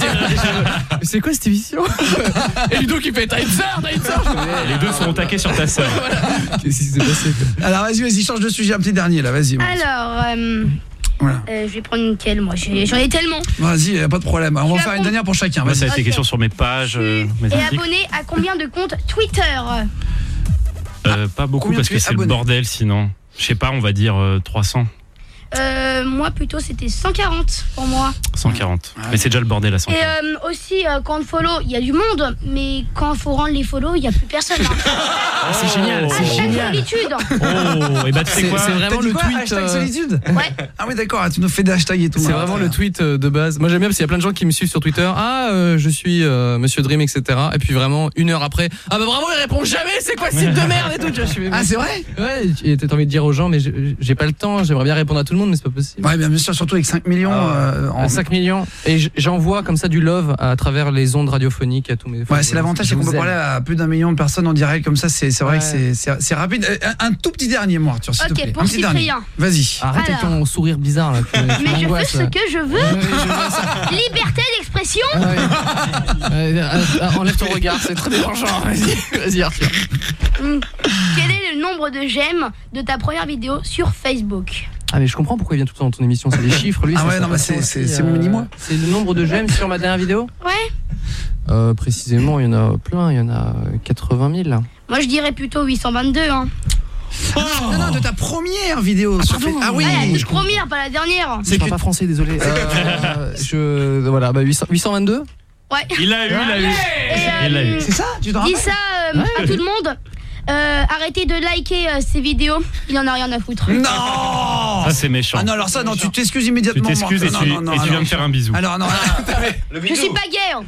Mais C'est quoi cette émission? Et Ludo qui fait T'as une sœur T'as une sœur Eh, Les deux seront taqués sur ta sœur. Qu'est-ce qui s'est passé Alors vas-y, vas-y, change de sujet, un petit dernier là, vas-y. Alors, euh, Voilà. euh, je vais prendre une quelle, moi J'ai- J'en ai tellement. Vas-y, y a pas de problème. On va faire une dernière pour chacun. Moi, ça a Vas-y. été question sur mes pages, euh, mes Et articles. abonné à combien de comptes Twitter Euh, pas beaucoup Combien parce tu que es c'est le abonné bordel sinon. Je sais pas, on va dire euh, 300, euh, Moi, plutôt, c'était 140 pour moi. 140. Mais c'est déjà le bordel à 140. Et euh, aussi, euh, quand on follow, il y a du monde, mais quand il faut rendre les follow, il n'y a plus personne. hein. *laughs* C'est génial, c'est Hashtag génial. solitude. Oh, et bah tu sais C'est quoi c'est vraiment le quoi tweet. Hashtag euh, solitude Ouais. *laughs* Ah oui d'accord, tu nous fais des hashtags et tout. C'est Ah, vraiment le tweet euh, de base. Moi j'aime bien parce qu'il y a plein de gens qui me suivent sur Twitter. Ah, euh, je suis euh, Monsieur Dream, etc. Et puis vraiment une heure après, ah bah bravo, il répond jamais. C'est quoi ce site de merde et tout? Je suis- Ah c'est vrai? Ouais, et t'as envie de dire aux gens, mais j'ai j'ai pas le temps. J'aimerais bien répondre à tout le monde, mais c'est pas possible. Ouais bien, bien sûr, surtout avec 5 millions. euh, en- À 5 millions. Et j'envoie comme ça du love à travers les ondes radiophoniques à tous mes. Ouais, c'est l'avantage, c'est qu'on vous peut parler à plus d'un million de personnes en direct comme ça. C'est c'est vrai Ouais. que c'est- rapide. Euh, Un, un tout petit dernier, moi, Arthur, s'il Ok, te plaît. pour un petit dernier. Vas-y. Arrête avec ton sourire bizarre là. tu- tu Mais je veux ce que je veux. Liberté d'expression. Ah ouais. Euh, enlève ton regard, c'est très dérangeant. Vas-y, vas-y Arthur. Quel est le nombre de j'aime de ta première vidéo sur Facebook Ah mais je comprends pourquoi il vient tout le temps dans ton émission, c'est les *laughs* chiffres lui. Ah ouais, non, mais c'est- c'est- c'est euh, mon mini-moi. C'est le nombre de j'aime sur ma dernière vidéo Ouais. euh, Précisément, il y en a plein, il y en a 80 000. Moi, je dirais plutôt 822. Hein. Non, non, de ta première vidéo sur Facebook. Ah oui. Ah, la première, pas la dernière. Je parle pas français, désolé. Euh, *laughs* je voilà, bah 800 822 Ouais. Il l'a eu, il l'a eu. Et, Il l'a eu. C'est ça Tu te Dis rappelles ça euh, à tout le monde. Euh, arrêtez de liker euh, ces vidéos. Il en a rien à foutre. Non Ça c'est méchant. Ah non, alors ça, non, tu t'excuses immédiatement. Tu t'excuses et tu, non, non, et tu alors- viens me faire un bisou. Alors non, *laughs* Je suis pas gay. hein.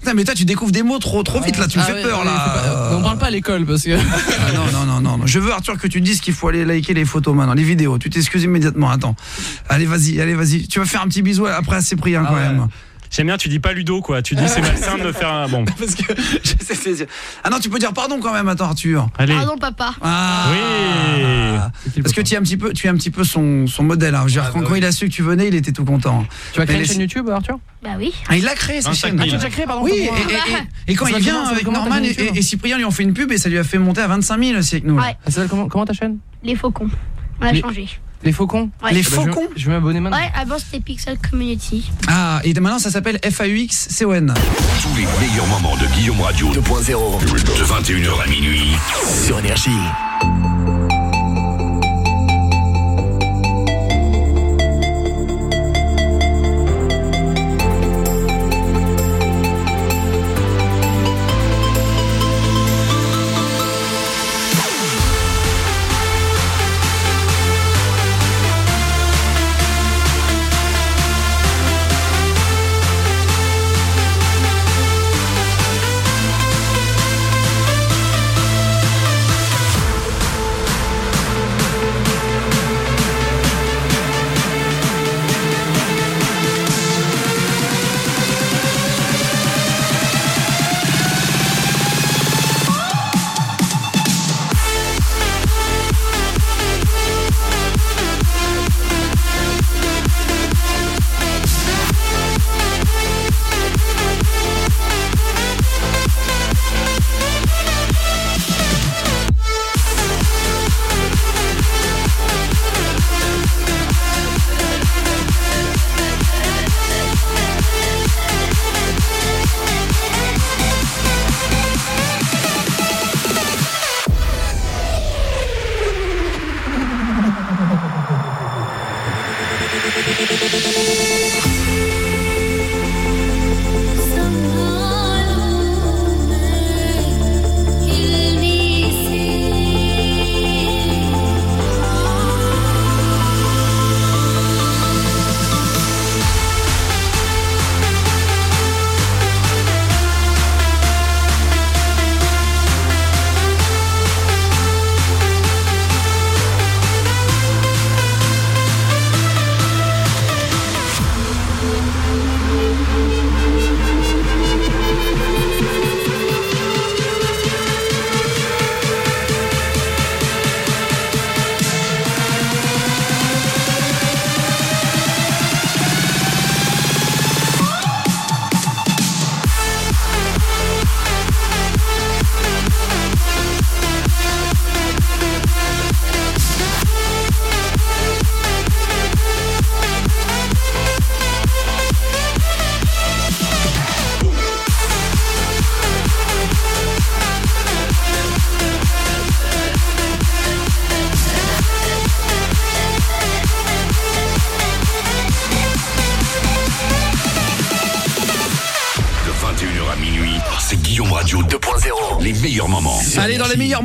Putain, mais toi tu découvres des mots trop trop vite là, tu me Ah fais ouais, peur ouais, là. faut pas- On parle pas à l'école parce que. Ah non, non, non, non, non. Je veux, Arthur, que tu dises qu'il faut aller liker les photos maintenant, les vidéos. Tu t'excuses immédiatement. Attends. Allez, vas-y, allez, vas-y. Tu vas faire un petit bisou après à Cyprien quand même. J'aime bien, tu dis pas Ludo quoi. Tu dis *laughs* c'est malsain de me faire un. Bon. Parce que je sais, c'est- Ah non, tu peux dire pardon quand même, attends, Arthur. Allez. Pardon, papa. Ah. Oui. Parce que tu es un petit peu, tu es un petit peu son, son modèle. hein. Je veux dire, quand, quand il a su que tu venais, il était tout content. Tu créer Mais une chaîne YouTube, Arthur? Bah oui. Ah, il l'a créé sa 25 chaîne. 000. Ah, tu l'as déjà créé, pardon Oui, et, et- et- et quand Ça il vient avec Norman et, Cyprien lui ont fait une pub et ça lui a fait monter à 25 000 aussi avec nous. Ouais. Comment, comment ta chaîne? Les faucons. On a changé. Les faucons Ouais. Les Ah bah, je vais- faucons Je vais m'abonner maintenant. Ouais, avant c'était Pixel Community. Ah, et maintenant ça s'appelle FAUX-CON. Tous les meilleurs moments de Guillaume Radio 2.0 de 21h à minuit. sur Énergie.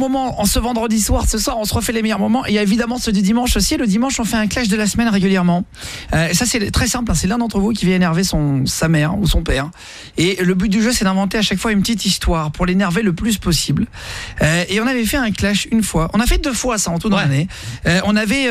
Moments, en ce vendredi soir, ce soir, on se refait les meilleurs moments. Et il y a évidemment ceux du dimanche aussi. Le dimanche, on fait un clash de la semaine régulièrement. Euh, ça, c'est très simple. hein. C'est l'un d'entre vous qui vient énerver son, sa mère ou son père. Et le but du jeu, c'est d'inventer à chaque fois une petite histoire pour l'énerver le plus possible. Euh, et on avait fait un clash une fois. On a fait deux fois ça en toute l'année. Euh, on avait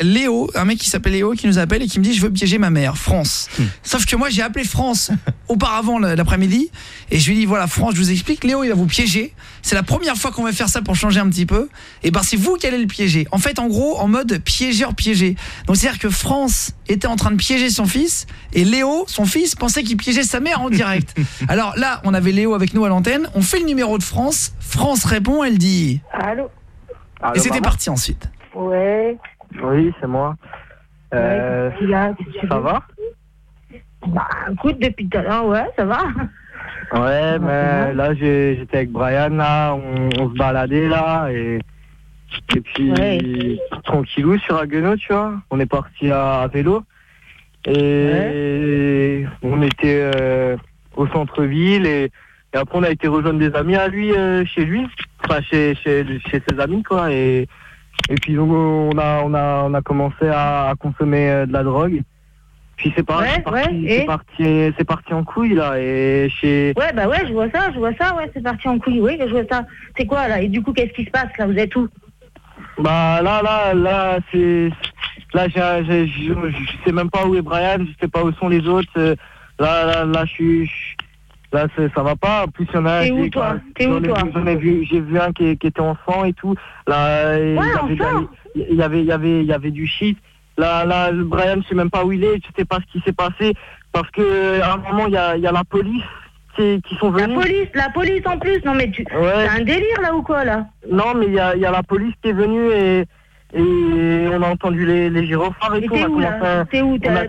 Léo, un mec qui s'appelle Léo, qui nous appelle et qui me dit je veux piéger ma mère, France. Sauf que moi, j'ai appelé France *laughs* auparavant l'après-midi et je lui dis voilà France, je vous explique, Léo, il va vous piéger. C'est la première fois qu'on va faire ça pour changer un petit peu. Et ben c'est vous qui allez le piéger. En fait, en gros, en mode piégeur piégé. Donc c'est-à-dire que France était en train de piéger son fils et Léo, son fils, pensait qu'il piégeait sa mère en direct. *laughs* Alors là, on avait Léo avec nous à l'antenne. On fait le numéro de France. France répond, elle dit. Allô Et c'était parti ensuite. Ouais. Oui, c'est moi. Euh, Ouais, là, ça va Bah, écoute, depuis tout à l'heure, ouais, ça va. Ouais, mais là j'ai- j'étais avec Brian là, on, on se baladait là et et puis tranquillou sur Haguenau, tu vois. On est parti à, à vélo. Et on était euh, au centre-ville et, et après on a été rejoindre des amis à lui euh, chez lui, enfin chez, chez chez ses amis quoi. Et et puis donc, on a on a on a commencé à, à consommer euh, de la drogue. Puis c'est parti, Ouais, c'est parti, ouais, parti, en couille là et chez Ouais, bah ouais, je vois ça, je vois ça, ouais, c'est parti en couille, oui, je vois ça. C'est quoi, là Et du coup, qu'est-ce qui se passe, là Vous êtes où? Bah là, là, là, c'est. Là, j'ai- j'ai- je je sais même pas où est Brian, je sais pas où sont les autres. euh, Là, là, là, je suis. Là, ça va pas. En plus, il y en a un. T'es où, toi? T'es où, toi? vu- J'en ai vu, j'ai vu un qui, qui était en sang et tout. Là, il y avait de la- il y avait, il y avait, il y avait du shit. Là, Brian, je sais même pas où il est, je sais pas ce qui s'est passé. Parce que, à un moment, il y a, il y a la police qui, qui sont venus. La police, la police en plus, non mais tu... C'est un délire, là, ou quoi, là? Non, mais il y a, il y a la police qui est venue et, et on a entendu les, les gyrophares et Mais tout. t'es où, là T'es où T'es à- la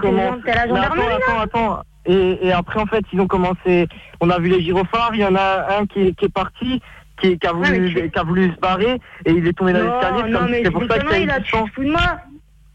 gendarmerie, Attends, attends, attends. Et, et après, en fait, ils ont commencé. On a vu les gyrophares. Il y en a un qui, est- qui est parti, qui, qui a voulu, Ouais, tu- qui a voulu se barrer et il est tombé dans l'escalier. non, comme- mais C'est pour ça que ça a eu tu te fous de moi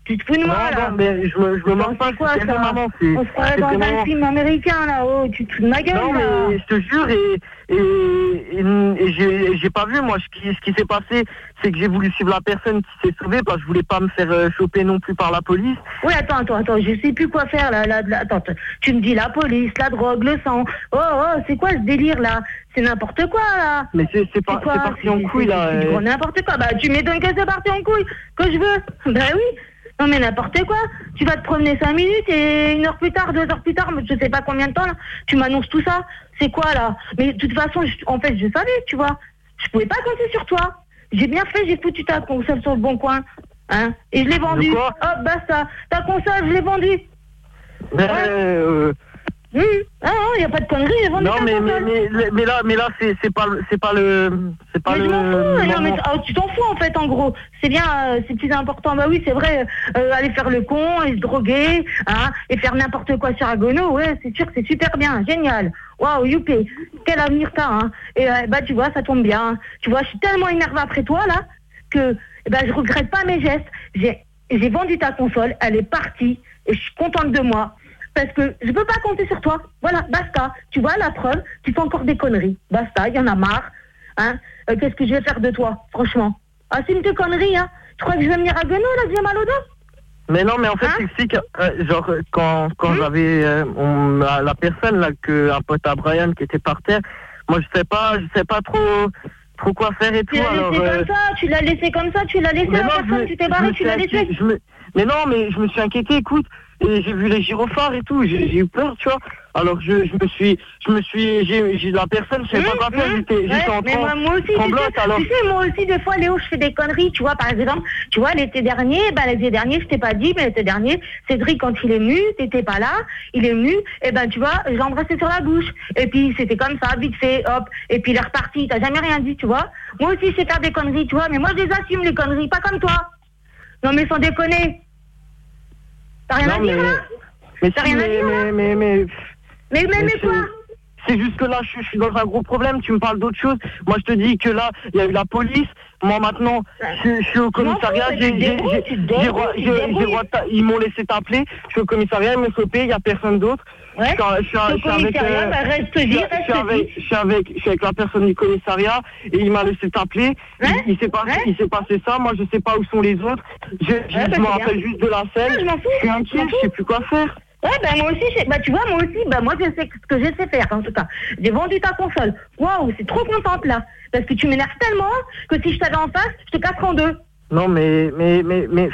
Tu te fous de moi, Non, là non, mais je me, je me moque pas. Quoi, ça maman, On se croirait dans vraiment- un film américain, là, oh, tu te fous de ma gueule, Non, là mais je te jure, et, et, j'ai pas vu, moi, ce qui, ce qui s'est passé, c'est que j'ai voulu suivre la personne qui s'est sauvée, parce que je voulais pas me faire euh, choper non plus par la police. Oui, attends, attends, attends, je sais plus quoi faire là. là, là. Attends, tu me dis la police, la drogue, le sang. Oh, oh, c'est quoi ce délire là? C'est n'importe quoi là. Mais c'est parti en couille, là, c'est euh. n'importe quoi. Bah, tu m'étonnes que c'est parti en couille, que je veux. *laughs* Bah oui. Non mais n'importe quoi. Tu vas te promener 5 minutes et une heure plus tard, deux heures plus tard, je sais pas combien de temps là, tu m'annonces tout ça. C'est quoi là? Mais de toute façon, je- en fait, je savais, tu vois. Je pouvais pas compter sur toi. J'ai bien fait, j'ai foutu ta console sur le bon coin. Hein Et je l'ai vendue. Hop, basta. Ta console, je l'ai vendue. Mais, euh, Hum. Ah non, il n'y a pas de conneries, non, mais, mais, mais, mais là, mais là, c'est pas, pas le, c'est pas Mais le. je m'en fous, non, moment. mais ah, tu t'en fous en fait en gros. C'est bien, euh, c'est plus important. Bah oui, c'est vrai, euh, aller faire le con et se droguer, hein, et faire n'importe quoi sur Agono, ouais, c'est sûr que c'est super bien, génial. Waouh, youpi, quel avenir t'as, hein. Et euh, bah tu vois, ça tombe bien. hein. Tu vois, je suis tellement énervée après toi là que ben je regrette pas mes gestes. J'ai vendu ta console, elle est partie et je suis contente de moi. Parce que je peux pas compter sur toi. Voilà, basta. Tu vois la preuve, tu fais encore des conneries. Basta, il y en a marre. Hein? Euh, Qu'est-ce que je vais faire de toi, franchement? Ah, c'est une de conneries, hein Tu crois que je vais venir à Guenon, là, j'ai mal au dos Mais non, mais en fait, Hein? c'est que, euh, genre, quand, quand Hmm? j'avais euh, la, la personne, là, que, un pote à Brian qui était par terre, moi, je sais pas, je sais pas trop, trop quoi faire et Tu tout. l'as alors, laissé euh, comme ça, tu l'as laissé comme ça, tu l'as laissé à personne, tu t'es barré, tu l'as laissé. me- Mais non, mais je me suis inquiété, écoute, et j'ai vu les gyrophares et tout, j'ai eu peur, tu vois. Alors je, je me suis, je me suis, j'ai la personne, je savais pas quoi faire, j'étais Ouais, j'étais en mais moi, aussi, tu sais, alors. tu sais, moi aussi, des fois, Léo, je fais des conneries, tu vois, par exemple, tu vois, l'été dernier, ben, l'été dernier, je t'ai pas dit, mais l'été dernier, Cédric, quand il est venu, t'étais pas là, il est venu, et ben, tu vois, j'ai embrassé sur la bouche, et puis, c'était comme ça, vite fait, hop, et puis il est reparti, t'as jamais rien dit, tu vois. Moi aussi, je sais faire des conneries, tu vois, mais moi, je les assume, les conneries, pas comme toi. Non, mais sans déconner. T'as rien Non, à dire, mais- là Mais T'as si, rien à dire, mais, mais, mais, Mais, mais, mais quoi C'est juste que là, je, je suis dans un gros problème. Tu me parles d'autre chose. Moi, je te dis que là, il y a eu la police. Moi, maintenant, je, je suis au commissariat. Ils m'ont laissé t'appeler. Je suis au commissariat. Ils m'ont chopé. Il y a personne d'autre. Ouais. Je suis, je je avec, je je je je la personne du commissariat et il m'a laissé t'appeler. Il, il s'est passé, ça. Moi, je sais pas où sont les autres. Je, je, bah, je me bien. rappelle juste de la scène. Je fous, Je suis je inquiet. m'en Je sais plus quoi faire. Ouais, bah moi aussi, bah tu vois, moi aussi, bah moi je sais ce que je sais faire en tout cas. J'ai vendu ta console. Waouh, c'est trop contente là. Parce que tu m'énerves tellement que si je t'avais en face, je te casserais en deux. Non, mais, mais, mais, mais,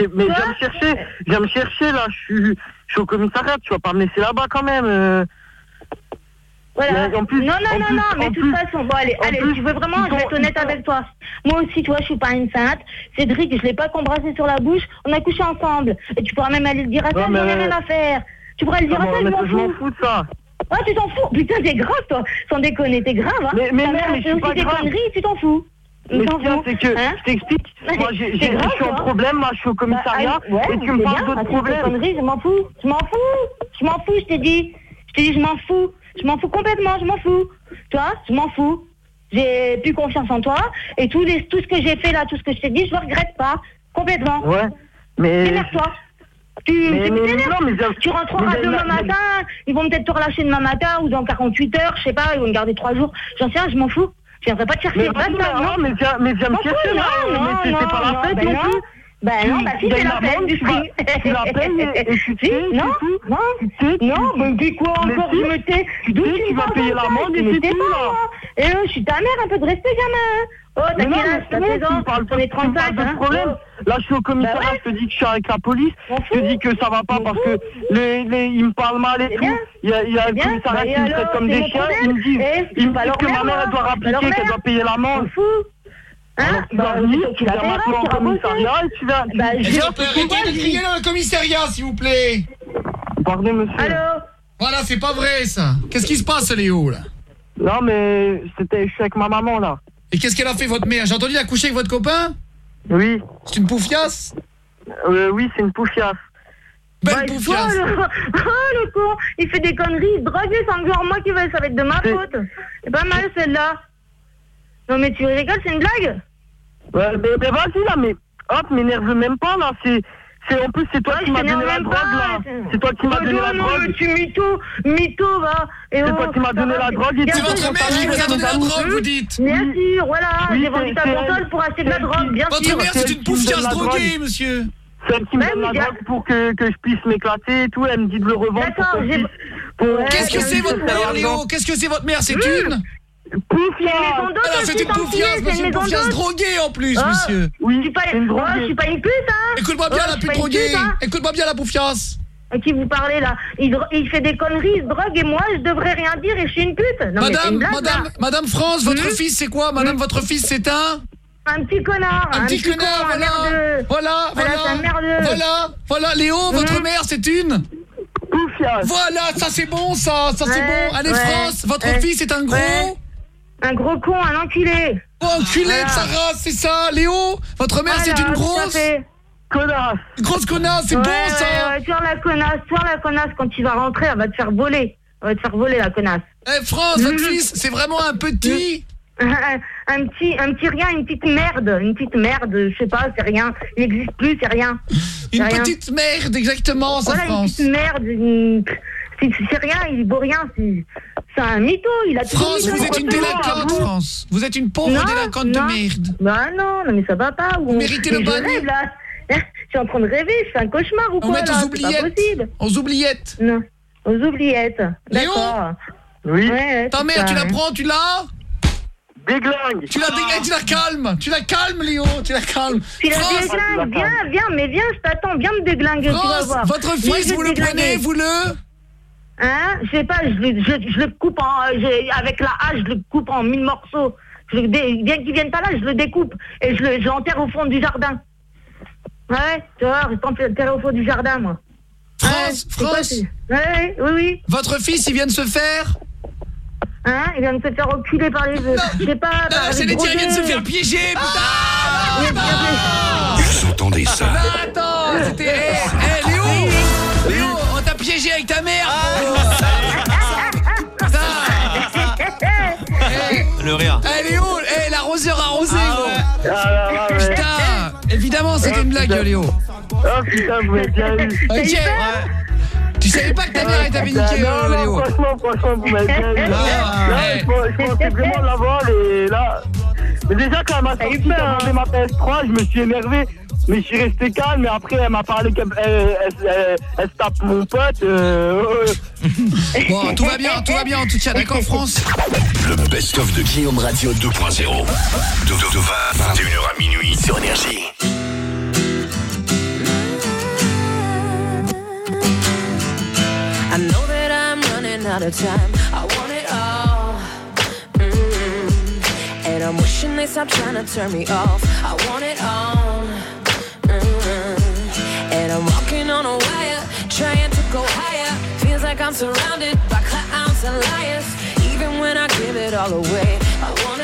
je- mais viens me chercher. Viens me chercher là. Je suis, je suis au commissariat. Tu vas pas me laisser là-bas quand même. euh. Voilà. Et en plus- non, non, en non, plus- non, mais de toute façon, bon, allez, allez, plus, tu veux vraiment, je vais être honnête avec toi. Moi aussi, tu vois, je suis pas une sainte. Cédric, je l'ai pas qu'embrassé sur la bouche, on a couché ensemble. Et tu pourras même aller le dire à ça, mais- j'en ai rien à faire. Tu pourras le dire Non, à ça, mais je m'en fous. de ça. Ah, tu t'en fous Putain, t'es grave, toi. Sans déconner, t'es grave, hein. Mais- mais Ta mère mais je suis pas grave. conneries, tu t'en fous. C'est que, Hein je t'explique, *laughs* moi j'ai en toi. problème, là je suis au commissariat, Bah, ah, ouais, et tu me parles d'autres ah, des problèmes. conneries, je m'en fous, je m'en fous, je m'en fous, je t'ai dit. Je t'ai dit, je m'en fous, je m'en fous complètement, je m'en fous. Toi, je m'en fous. J'ai plus confiance en toi, et tout, les, tout ce que j'ai fait là, tout ce que je t'ai dit, je le regrette pas, complètement. Ouais, mais... Énerve-toi. Tu, Mais- tu mais t'énerves. non, mais j'ai- tu rentreras demain matin, ils vont peut-être te relâcher demain matin ou dans 48 heures, je sais pas, ils vont me garder 3 jours. J'en sais rien, je m'en fous. Je viendrai pas te chercher. Mais non. non, mais viens- mais viens me chercher, là, non, mais c'est- pas la fête ben non plus. Ben Tu- non, bah si, tu c'est la l'amende, du tu prix. tu la payes et- et tu *laughs* sais, non, non, non, mais dis quoi encore, je me tais. tu D'où tu tu vas payer l'amende et Je me c'est tout, pas, là. moi. Et euh, je suis ta mère, un peu de respect, gamin. Oh, t'as Mais quel non, âge T'as c'est 16 bon, tu ans me parles 35, de hein. problème. Là, je suis au commissariat, Bah ouais. je te dis que je suis avec la police. Je te dis que ça va pas parce que les, les, ils me parlent mal et tout. Il y a, il y a le commissariat Bah, qui me traite comme des chiens. Ils me disent, Eh, ils me pas disent que ma mère, elle doit moi. C'est leur rappliquer, qu'elle doit payer l'amende. Hein tu Bah, vas venir, tu viens maintenant au commissariat et tu vas... Bah, On de crier dans le commissariat, s'il vous plaît. Pardon, monsieur. Allô Voilà, c'est pas vrai, ça. Qu'est-ce qui se passe, Léo, là? Non, mais c'était, je suis avec ma maman, là. Et qu'est-ce qu'elle a fait, votre mère? J'ai entendu, elle a couché avec votre copain? Oui. C'est une poufiasse? Euh, oui, c'est une poufiasse. Belle Bah, poufiasse le... Oh, *laughs* le con Il fait des conneries, il se drogue, c'est genre moi qui vais, ça va être de ma faute. C'est pas mal, celle-là. Non, mais tu rigoles, c'est une blague? Ouais, mais, mais vas-y, là, mais... Hop, m'énerve même pas, là. C'est... C'est, en plus, c'est toi Ouais, qui m'as donné la drogue, là. c'est- C'est toi qui m'as Oh, donné la drogue. tu mytho, mytho, va. C'est oh, toi qui m'as donné la drogue et sûr, votre mère qui vous a donné la drogue, vous dites Bien sûr, voilà, j'ai vendu ta console pour acheter de la drogue, bien sûr. Votre mère, c'est une la droguée, monsieur Celle qui me donne la drogue pour que, que je puisse m'éclater et tout, elle me dit de le revendre D'accord, j'ai- Qu'est-ce que c'est, votre mère. Léo? Qu'est-ce que c'est, votre mère? C'est Mmh. une? Poufiasse C'est une tant poufiasse, c'est une poufiasse droguée, en plus, Ah, monsieur Oui, Je suis pas, une droguée. je suis pas une pute, hein Écoute-moi bien, Oh, la pute droguée hein. Écoute-moi bien, la poufiasse À qui vous parlez là? Il, fait des conneries, il se drogue et moi je devrais rien dire et je suis une pute. Non, Madame, une blague, madame, madame France, votre Mmh. fils, c'est quoi? Madame, votre fils, c'est un? Un petit connard. Un petit connard, voilà. Voilà, Voilà, voilà. Voilà, voilà, Léo, votre Mmh. mère, c'est une? Poufiasse Voilà, ça c'est bon, ça, ça c'est bon Allez, ouais, France, votre ouais, fils est un gros? Un gros con, un enculé. Oh, enculé Voilà. de sa race, c'est ça Léo, votre mère, c'est une grosse. Connasse Une grosse connasse, c'est ouais, bon, ouais, ça ouais, Tiens la connasse, tiens la connasse, quand tu vas rentrer, elle va te faire voler. Elle va te faire voler la connasse. Eh, France, votre fils, c'est vraiment un petit *laughs* un, petit, un petit rien, une petite merde, une petite merde, je sais pas, c'est rien. Il n'existe plus, c'est rien. Une rien. petite merde, exactement, ça, Voilà, une petite merde, une- c'est c'est rien, il vaut rien, c'est c'est un mytho, il a France, vous êtes une délinquante, France Vous êtes une pauvre Non, délinquante non. de merde Bah non, non mais ça va pas. Ou Vous méritez le là. Je suis en train de rêver, fais un cauchemar ou On quoi met là aux C'est pas oubliettes possible. Aux oubliettes Non, aux oubliettes. Léo D'accord. Oui Ouais, Ta c'est mère, ça, tu la ouais. prends, tu l'as Déglingue Tu la déglingues, tu la calmes Tu la calmes, Léo, tu la calmes Tu la déglingues, viens, viens, mais viens, je t'attends, viens me déglinguer, tu vas voir. votre fils, vous le prenez, vous le Hein? Je sais pas, je, le- je, je le coupe en, je- avec la hache, je le coupe en mille morceaux. Je le bien qu'il vienne pas là, je le découpe et je le- l'enterre au fond du jardin. Ouais, tu vois, je t'enterre au fond du jardin, moi. France, Ouais, quoi, France Ouais, oui, oui. Votre fils, il vient de se faire Hein? Il vient de se faire reculer par les. Je sais pas. Non, c'est les tiens, il vient de se faire piéger, Ah putain Vous entendez ça Non, attends, c'était... Eh, eh, Léo Léo, on t'a piégé avec ta mère Le rire. Eh, Léo, eh, l'arroseur arrosé, Ah, ouais. Putain. Évidemment, c'était une blague, Léo. Oh putain, vous m'avez bien eu. Ok. Tu savais pas que ta mère elle t'avait niqué, Non, euh, non, Léo. franchement, franchement, vous m'avez bien eu. Ah, Là, ouais. je pensais vraiment l'avoir et là. Mais déjà, quand elle m'a sorti, elle m'a demandé ma PS3, je me suis énervé. Mais je suis resté calme, mais après elle m'a parlé qu'elle elle, elle- elle- elle se tape mon pote. euh. Bon, tout va bien, tout va bien en tout cas, d'accord France Le best-of de Guillaume Radio 2.0. De, de, de 20, 21h à minuit sur Énergie. I know that I'm running out of time. I want it all. Mm. And I'm wishing they stop trying to turn me off. I want it all. I'm walking on a wire, trying to go higher. Feels like I'm surrounded by clowns and liars. Even when I give it all away, I want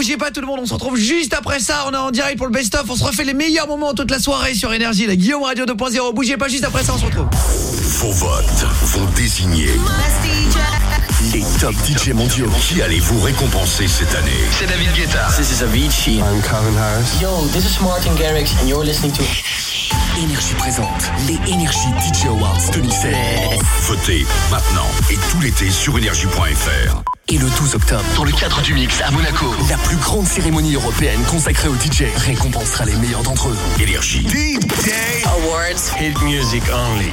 bougez pas tout le monde, on se retrouve juste après ça. On est en direct pour le best-of. On se refait les meilleurs moments toute la soirée sur Énergie. La Guillaume Radio 2.0. Bougez pas juste après ça, on se retrouve. Vos votes vont désigner les top DJ mondiaux qui allez vous récompenser cette année? C'est David Guetta. This is Avicii. I'm Calvin Harris. Yo, this is Martin Garrix and you're listening to Énergie présente les Énergie DJ Awards 2016. Votez maintenant et tout l'été sur énergie.fr. Et le 12 octobre, dans le cadre du Mix à Monaco, la plus grande cérémonie européenne consacrée aux DJ récompensera les meilleurs d'entre eux. Énergie. DJ Awards. Hit music only.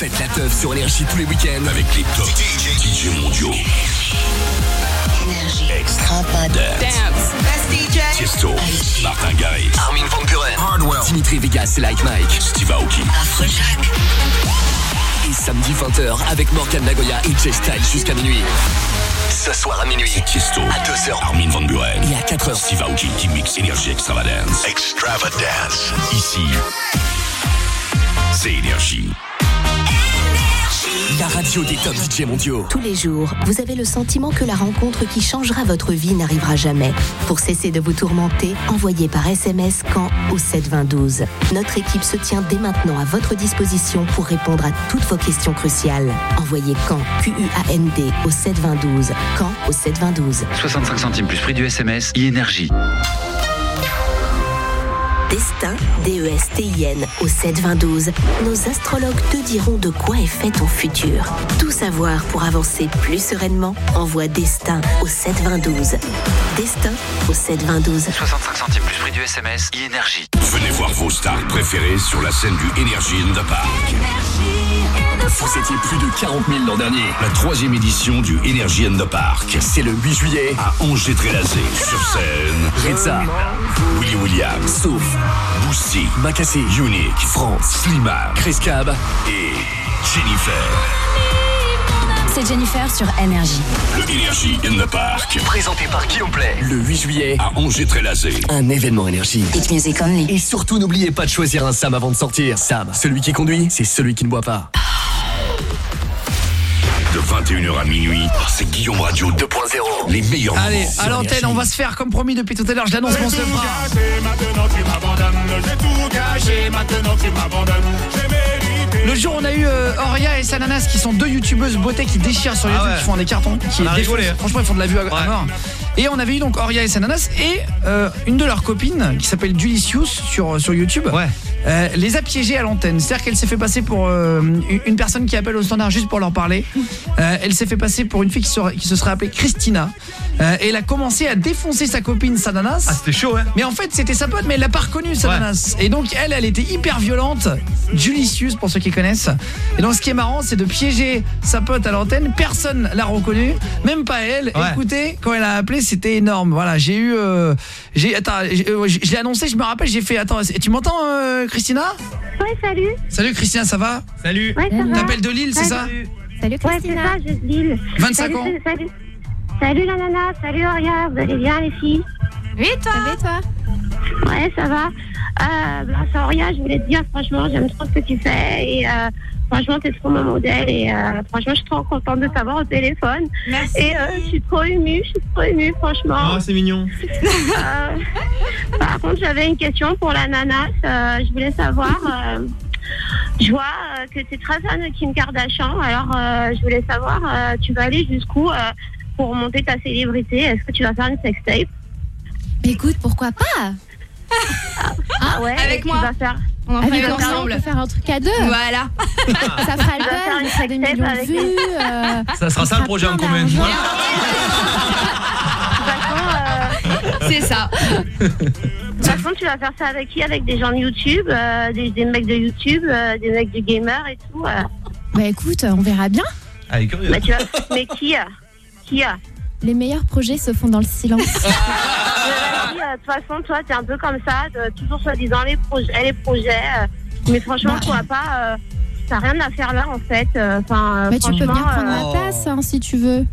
Faites la teuf sur Énergie tous les week-ends avec les top DJ mondiaux. Extra Dance. Tiesto, Martin Garrix, Armin Van Buren, Hardwell, Dimitri Vegas et Like Mike, Steve Aoki. Et samedi 20h avec Morgan Nagoya et Jay Style jusqu'à minuit. Ce soir à minuit, c'est Tiesto. À 2h, Armin Van Buren. Et à 4h, Steve Aoki qui mixe Énergie Extravagance. Extravagance. Ici, c'est Énergie. La radio des top DJ mondiaux. Tous les jours, vous avez le sentiment que la rencontre qui changera votre vie n'arrivera jamais. Pour cesser de vous tourmenter, envoyez par SMS quand au 72012. Notre équipe se tient dès maintenant à votre disposition pour répondre à toutes vos questions cruciales. Envoyez quand Q-U-A-N-D au 72012. Quand au 72012. 65 centimes plus prix du SMS, e-énergie. Destin, D-E-S-T-I-N, au 72012. Nos astrologues te diront de quoi est fait ton futur. Tout savoir pour avancer plus sereinement, envoie Destin au 72012. Destin au 72012. 65 centimes plus prix du SMS, e-énergie. Venez voir vos stars préférées sur la scène du Energy in the Park. Vous étiez plus de 40 000 l'an dernier. La troisième édition du Energy in the Park. C'est le 8 juillet à Angers-Trélazé. Sur scène, Reza, Willy Williams, Souf, Boussy, Makassé, Unique, France, Slimane, Chris Cab et Jennifer. C'est Jennifer sur Énergie. Le Energy in the Park. Présenté par Guillaume Play. Le 8 juillet à Angers-Trélazé. Un événement énergie. Hit music only. Et surtout, n'oubliez pas de choisir un Sam avant de sortir. Sam, celui qui conduit, c'est celui qui ne boit pas. De 21h à minuit, c'est Guillaume Radio 2.0. Les meilleurs Allez, moments. à l'antenne, on va se faire comme promis depuis tout à l'heure. Je l'annonce, on se fera. Maintenant tu m'abandonnes, j'ai tout gâché, maintenant tu m'abandonnes, j'ai. Le jour, on a eu euh, Auria et Sananas qui sont deux youtubeuses beauté qui déchirent sur YouTube, Ah ouais. qui font des cartons, qui On rigolé, hein. Franchement, ils font de la vue à, à mort. Et on avait eu donc Auria et Sananas et euh, une de leurs copines qui s'appelle Julicius sur sur YouTube. euh, les a piégés à l'antenne. C'est-à-dire qu'elle s'est fait passer pour euh, une- personne qui appelle au standard juste pour leur parler. Euh, elle s'est fait passer pour une fille qui, serait- qui se serait appelée Christina. Euh, et elle a commencé à défoncer sa copine Sananas. Ah, c'était chaud, hein Mais en fait, c'était sa pote, mais elle l'a pas reconnue, Sananas. Et donc, elle, elle était hyper violente. Julicius, pour ceux qui connaissent. Et donc, ce qui est marrant, c'est de piéger sa pote à l'antenne. Personne l'a reconnue, même pas elle. Ouais. Écoutez, quand elle a appelé, c'était énorme. Voilà, j'ai eu. euh, j'ai attends, j'ai euh, je l'ai annoncé, je me rappelle, j'ai fait. Attends, tu m'entends, euh, Christina? Ouais, salut. Salut, Christina, ça va? Salut. Ouais, ça va. T'appelles de Lille, c'est ça? Salut. Salut Ouais, c'est ça, je suis de Lille. 25 Salut, ans. Salut, salut. Salut la nana, salut Auria, vous allez bien les filles? Oui, toi Ça va, toi Ouais, ça va. Euh, bah, ça, Auria, je voulais te dire, franchement, j'aime trop ce que tu fais et euh, franchement, t'es trop mon modèle et euh, franchement, je suis trop contente de t'avoir au téléphone. Merci. Et euh, je suis trop émue, je suis trop émue, franchement. Oh, c'est mignon. *laughs* Euh, par contre, j'avais une question pour la nanas. Euh, je voulais savoir. euh, je vois euh, que tu es très fan de Kim Kardashian. Alors, euh, je voulais savoir, euh, tu vas aller jusqu'où euh, pour monter ta célébrité? Est-ce que tu vas faire une sextape? Écoute, pourquoi pas? Ah ouais Avec moi. faire. On un faire- ensemble. On peut faire un truc à deux. Voilà. *laughs* ça fera le une buzz, ça fera des millions de vues. euh, Ça sera ça le projet en commun. d'argent. C'est ça. De toute façon, tu vas faire ça avec qui? Avec des gens de YouTube, euh, des, des mecs de YouTube, euh, des mecs de gamer et tout. euh. Bah écoute, on verra bien. Ah, est curieux. Bah, tu vas... Mais qui a Qui a Les meilleurs projets se font dans le silence. *laughs* Euh, De toute façon, toi, t'es un peu comme ça, de, toujours soi-disant les projets, les projets. euh, mais franchement, Bah. toi, pas. euh, T'as rien à faire là, en fait. euh, Enfin, euh, Mais tu peux franchement, bien prendre euh, ma place hein, si tu veux.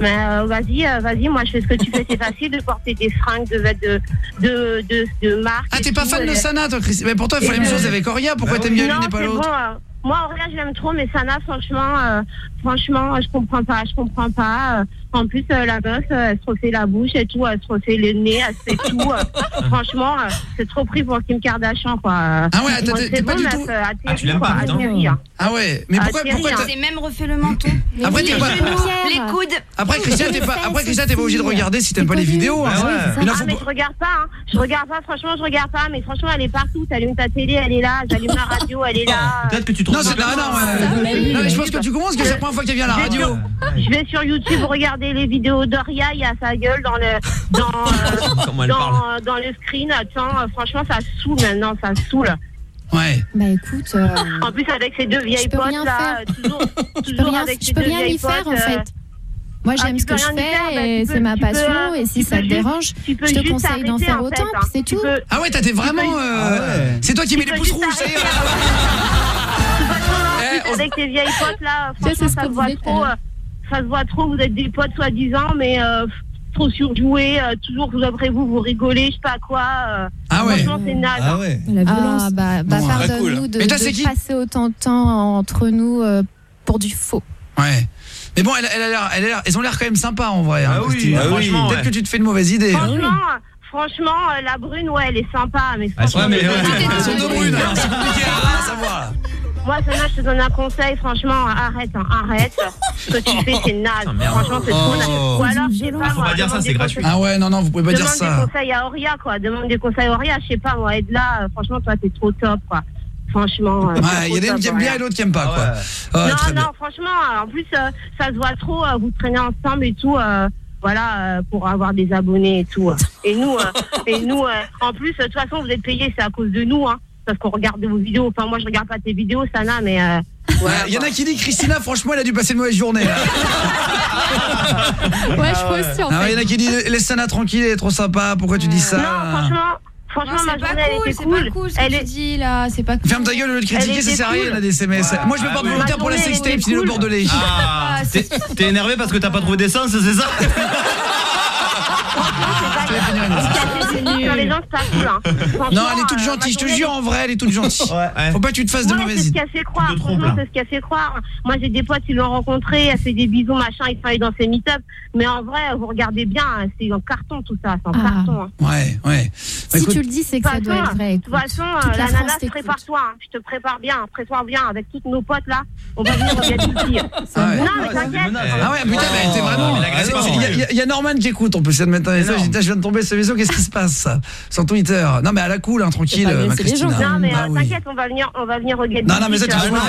Mais euh, vas-y, euh, vas-y, moi je fais ce que tu fais, c'est facile de porter des fringues de de de de, de marque. Ah, et t'es pas tout, fan de Sana, toi, Christina Mais pour toi, il faut la même chose avec Auria. Pourquoi Bah t'aimes bien l'une et pas c'est l'autre? bon, euh, Moi, Auréa, je l'aime trop, mais Sana, franchement, euh, franchement, je comprends pas, je comprends pas. Euh, En plus, euh, la meuf, euh, elle se refait la bouche et tout, elle se refait le nez, elle se fait tout. euh. *laughs* franchement, euh, c'est trop pris pour Kim Kardashian, quoi. Ah ouais, attends, t'es- pas bon, du meuf, tout- euh, Ah, tu l'aimes pas, putain. hein. Ah ouais, mais pourquoi, pourquoi hein. t'as- même refait le menton. Après, t'es les pas- genoux, les coudes. Après Christian, t'es pas après Christian, t'es pas obligé de regarder si t'aimes pas les vidéos. hein. Ah faut mais pas- je regarde pas, hein. je regarde pas, franchement je regarde pas, mais franchement elle est partout, t'allumes ta télé, elle est là, j'allume la radio, elle est là. Peut-être que tu te Non, c'est pas non, non, non, mais je pense que tu commences que c'est la première fois que tu viens à la radio. Je vais sur YouTube regarder les vidéos d'Oria, il y a sa gueule dans le dans, *laughs* euh, dans, euh, dans le screen. Attends, euh, franchement ça saoule maintenant, ça saoule. Ouais. Bah écoute, euh, *laughs* En plus avec ces deux vieilles potes rien là, faire. toujours, *laughs* je peux toujours rien, avec je peux rien y faire potes, en fait. Moi j'aime ce que je fais faire, bah, et tu c'est ma peux, passion et si ça te juste- dérange, je te conseille d'en faire en autant, hein. c'est tout. peux- Ah ouais, t'as vraiment euh, c'est toi qui mets les pouces rouges. Ensuite, avec tes vieilles potes là, Ça, c'est franchement, ce ça voit trop. Ça se voit trop, vous êtes des potes soi-disant, mais euh, trop surjoués, euh, toujours vous après vous, vous rigolez, je sais pas quoi. euh, Ah ouais. Franchement, c'est naze. hein. La violence. Ah bah, bah Bon, pardonne-nous cool. de, Mais toi, de c'est qui passer autant de temps entre nous euh, pour du faux. Ouais. Mais bon, elle, elle a l'air, elle a l'air, elles ont l'air quand même sympas en vrai. hein, Ah oui, ah oui. Franchement, peut-être ouais. que tu te fais une mauvaise idée. hein. Franchement, franchement, la brune, ouais, elle est sympa, mais Ah, franchement, ouais, mais les ouais, autres, Elles sont deux brunes, alors c'est compliqué à savoir. Moi, Sana, je te donne un conseil, franchement, arrête, hein, arrête. Ce que tu fais, c'est naze. Franchement, c'est trop naze. Oh. Ou alors, je sais pas, Faut moi, pas dire ça, demande c'est des gratuit. conseils- Ah ouais, non, non, vous pouvez pas dire Demande ça. des conseils à Auria, quoi. Demande des conseils à Auria, je sais pas, moi, Edla, euh, franchement, toi, t'es trop top, quoi. Franchement. euh, Ouais, il y a trop des top, qui aiment bien et d'autres qui aiment pas, quoi. non, Ouais, non, bien. franchement, euh, en plus, euh, ça se voit trop, euh, vous traînez ensemble et tout, euh, voilà, euh, pour avoir des abonnés et tout. Et nous, euh, et nous, euh, en plus, de toute façon, vous êtes payés, c'est à cause de nous, hein, parce qu'on regarde vos vidéos. Enfin, moi, je regarde pas tes vidéos, Sana, mais. euh, Ouais, Il y en a qui dit Christina, franchement, elle a dû passer une mauvaise journée. Ouais, je crois aussi en Ah fait. il y en a qui disent laisse Sana tranquille, elle est trop sympa, pourquoi tu dis ça? Non, franchement, franchement, Non, ma pas journée, elle cool, était c'est cool. pas cool ce Elle que est- tu dis là, c'est pas cool. Ferme ta gueule au lieu de critiquer, Elle ça était sert à rien, cool. là, des SMS. Moi, je me Ah porte ouais. volontaire pour la sextape, elle c'est le était bordelais. Ah, t'es t'es énervé parce que t'as pas trouvé d'essence, c'est ça? Les gens, c'est. Hein. Non, elle est toute euh, gentille, je te jure, en vrai, elle est toute gentille. Faut pas que tu te fasses de mauvaises c'est ce idées. qu'elle fait croire. Franchement, c'est ce qu'elle fait croire. Moi, j'ai des potes qui l'ont rencontrée, elle fait des bisous, machin, ils travaillent dans ses meet-up. Mais en vrai, vous regardez bien, hein, c'est en carton tout ça, c'est en Ah. carton. hein. Ouais, ouais. Bah, Si écoute, tu le dis, c'est que ça De toute doit être façon, vrai. De toute façon, la nana, prépare-toi. Je te prépare bien, prépare bien avec toutes nos potes là. On va venir Gadouti. Ah ouais. Non, mais t'inquiète. Ah ouais, putain, mais elle était vraiment. c'est pas Il y a- Norman qui écoute, on peut essayer de mettre un message. Je viens de tomber ce vaisseau, qu'est-ce qui se passe ça Sur Twitter. Non, mais à la cool, hein, tranquille, ma Non, mais Ah euh, oui. t'inquiète, on va venir, on va venir au. Non, non, mais ça, tu euh, vas.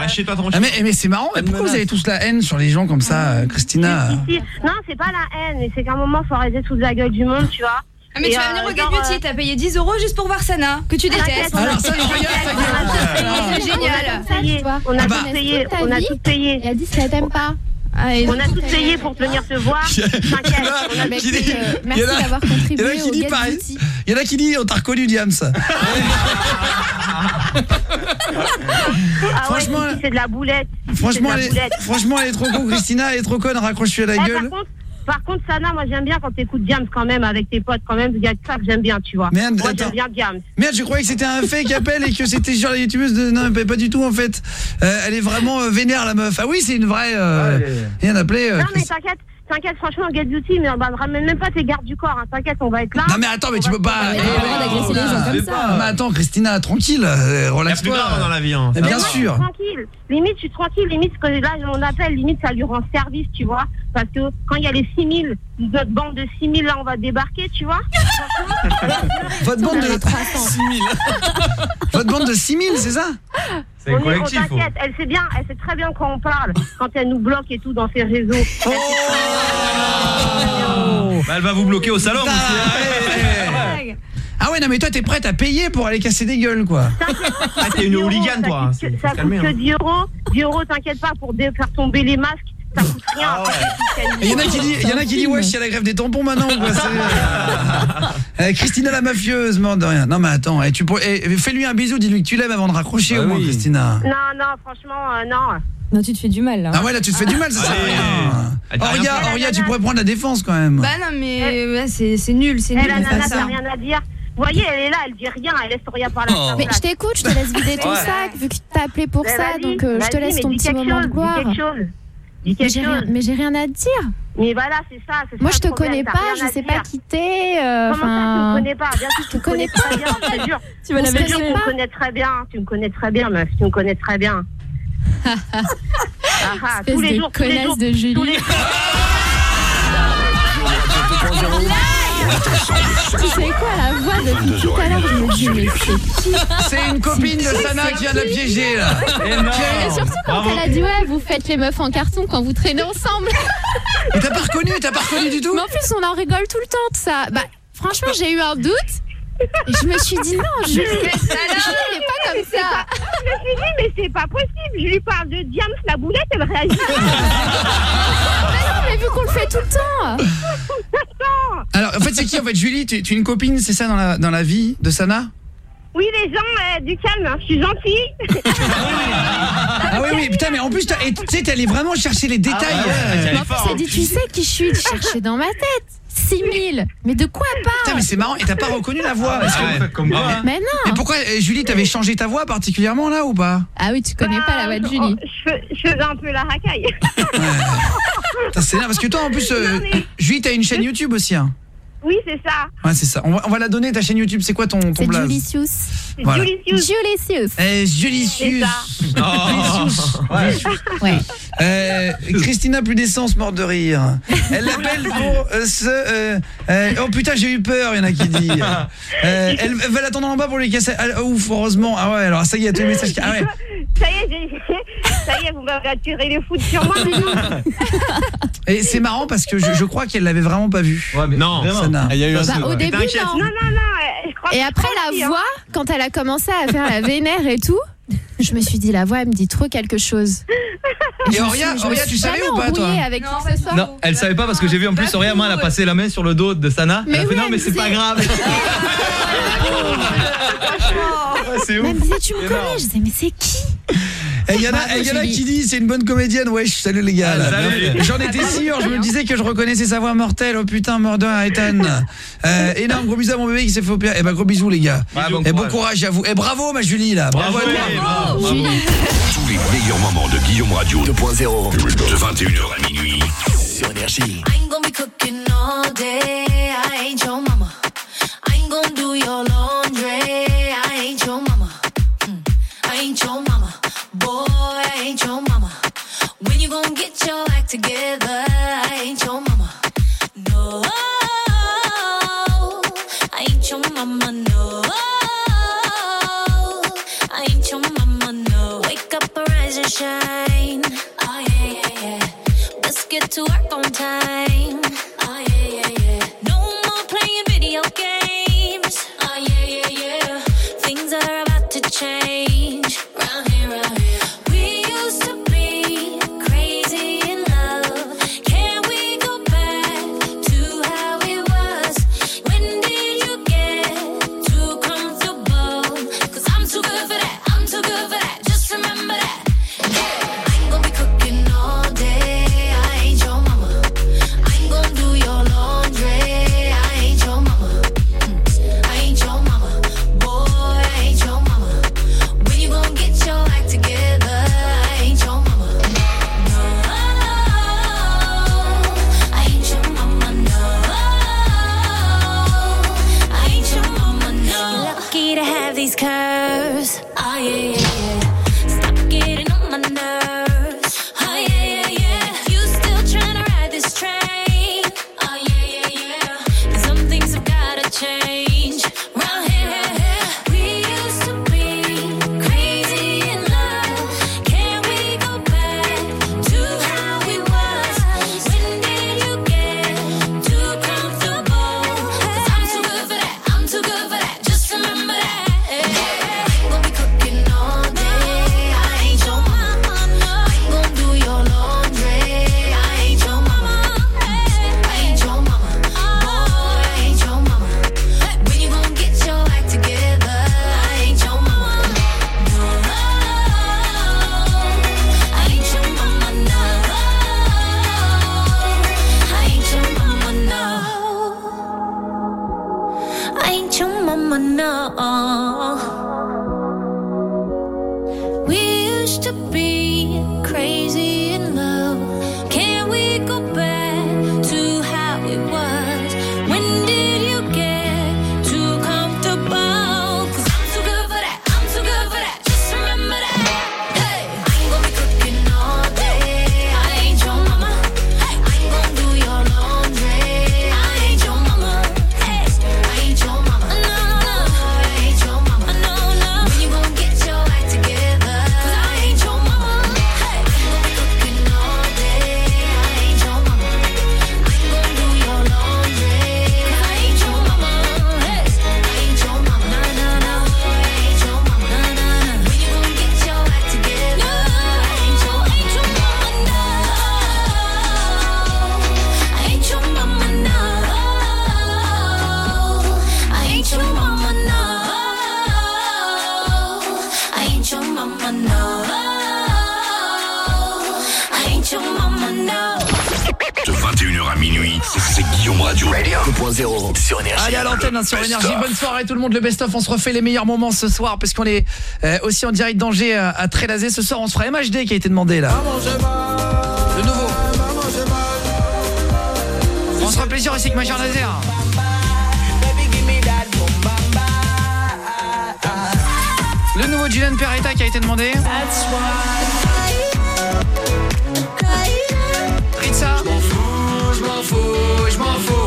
Reste Ah, tranquille. c'est marrant, mais pourquoi vous avez tous la haine sur les gens comme ça, euh, Christina Si, si. Non, c'est pas la haine, mais c'est qu'à un moment, faut arrêter sous la gueule du monde, tu vois. Ah, mais Et, tu vas euh, venir au genre, Gadouti, euh, t'as payé 10 euros juste pour voir Sana, que tu détestes. A- Alors, ça, a. C'est génial. On a tout payé. On a Ah bah. tout payé. On a tout payé. Elle dit si elle t'aime pas. Ah, On a tout payé pour venir te voir. *laughs* Euh, merci a- d'avoir Il y en contribué a qui dit pareil. Il y en a qui dit on t'a reconnu Diams. *laughs* Ah ouais, Franchement, si, c'est de la boulette. Franchement, elle de la est, boulette. franchement, elle est trop con, Christina, elle est trop conne, raccroche-lui à la Eh, par gueule. contre, par contre, Sana, moi j'aime bien quand t'écoutes Diams quand même avec tes potes quand même. Il y a ça que j'aime bien, tu vois. Merde, moi attends. j'aime bien Diams. Merde, je croyais que c'était un fake appel et que c'était sur la youtubeuse de. Non, pas, pas du tout en fait. Euh, elle est vraiment euh, vénère la meuf. Ah oui, c'est une vraie. Euh... Rien appelé. euh, Non mais t'inquiète, t'inquiète, franchement, Get Beauty, mais bah, ramène même pas tes gardes du corps. hein. T'inquiète, on va être là. Non mais attends, mais tu peux pas. Mais les gens comme Non, ça. mais attends, Christina, tranquille, Il y a plus relaxe-toi. grave dans la vie. Hein. Bien moi, je suis sûr. tranquille. Limite, je suis tranquille. Limite, que là, on appelle, limite, ça lui rend service, tu vois. Parce que quand il y a les 6000, notre bande de 6000, là, on va débarquer, tu vois. *laughs* Votre bande de 300. 6000. *laughs* Votre bande de 6000, c'est ça? C'est est- on collectif. faut- t'inquiète, elle sait bien, elle sait très bien quand on parle, quand elle nous bloque et tout dans ses réseaux. Elle bien. Bah, elle va vous bloquer au salon. Aussi. ouais. Ah ouais, non mais toi t'es prête à payer pour aller casser des gueules quoi. Ah, t'es une hooligan, toi. C'est- Ça coûte que hein. 10 euros. 10 euros, t'inquiète pas, pour faire tomber les masques, ça coûte rien. Ah ouais. Il y en a qui dit, il y en a qui dit wesh, il y a la grève des tampons maintenant quoi, *laughs* euh, Christina la mafieuse, mort de rien. Non mais attends, eh, tu eh, fais-lui un bisou, dis-lui que tu l'aimes avant de raccrocher Bah au moins oui. Christina. Non, non, franchement, euh, non. Non, tu te fais du mal là. Ah ouais là tu te fais du mal, ça sert à rien. Elle Auria, tu pourrais prendre la défense quand même. Bah non, mais ouais, c'est nul, c'est nul. ça. t'as rien à dire. voyez, elle est là, elle dit rien, elle laisse rien par la Oh. Mais je t'écoute, je te laisse vider ton Ouais. sac, vu que tu t'as appelé pour Mais ça, donc euh, je te laisse ton petit moment chose, de gloire. Dis Mais quelque j'ai rien, chose. mais j'ai rien à te dire. Mais voilà, c'est ça. c'est Moi, ça je te problème, connais pas, je sais pas qui t'es. euh, Comment ça, tu me connais pas? Bien sûr, tu me connais très bien, je te jure. Tu vas la Tu pas me connais très bien, tu me connais très bien, meuf, tu me connais très bien. *laughs* Ah, ah, Espèce tous les de jours, tous les connasse jours, de Julie. tous les- *laughs* *laughs* Tu sais quoi, la voix depuis tout à l'heure, je me dis, mais c'est qui C'est une copine de Sana qui vient de la piéger là. Et surtout quand elle a dit ouais, vous faites les meufs en carton quand vous traînez ensemble. Mais t'as pas reconnu, t'as pas reconnu du tout Mais en plus, on en rigole tout le temps de ça. Bah, franchement, j'ai eu un doute. Et je me suis dit non, Julie, elle est pas comme ça. Je me suis dit, mais c'est pas possible. Je lui parle de Diams, la boulette, elle réagit. Mais *laughs* non, mais vu qu'on le fait tout le temps. Alors en fait c'est qui en fait Julie tu, tu es une copine c'est ça dans la, dans la vie de Sana? Oui, les gens, euh, du calme, hein, je suis gentille. Ah oui oui putain mais en plus tu sais t'es allé vraiment chercher les détails Mais en plus, elle dit tu sais qui je suis, je cherchais dans ma tête. 6000 Mais de quoi Putain pas mais c'est marrant et t'as pas reconnu la voix parce que- comme quoi. Mais non. Mais pourquoi euh, Julie t'avais changé ta voix particulièrement là ou pas? Ah oui, tu connais pas la voix de Julie. Oh, Je, fais- je faisais un peu la racaille. Putain, C'est là parce que toi en plus euh, Julie t'as une chaîne YouTube aussi hein Oui, c'est ça. Ouais c'est ça on va, on va la donner ta chaîne YouTube c'est quoi ton, ton C'est blaze Julicius. C'est Voilà. Julicius. Julicius. Eh, Julicius. Ouais. Euh, Christina plus d'essence morte de rire. Elle l'appelle pour euh, ce euh, euh, oh putain j'ai eu peur il y en a qui disent. Euh, *laughs* elle va l'attendre en bas pour lui casser ah, ouf heureusement ah ouais alors ça y est tous les messages ah ouais Ça y est, *laughs* ça y est, vous m'avez attiré les foudres sur moi. et c'est marrant parce que je, je crois qu'elle l'avait vraiment pas vu. Ouais, mais Non. vraiment. Il y a eu un Bah, au début, non. Non, non, non, je crois Et que après la voix, quand elle a commencé à faire la vénère et tout, *laughs* je me suis dit la voix elle me dit trop quelque chose. Et Auria, suis- Auria, suis tu savais ou pas toi avec que ce soit. Non, elle savait pas parce que j'ai vu en plus Auria, moi elle a passé la main sur le dos de Sana. Mais elle a fait oui, non elle mais c'est pas grave. *laughs* C'est Elle ouf. me disait tu me connais, je disais mais c'est qui? Et il y en a, Bravo, et il y en a qui disent c'est une bonne comédienne. Wesh, salut les gars. Ah. J'en étais sûr, je me disais que je reconnaissais sa voix mortelle. Oh putain, Murder Ethan. *laughs* Euh, énorme gros bisous à mon bébé qui s'est fait opérer. Eh ben gros bisous les gars. Ouais, bon et bon courage. courage à vous. Et bravo ma Julie là. Bravo, à Bien toi. Bravo. Tous les meilleurs moments de Guillaume Radio 2.0 de 21h à minuit. sur Énergie. I ain't gonna be cooking all day. Hein, sur énergie. Bonne soirée tout le monde. Le best of, on se refait les meilleurs moments ce soir parce qu'on est euh, aussi en direct d'Angers à, à Trélazé ce soir. On se fera MHD qui a été demandé là. Le nouveau. On se fera plaisir aussi avec Major Laser. Le nouveau Julian Peretta qui a été demandé. Ritza. Je m'en fous, je m'en fous, je m'en fous.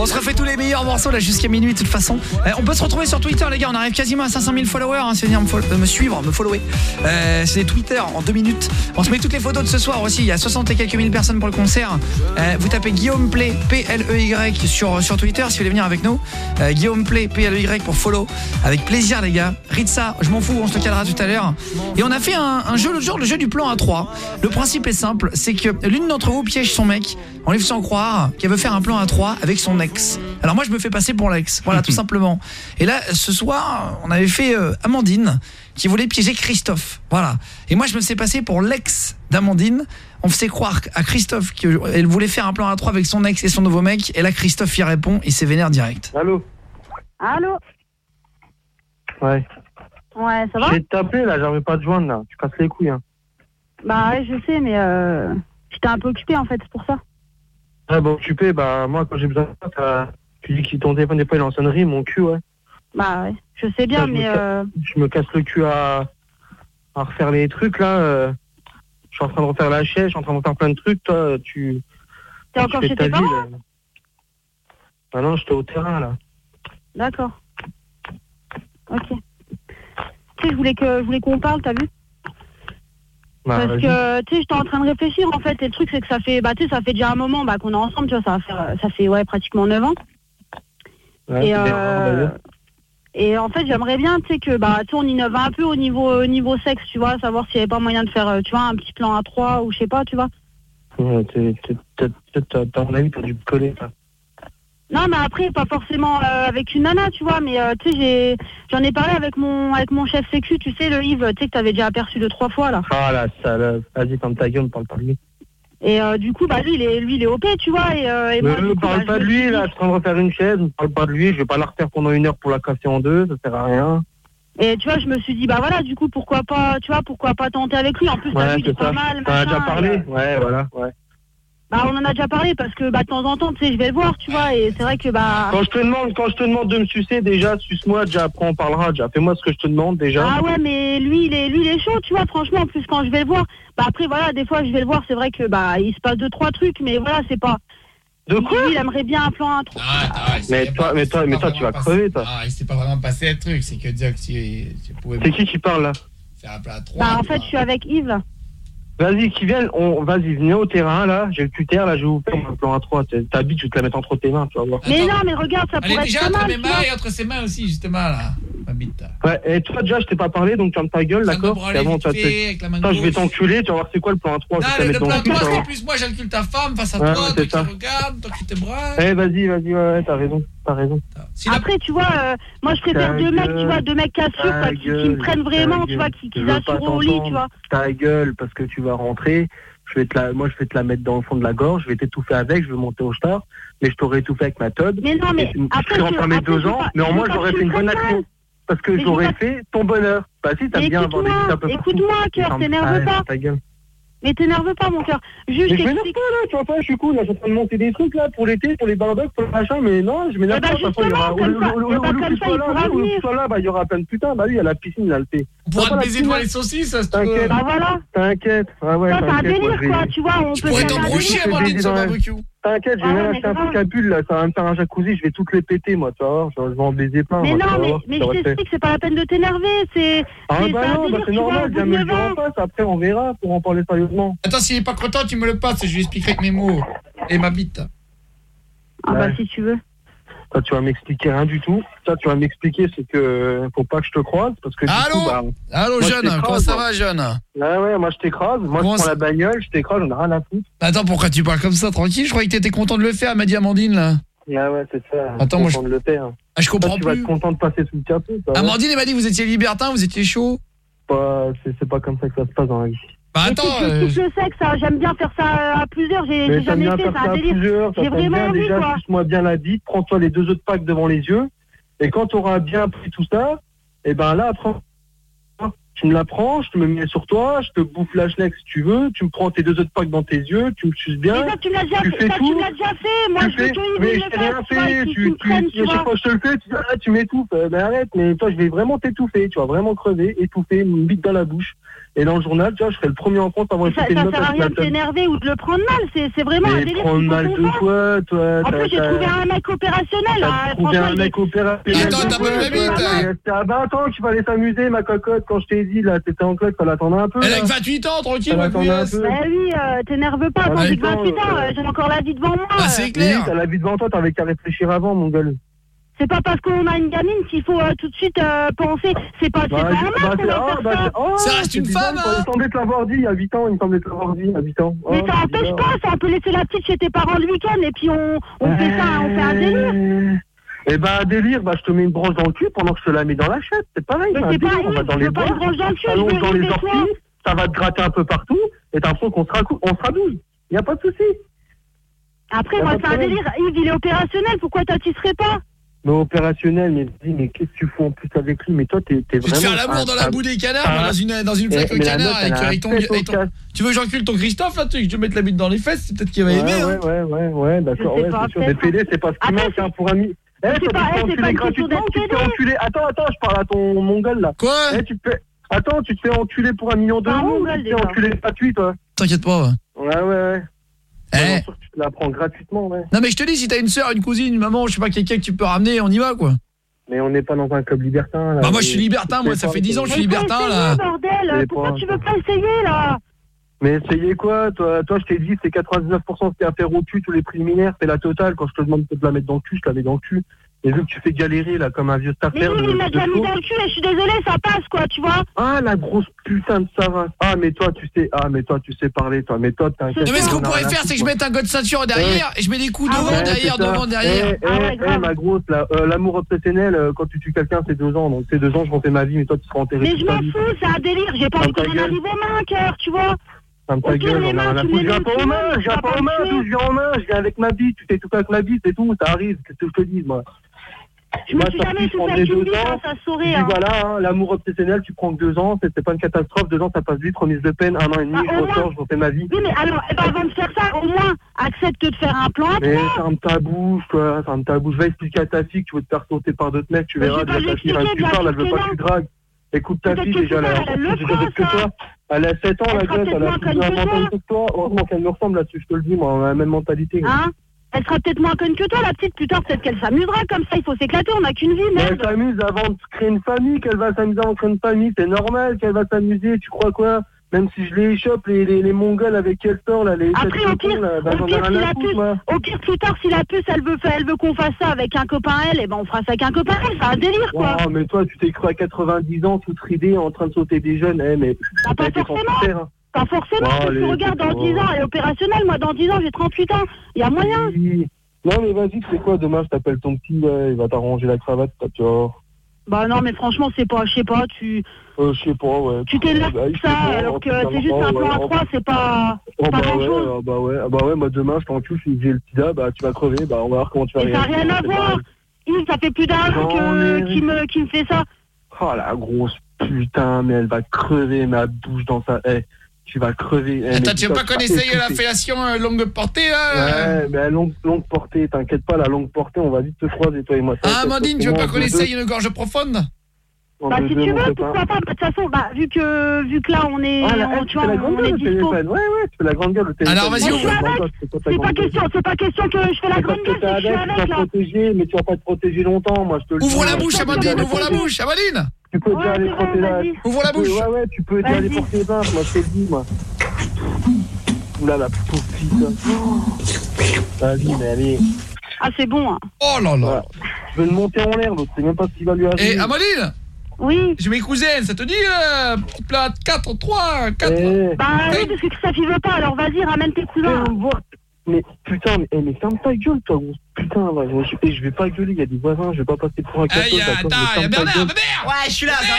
On se refait tous les meilleurs morceaux là jusqu'à minuit de toute façon. Euh, on peut se retrouver sur Twitter les gars, on arrive quasiment à 500 000 followers, hein, c'est venir me, euh, me suivre, me follower. Euh, c'est Twitter en deux minutes. On se met toutes les photos de ce soir aussi, il y a 60 et quelques mille personnes pour le concert. Euh, vous tapez Guillaume Play, P-L-E-Y sur, sur Twitter si vous voulez venir avec nous. Euh, Guillaume Play, P-L-E-Y pour follow. Avec plaisir les gars. Ritza, je m'en fous, on se le calera tout à l'heure. Et on a fait un, un jeu l'autre jour, le jeu du plan A3. Le principe est simple, c'est que l'une d'entre vous piège son mec en lui faisant croire qu'elle veut faire un plan A3 avec son ex. Alors moi je me fais passer pour l'ex, voilà tout *laughs* simplement. Et là ce soir on avait fait euh, Amandine qui voulait piéger Christophe, voilà. Et moi je me fais passer pour l'ex d'Amandine. On faisait croire à Christophe qu'elle voulait faire un plan A3 avec son ex et son nouveau mec. Et là Christophe y répond, il s'est vénère direct. Allô Allô Ouais. Ouais, ça va J'ai tapé là, j'arrive pas à te joindre là. Tu casses les couilles. Hein. Bah ouais, je sais, mais euh, j'étais un peu occupée en fait, c'est pour ça. Ouais, bah occupé, bah moi quand j'ai besoin de toi, t'as- tu dis que ton téléphone des fois il est en sonnerie, mon cul, ouais. Bah ouais, je sais bien, Ça, je mais euh, Je me casse le cul à, à refaire les trucs là. euh. Je suis en train de refaire la chaise, je suis en train de refaire plein de trucs, toi, tu. t'es encore chez ta tes vie, parents là. Ah non, j'étais au terrain là. D'accord. Ok. Tu sais, je voulais que je voulais qu'on parle, t'as vu? Bah, Parce que tu sais, j'étais en train de réfléchir en fait, et le truc c'est que ça fait bah tu sais, ça fait déjà un moment bah, qu'on est ensemble, tu vois, ça va faire ça fait ouais pratiquement 9 ans. Ouais, et, euh. Et en fait, j'aimerais bien, tu sais, que bah, tu sais, on innove un peu au niveau, au niveau sexe, tu vois, savoir s'il n'y avait pas moyen de faire, euh, tu vois, un petit plan à 3 ou je sais pas, tu vois. Ouais, t'es- t'es- t'as- t'as- t'as- t'as- à mon avis, t'as dû me coller. Non, mais après, pas forcément euh, avec une nana, tu vois, mais euh, tu sais, j'ai, j'en ai parlé avec mon, avec mon chef sécu, tu sais, le Yves, tu sais, que t'avais déjà aperçu deux, trois fois, là. Ah là, ça, là, vas-y, ferme ta gueule, parle pas de lui. Et euh, du coup, bah, lui, il est, lui, il est OP, tu vois, et, euh, et Ne moi, me coup, parle bah, pas de lui, là, je suis en train de refaire une chaise, ne parle pas de lui, je vais pas la refaire pendant une heure pour la casser en deux, ça sert à rien. Et tu vois, je me suis dit, bah voilà, du coup, pourquoi pas, tu vois, pourquoi pas tenter avec lui. En plus, t'as Ouais, vu, il est pas mal, T'en as déjà parlé euh, Ouais, voilà, ouais. Bah, on en a déjà parlé parce que, bah, de temps en temps, tu sais, je vais le voir, tu vois, et c'est vrai que, bah. Quand je te demande, quand je te demande de me sucer, déjà, suce-moi, déjà, après on parlera, déjà, fais-moi ce que je te demande, déjà. Ah ouais, mais lui, il est, lui, il est chaud, tu vois, franchement, en plus, quand je vais le voir, bah après, voilà, des fois, je vais le voir, c'est vrai que, bah, il se passe deux, trois trucs, mais voilà, c'est pas. De quoi Lui, il aimerait bien un plan à trois. mais toi, mais toi, mais toi, tu vas crever, toi. Ah, il s'est pas vraiment passé un truc, c'est que dire que tu, tu pouvais C'est qui qui parle, là? Faire un trois. Bah, en fait, je suis avec Yves. Vas-y, qui viennent, on, vas-y, venez au terrain, là, j'ai le cutter, là, je vais vous faire mon plan à 3. Ta bite, je vais te la mettre entre tes mains, tu vas voir. Mais non, mais regarde, ça Elle est pourrait déjà être entre mal, mes mains et entre ses mains aussi, justement, là. Ma bite. Ouais, et toi, déjà, je t'ai pas parlé, donc tu fermes ta gueule, d'accord Et avant, vite tu vas te- fait avec la main je vais gauche. t'enculer, tu vas voir c'est quoi le plan à 3. Non, je vais te la le, mettre le dans plan le cul, tu vas toi, c'est voir. plus moi, j'alcule ta femme face à Ouais, toi, toi c'est qui ça. regarde, toi qui te braques. Eh, vas-y, vas-y, ouais, ouais, t'as raison, t'as raison. Après, tu vois, euh, moi, je préfère Ta deux mecs, tu vois, deux mecs qui assurent, ta quoi, qui, qui me gueule, prennent ta vraiment, tu gueule. vois, qui, qui Je veux pas assurent au lit, tu vois. Ta gueule, parce que tu vas rentrer. Je vais te la, moi, je vais te la mettre dans le fond de la gorge, je vais t'étouffer avec, je vais monter au star, mais je t'aurais étouffé avec ma Todd. Mais non, mais Et je après, serais enfermé après, deux ans, mais au moins j'aurais fait une bonne action. Parce que j'aurais fait ton bonheur. Bah si, t'as bien des écoute-moi, trucs un peu partout. écoute-moi, cœur, t'énerve pas. Mais t'énerve pas, mon cœur. Juste, Mais je m'énerve pas là, tu vois pas, je suis cool, là, je suis en train de monter des trucs là pour l'été, pour les barbecues, pour le machin, mais non, je m'énerve Eh pas, il y aura. comme ça, comme ça, il pourra venir. là, bah, il y aura plein de putain, bah lui, il y a la piscine, il a le fait. On pourra te baiser devant là les saucisses, ça, si tu veux. T'inquiète. Bah voilà. T'inquiète. Ah ouais, Ça, c'est un t'inquiète, moi, délire, quoi, tu vois, on peut faire un le barbecue. T'inquiète, j'ai Ah même acheté un truc à bulle, là, ça va me faire un jacuzzi, je vais toutes les péter, moi, tu vas voir, je je vais en baiser plein. Mais moi, non, mais, voir, mais je t'explique, c'est pas la peine de t'énerver, c'est Ah bah non, bah c'est vois, normal, viens me le 9 dire en face, après on verra pour en parler sérieusement. Attends, s'il est pas content, tu me le passes et je lui expliquerai avec mes mots. Et ma bite. Ah bah si tu veux. Toi, tu vas m'expliquer rien du tout. Toi, tu vas m'expliquer, c'est que faut pas que je te croise, parce que Allô coup, bah, Allô, moi, je jeune, comment ça moi. va, jeune Ouais, ouais, moi je t'écrase, moi Comment je prends ça- la bagnole, je t'écrase, j'en ai rien à foutre. Attends, pourquoi tu parles comme ça, tranquille Je croyais que t'étais content de le faire, m'a dit Amandine, là. Ouais, ouais, c'est ça. Attends, moi, content de le faire. Ah, je comprends Toi, tu vas plus. être content de passer sous le capot. Amandine, elle m'a dit vous étiez libertin, vous étiez chaud. C'est c'est pas comme ça que ça se passe dans la vie. Bah, attends, euh, je, sais que ça, j'aime bien faire ça euh, à plusieurs, j'ai jamais fait, ça, ça à plusieurs, J'ai vraiment bien, envie, déjà, quoi. moi bien la dite, prends-toi les deux autres packs devant les yeux, et quand tu auras bien pris tout ça, et ben là, après, tu me la prends, je te me mets sur toi, je te bouffe la schneck si tu veux, tu me prends tes deux autres packs dans tes yeux, tu me suces bien. Mais ça, tu l'as déjà, tu fais tout, tu l'as déjà fait, moi, tu je fais, tout, mais je t'ai rien fait, tu, tu, tu, tu, je te le fais, tu dis, ah, tu m'étouffes, ben arrête, mais toi, je vais vraiment t'étouffer, tu vas vraiment crever, étouffer, une bite dans la bouche. Et dans le journal, tu vois, je serais le premier en compte à avoir ça, ça, ça sert à rien de s'énerver ou de le prendre mal, c'est vraiment un délire. Prendre mal de quoi, toi En plus, j'ai trouvé un mec opérationnel. J'ai hein, trouvé un mec opérationnel. Attends, t'as pas vu la bite hein C'était à ah 20 bah, ans qu'il fallait s'amuser, ma cocotte, quand je t'ai dit, là, t'étais en cloque, fallait attendre un peu. Elle a 28 ans, tranquille, ma culasse. Bah oui, euh, t'énerve pas, quand j'ai 28 ans, euh, euh, j'ai encore la vie devant moi. Ah, c'est clair. T'as la vie devant toi, t'avais qu'à réfléchir avant, mon gueule. C'est pas parce qu'on a une gamine qu'il faut euh, tout de suite euh, penser. C'est pas, bah, pas bah, normal bah, bah, ça. Oh, une femme. Hein. Il semblait te l'avoir dit il y a 8 ans. Il semblait te l'avoir dit il y a 8 ans. Mais oh, ça n'empêche pas. Ça peut laisser la petite chez tes parents le week-end et puis on, fait ça, on fait un eh. délire. Eh ben, délire, bah, je te mets une branche dans le cul pendant que je te la mets dans la chatte. C'est pareil. Mais c'est pas, délire, branche dans le cul, dans les orties, ça va te gratter un peu partout et t'as l'impression qu'on sera, on douze. Il n'y a pas de souci. Après, moi, c'est un délire. Yves, il est opérationnel. Pourquoi t'attiserais pas? mais opérationnel, mais me dit, mais qu'est-ce que tu fous en plus avec lui? Mais toi, t'es vraiment. Tu te fais l'amour dans la boue des canards, dans ah. une, dans une eh, plaque de canard avec, ton, Tu veux que j'encule ton Christophe là Tu veux mettre la bite dans les fesses C'est peut-être qu'il va aimer. Hein. Ouais, ouais, ouais, ouais, d'accord. Ouais, c'est PD, c'est pas ce manque hein, pour ami. Eh, c'est pas. Attends, attends, je parle à ton mongol là. Quoi eh, Attends, tu te fais enculer pour un million d'euros ou tu te fais enculer gratuit, toi? T'inquiète pas, ouais. Ouais, ouais, ouais. Eh. Sûr que tu l'apprends gratuitement, ouais. Non mais je te dis, si t'as une sœur, une cousine, une maman, je sais pas, quelqu'un que tu peux ramener, on y va quoi. Mais on n'est pas dans un club libertin là. Bah moi je suis libertin, moi ça fait 10 ans que je suis libertin là. bordel, pourquoi tu veux pas essayer là mais essayez quoi Toi, toi je t'ai dit, c'est 99% ce qu'il y a à au cul, tous les prix préliminaires, c'est la totale. Quand je te demande de la mettre dans le cul, je la mets dans le cul. Et vu que tu fais galérer là comme un vieux starter. Mais oui, mais il m'a déjà mis dans le cul et je suis désolé, ça passe quoi, tu vois. Ah la grosse putain de Sarah. Ah mais toi tu sais, ah mais toi tu sais parler, toi, mais toi t'inquiète. Mais ce qu'on pourrait faire, c'est que je mette un code ceinture derrière et je mets des coups devant, ah derrière, devant, derrière. Eh, eh, ah eh ma grosse, euh, l'amour obsessionnel, euh, quand tu tues quelqu'un, c'est deux ans. Donc c'est deux ans, je refais ma vie, mais toi tu seras enterré. Mais je m'en fous, c'est un délire, j'ai pas envie de donner mains, cœur, tu vois. Gueule, on a un Je viens pas aux mains, je viens pas aux mains, je viens aux mains, je viens avec ma bite, tu t'es tout avec ma bite, c'est tout, ça arrive, qu'est-ce que je te dis, moi. Ben, je me suis jamais tout seul deux ans, ça saurait. Hein. Voilà, hein, l'amour obsessionnel, tu prends que deux ans, c'était pas une catastrophe, deux ans ça passe vite, remise de peine, un an et demi, bah, je je refais ma vie. Oui, mais alors, eh ben, avant de faire ça, au moins, accepte de faire un plan Mais ferme ta bouche, quoi, ferme ta bouche. Va expliquer à ta fille que tu veux te faire sauter par d'autres mecs, tu verras, déjà ta fille, tu parles, elle veut pas que tu dragues. Écoute ta fille déjà, là, elle a 7 ans, la gueule, elle a plus de 20 ans que toi. Heureusement qu'elle me ressemble là-dessus, je te le dis, moi, on a la même mentalité. Hein elle sera peut-être moins conne que toi, la petite, plus tard, peut-être qu'elle s'amusera comme ça. Il faut s'éclater, on n'a qu'une vie, merde. Elle s'amuse avant de créer une famille, qu'elle va s'amuser avant de créer une famille. C'est normal qu'elle va s'amuser, tu crois quoi? Même si je les chope, les, les, Mongols avec quel sort là, les Après, au pire, au, bah, pire si la au pire, plus tard, si la puce, elle veut, elle veut qu'on fasse ça avec un copain elle, et ben on fera ça avec un copain elle, c'est un délire quoi. Oh, mais toi, tu t'es cru à 90 ans, toute ridée, en train de sauter des jeunes, eh, mais. Bah, pas forcément. Hein. Pas forcément, oh, tu regardes dans 10 ans, elle est opérationnelle, moi dans 10 ans, j'ai 38 ans, il y a moyen. Non mais vas-y, c'est quoi, demain? Je t'appelle ton petit, il va t'arranger la cravate, tu vois. Bah non mais franchement c'est pas, je sais pas, tu... Euh, je sais pas, ouais. Tu t'es bah, là comme ça alors que c'est juste un plan à trois, c'est pas, oh, pas bah ah, bah ouais, ah, bah ouais, moi demain je t'encule, si j'ai le pida, bah tu vas crever, bah on va voir comment tu vas réagir. Ça n'a rien à voir ça fait plus d'un an qu'il me, qui me fait ça. Oh la grosse putain, mais elle va crever ma bouche dans sa. Eh, tu vas crever. Eh, Attends, tu veux pas qu'on essaye la fellation euh, longue portée là euh Ouais, ben longue, portée, t'inquiète pas, la longue portée, on va vite te croiser toi et moi. Ah, Amandine, tu veux pas qu'on essaye une gorge profonde? Bah, si tu veux, pourquoi pas. Bah, de toute façon, bah, vu que, vu que là, on est, ah, voilà, on, tu vois, on est dispo. Ouais, ouais, tu fais la grande gueule au téléphone. Alors, vas-y, on C'est pas question, c'est pas question que je fais la grande gueule, c'est que je avec, tu vas protéger, mais tu vas pas te protéger longtemps, moi, je te le Ouvre la bouche, Amandine, ouvre la bouche, Amaline Tu peux déjà la... Ouvre la bouche. Ouais, ouais, tu peux déjà aller porter les moi, je te le dis, moi. Oula, la pauvre fille, Vas-y, mais allez... Ah, c'est bon, hein. Oh là là. Je vais le monter en l'air, donc c'est même pas ce qu'il va lui arriver. Eh, Et Amaline oui. J'ai mes cousines, ça te dit euh, petit plat 4, 3, 4 Bah oui, parce que ça ne veut pas, alors vas-y, ramène tes cousins. Mais putain, mais, eh, mais ferme ta gueule, toi, gros Putain, ouais, je, je vais pas gueuler, il y a des voisins, je vais pas passer pour un Eh, cadeau. y a- attends, y a Bernard, Bernard Ouais, je suis là, ça va,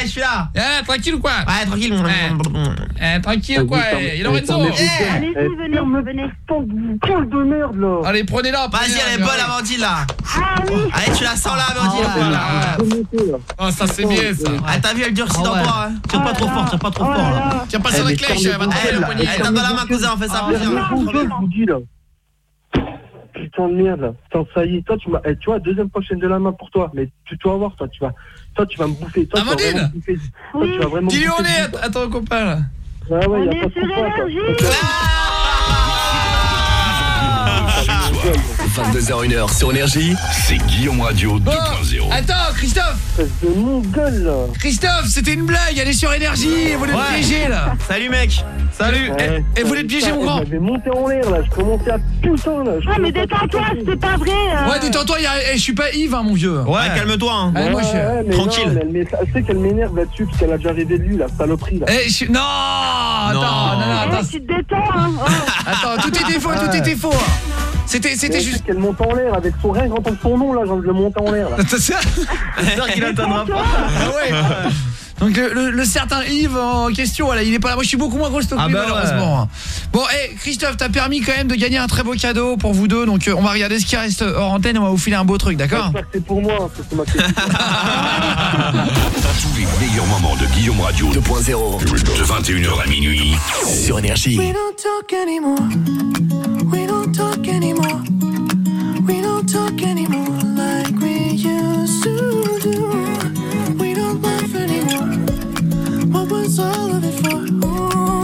ouais, je suis là. Eh, tranquille ou quoi Ouais, tranquille. Eh, tranquille ou quoi Eh, Lorenzo Allez-y, venez, venez. Colle de merde, là Allez, prenez-la Vas-y, elle est bonne, Amandine, là. Allez, tu la sens là, Amandine. Ah, voilà. Oh, ça c'est bien ça. Ah, t'as vu, elle durcit dans toi. hein. Tire pas trop fort, tire pas trop fort, là. Tire pas sur la clèche, elle tape dans la main, cousin, on fait ça, plaisir. je vous dis, là. Putain de merde, là. Putain, ça y est, toi, tu m'as, eh, tu vois, deuxième chaîne de la main pour toi. Mais tu, tu vas voir, toi, tu vas, toi, tu vas me bouffer. Toi, tu vas Amandine vraiment me bouffer. Toi, tu vas vraiment me Dis-lui on est, att- attends, copain là. Ouais, ouais, y a pas de combat, quoi. 22h1h sur Énergie, c'est Guillaume Radio 2.0. Attends, Christophe de mon gueule, là Christophe, c'était une blague, elle est sur énergie, vous voulez Ouais. me piéger là Salut, mec. Salut. Ouais. Et vous voulez te piéger, mon grand Je vais monter en l'air, là. Je commençais à putain, là. Je Ah, mais détends-toi, c'était pas vrai. euh. Ouais, détends-toi, eh, je suis pas Yves, hein, mon vieux. Ouais, calme-toi. hein. Ouais, moi, je- Ouais, Tranquille. non, mais elle m'est- elle sait qu'elle m'énerve là-dessus, parce qu'elle a déjà rêvé de lui, la saloperie, là. Eh, je Non Attends, non, non, Eh, attends. tu te détends, hein. Oh. *laughs* Attends, tout était faux, tout était faux. hein. C'était c'était juste qu'elle monte en l'air avec son rien j'entends son nom là, j'ai envie de le monter en l'air là. *laughs* C'est ça qu'il *laughs* attendra pas. Ah ouais. *laughs* Donc le, le- le certain Yves en question, voilà, il est pas là. Moi, je suis beaucoup moins grosse que lui, Ah bah malheureusement. Bon, eh Christophe, t'as permis quand même de gagner un très beau cadeau pour vous deux. Donc, euh, on va regarder ce qui reste hors antenne. et On va vous filer un beau truc, d'accord c'est pour moi, ma question. *laughs* Tous les meilleurs moments de Guillaume Radio 2.0 de 21h à minuit sur Énergie. We don't talk anymore. We don't talk anymore. We don't talk anymore Was all of it for? Ooh,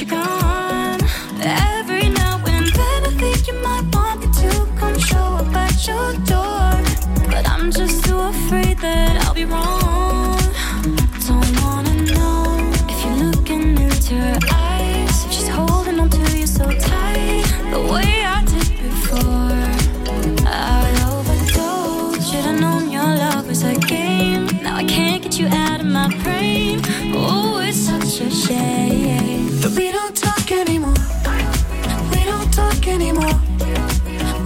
reason that you're gone? Anymore.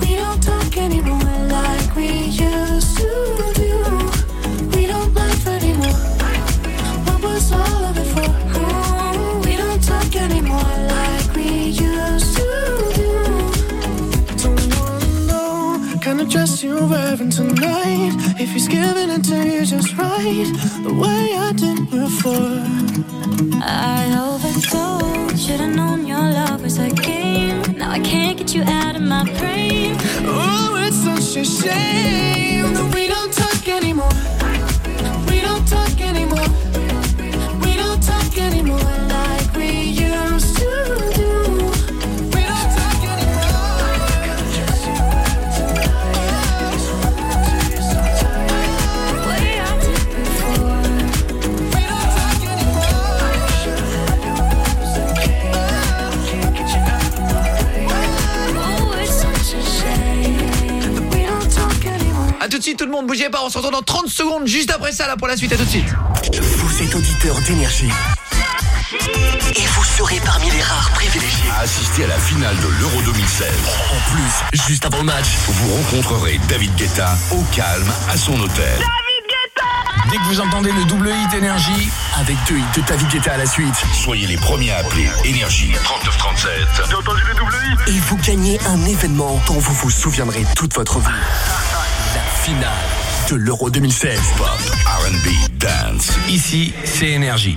We don't talk anymore like we used to do. We don't laugh anymore. What was all of it for? We don't talk anymore like we used to do. Kind of dress you're wearing tonight. If he's giving it to you just right, the way I did before. I. Should've known your love was a game. I can't get you out of my brain. Oh, it's such a shame that we don't talk anymore. We don't talk anymore. We don't talk anymore A tout de suite tout le monde, bougez pas, on se retrouve dans 30 secondes juste après ça là pour la suite, à tout de suite. Vous êtes auditeur d'Énergie. Et vous serez parmi les rares privilégiés à assister à la finale de l'Euro 2016. En plus, juste avant le match, Vous rencontrerez David Guetta au calme à son hôtel. Dès que vous entendez le double hit énergie, avec deux hits de David Guetta à la suite. Soyez les premiers à appeler Énergie 3937. J'ai entendu les double hits Et vous gagnez un événement dont vous vous souviendrez toute votre vie. Finale de l'Euro 2016. Pop, R&B, dance. Ici, c'est Énergie.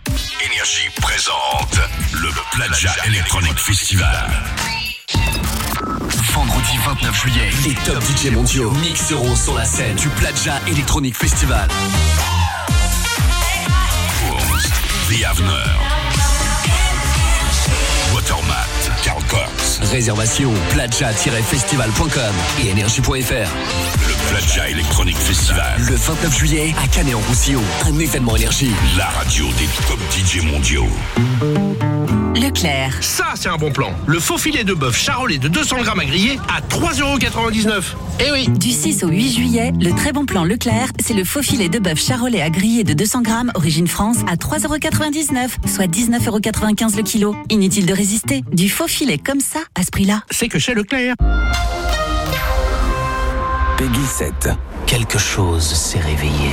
Énergie présente le Plagia Electronic Festival. Vendredi 29 juillet, les top DJ mondiaux mixeront sur la scène du Plaja Electronic Festival. The Avener. Watermat, Carl Cox. Réservation plaja-festival.com et énergie.fr. Le Plagia Electronic Festival. Le 29 juillet à Canet-en-Roussillon, un événement énergie. La radio des top DJ mondiaux. Leclerc. Ça, c'est un bon plan. Le faux filet de bœuf charolais de 200 grammes à griller à 3,99€. Eh oui Du 6 au 8 juillet, le très bon plan Leclerc, c'est le faux filet de bœuf charolais à griller de 200 grammes, origine France, à 3,99€, soit 19,95€ le kilo. Inutile de résister. Du faux filet comme ça, à ce prix-là. C'est que chez Leclerc. Peggy 7. Quelque chose s'est réveillé.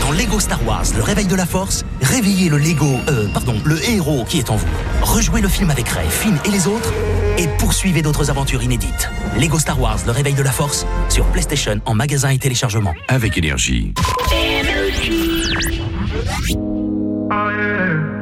Dans Lego Star Wars, le réveil de la force, réveillez le Lego, euh, pardon, le héros qui est en vous. Rejouez le film avec Ray, Finn et les autres et poursuivez d'autres aventures inédites. Lego Star Wars, le réveil de la force, sur PlayStation, en magasin et téléchargement. Avec Énergie. He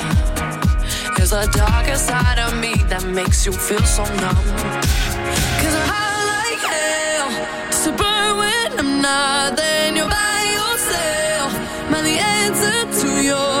There's a darker side of me that makes you feel so numb. Cause I like hell to burn when I'm not there. and You're by yourself. Man, the answer to your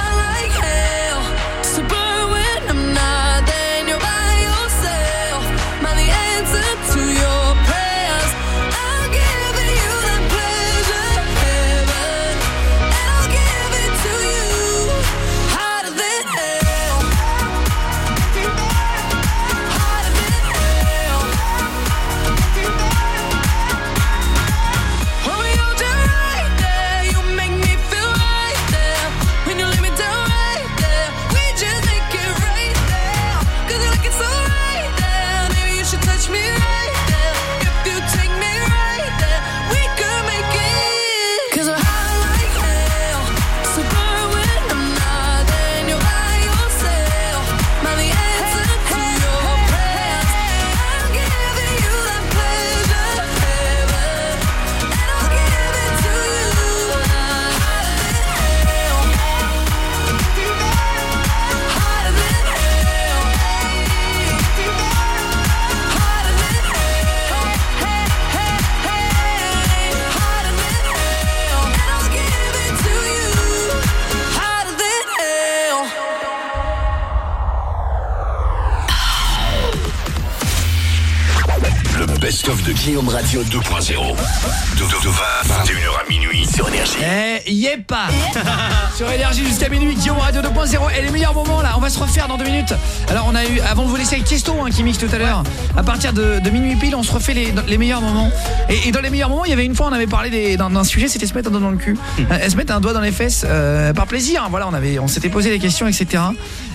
Guillaume Radio 2.0. De, de, de 20 21h à minuit sur Énergie. Eh, y est pas. *laughs* Sur Énergie jusqu'à minuit, Guillaume Radio 2.0 Et les meilleurs moments là, on va se refaire dans deux minutes. Alors on a eu, avant de vous laisser avec Tiesto hein, qui mixe tout à l'heure. À partir de, de minuit pile, on se refait les, les meilleurs moments. Et, et dans les meilleurs moments, il y avait une fois, on avait parlé d'un sujet C'était se mettre un doigt dans le cul. Euh, Se mettre un doigt dans les fesses euh, par plaisir, voilà, on avait, on s'était posé des questions, etc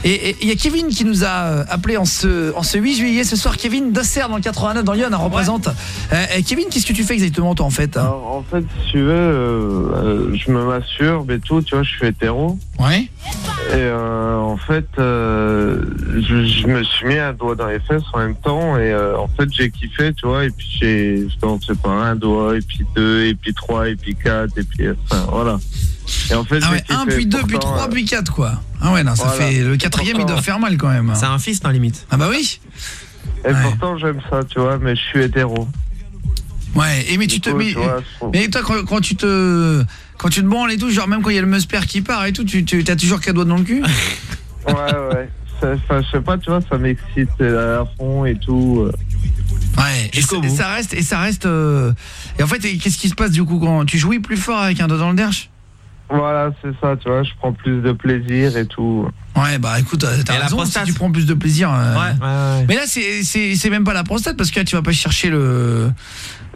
Et il y a Kevin qui nous a euh, appelé en ce, en ce 8 juillet Ce soir, Kevin d'Auxerre dans le 89 dans Lyon, on représente. Euh, Kevin, qu'est-ce que tu fais exactement toi en fait? hein Alors, en fait, si tu veux, euh, euh, je me masturbe et tout, tu vois, je suis hétéro. Ouais. Et euh, en fait, euh, je, je me suis mis un doigt dans les fesses en même temps et euh, en fait, j'ai kiffé, tu vois, et puis j'ai, je sais pas, un doigt, et puis deux, et puis trois, et puis quatre, et puis, enfin, voilà. Et en fait, Ah ouais, un, kiffé. puis deux, puis trois, euh, puis quatre quoi. Ah ouais, non, ça Voilà. fait le quatrième, il doit faire mal quand même. C'est un fist, en limite. Ah bah oui. Et pourtant, j'aime ça, tu vois, mais je suis hétéro. Ouais, et mais tu te coup, mais, tu vois, je trouve- mais toi quand, quand tu te quand tu te branles et tout, genre même quand il y a le musper qui part et tout, tu tu as toujours quatre doigts dans le cul? *laughs* Ouais, ouais. Ça- Enfin, je sais pas, tu vois, ça m'excite euh, à fond et tout. euh. Ouais, et, ça- et ça reste et ça reste euh, et en fait qu'est-ce qui se passe du coup quand tu jouis plus fort avec un doigt dans le derche? Voilà, c'est ça, tu vois, je prends plus de plaisir et tout. Ouais, bah écoute, euh, t'as Et la raison, si prostate tu prends plus de plaisir. euh, Ouais, ouais, ouais. Mais là c'est c'est c'est même pas la prostate parce que là tu vas pas chercher le